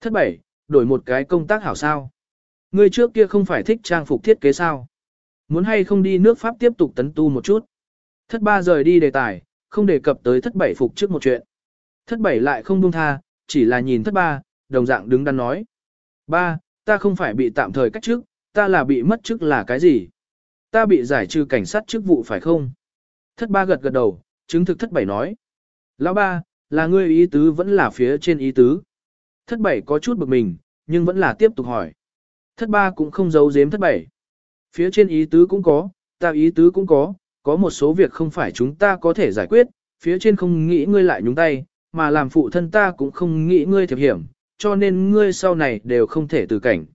Thất bảy, đổi một cái công tác hảo sao. Ngươi trước kia không phải thích trang phục thiết kế sao. Muốn hay không đi nước Pháp tiếp tục tấn tu một chút. Thất ba rời đi đề tài, không đề cập tới thất bảy phục trước một chuyện. Thất bảy lại không buông tha, chỉ là nhìn thất ba, đồng dạng đứng đắn nói. Ba, ta không phải bị tạm thời cách chức, ta là bị mất chức là cái gì? Ta bị giải trừ cảnh sát chức vụ phải không? Thất ba gật gật đầu, chứng thực thất bảy nói. Lão ba, là ngươi ý tứ vẫn là phía trên ý tứ. Thất bảy có chút bực mình, nhưng vẫn là tiếp tục hỏi. Thất ba cũng không giấu giếm thất bảy. Phía trên ý tứ cũng có, ta ý tứ cũng có, có một số việc không phải chúng ta có thể giải quyết, phía trên không nghĩ ngươi lại nhúng tay, mà làm phụ thân ta cũng không nghĩ ngươi thiệp hiểm, cho nên ngươi sau này đều không thể từ cảnh.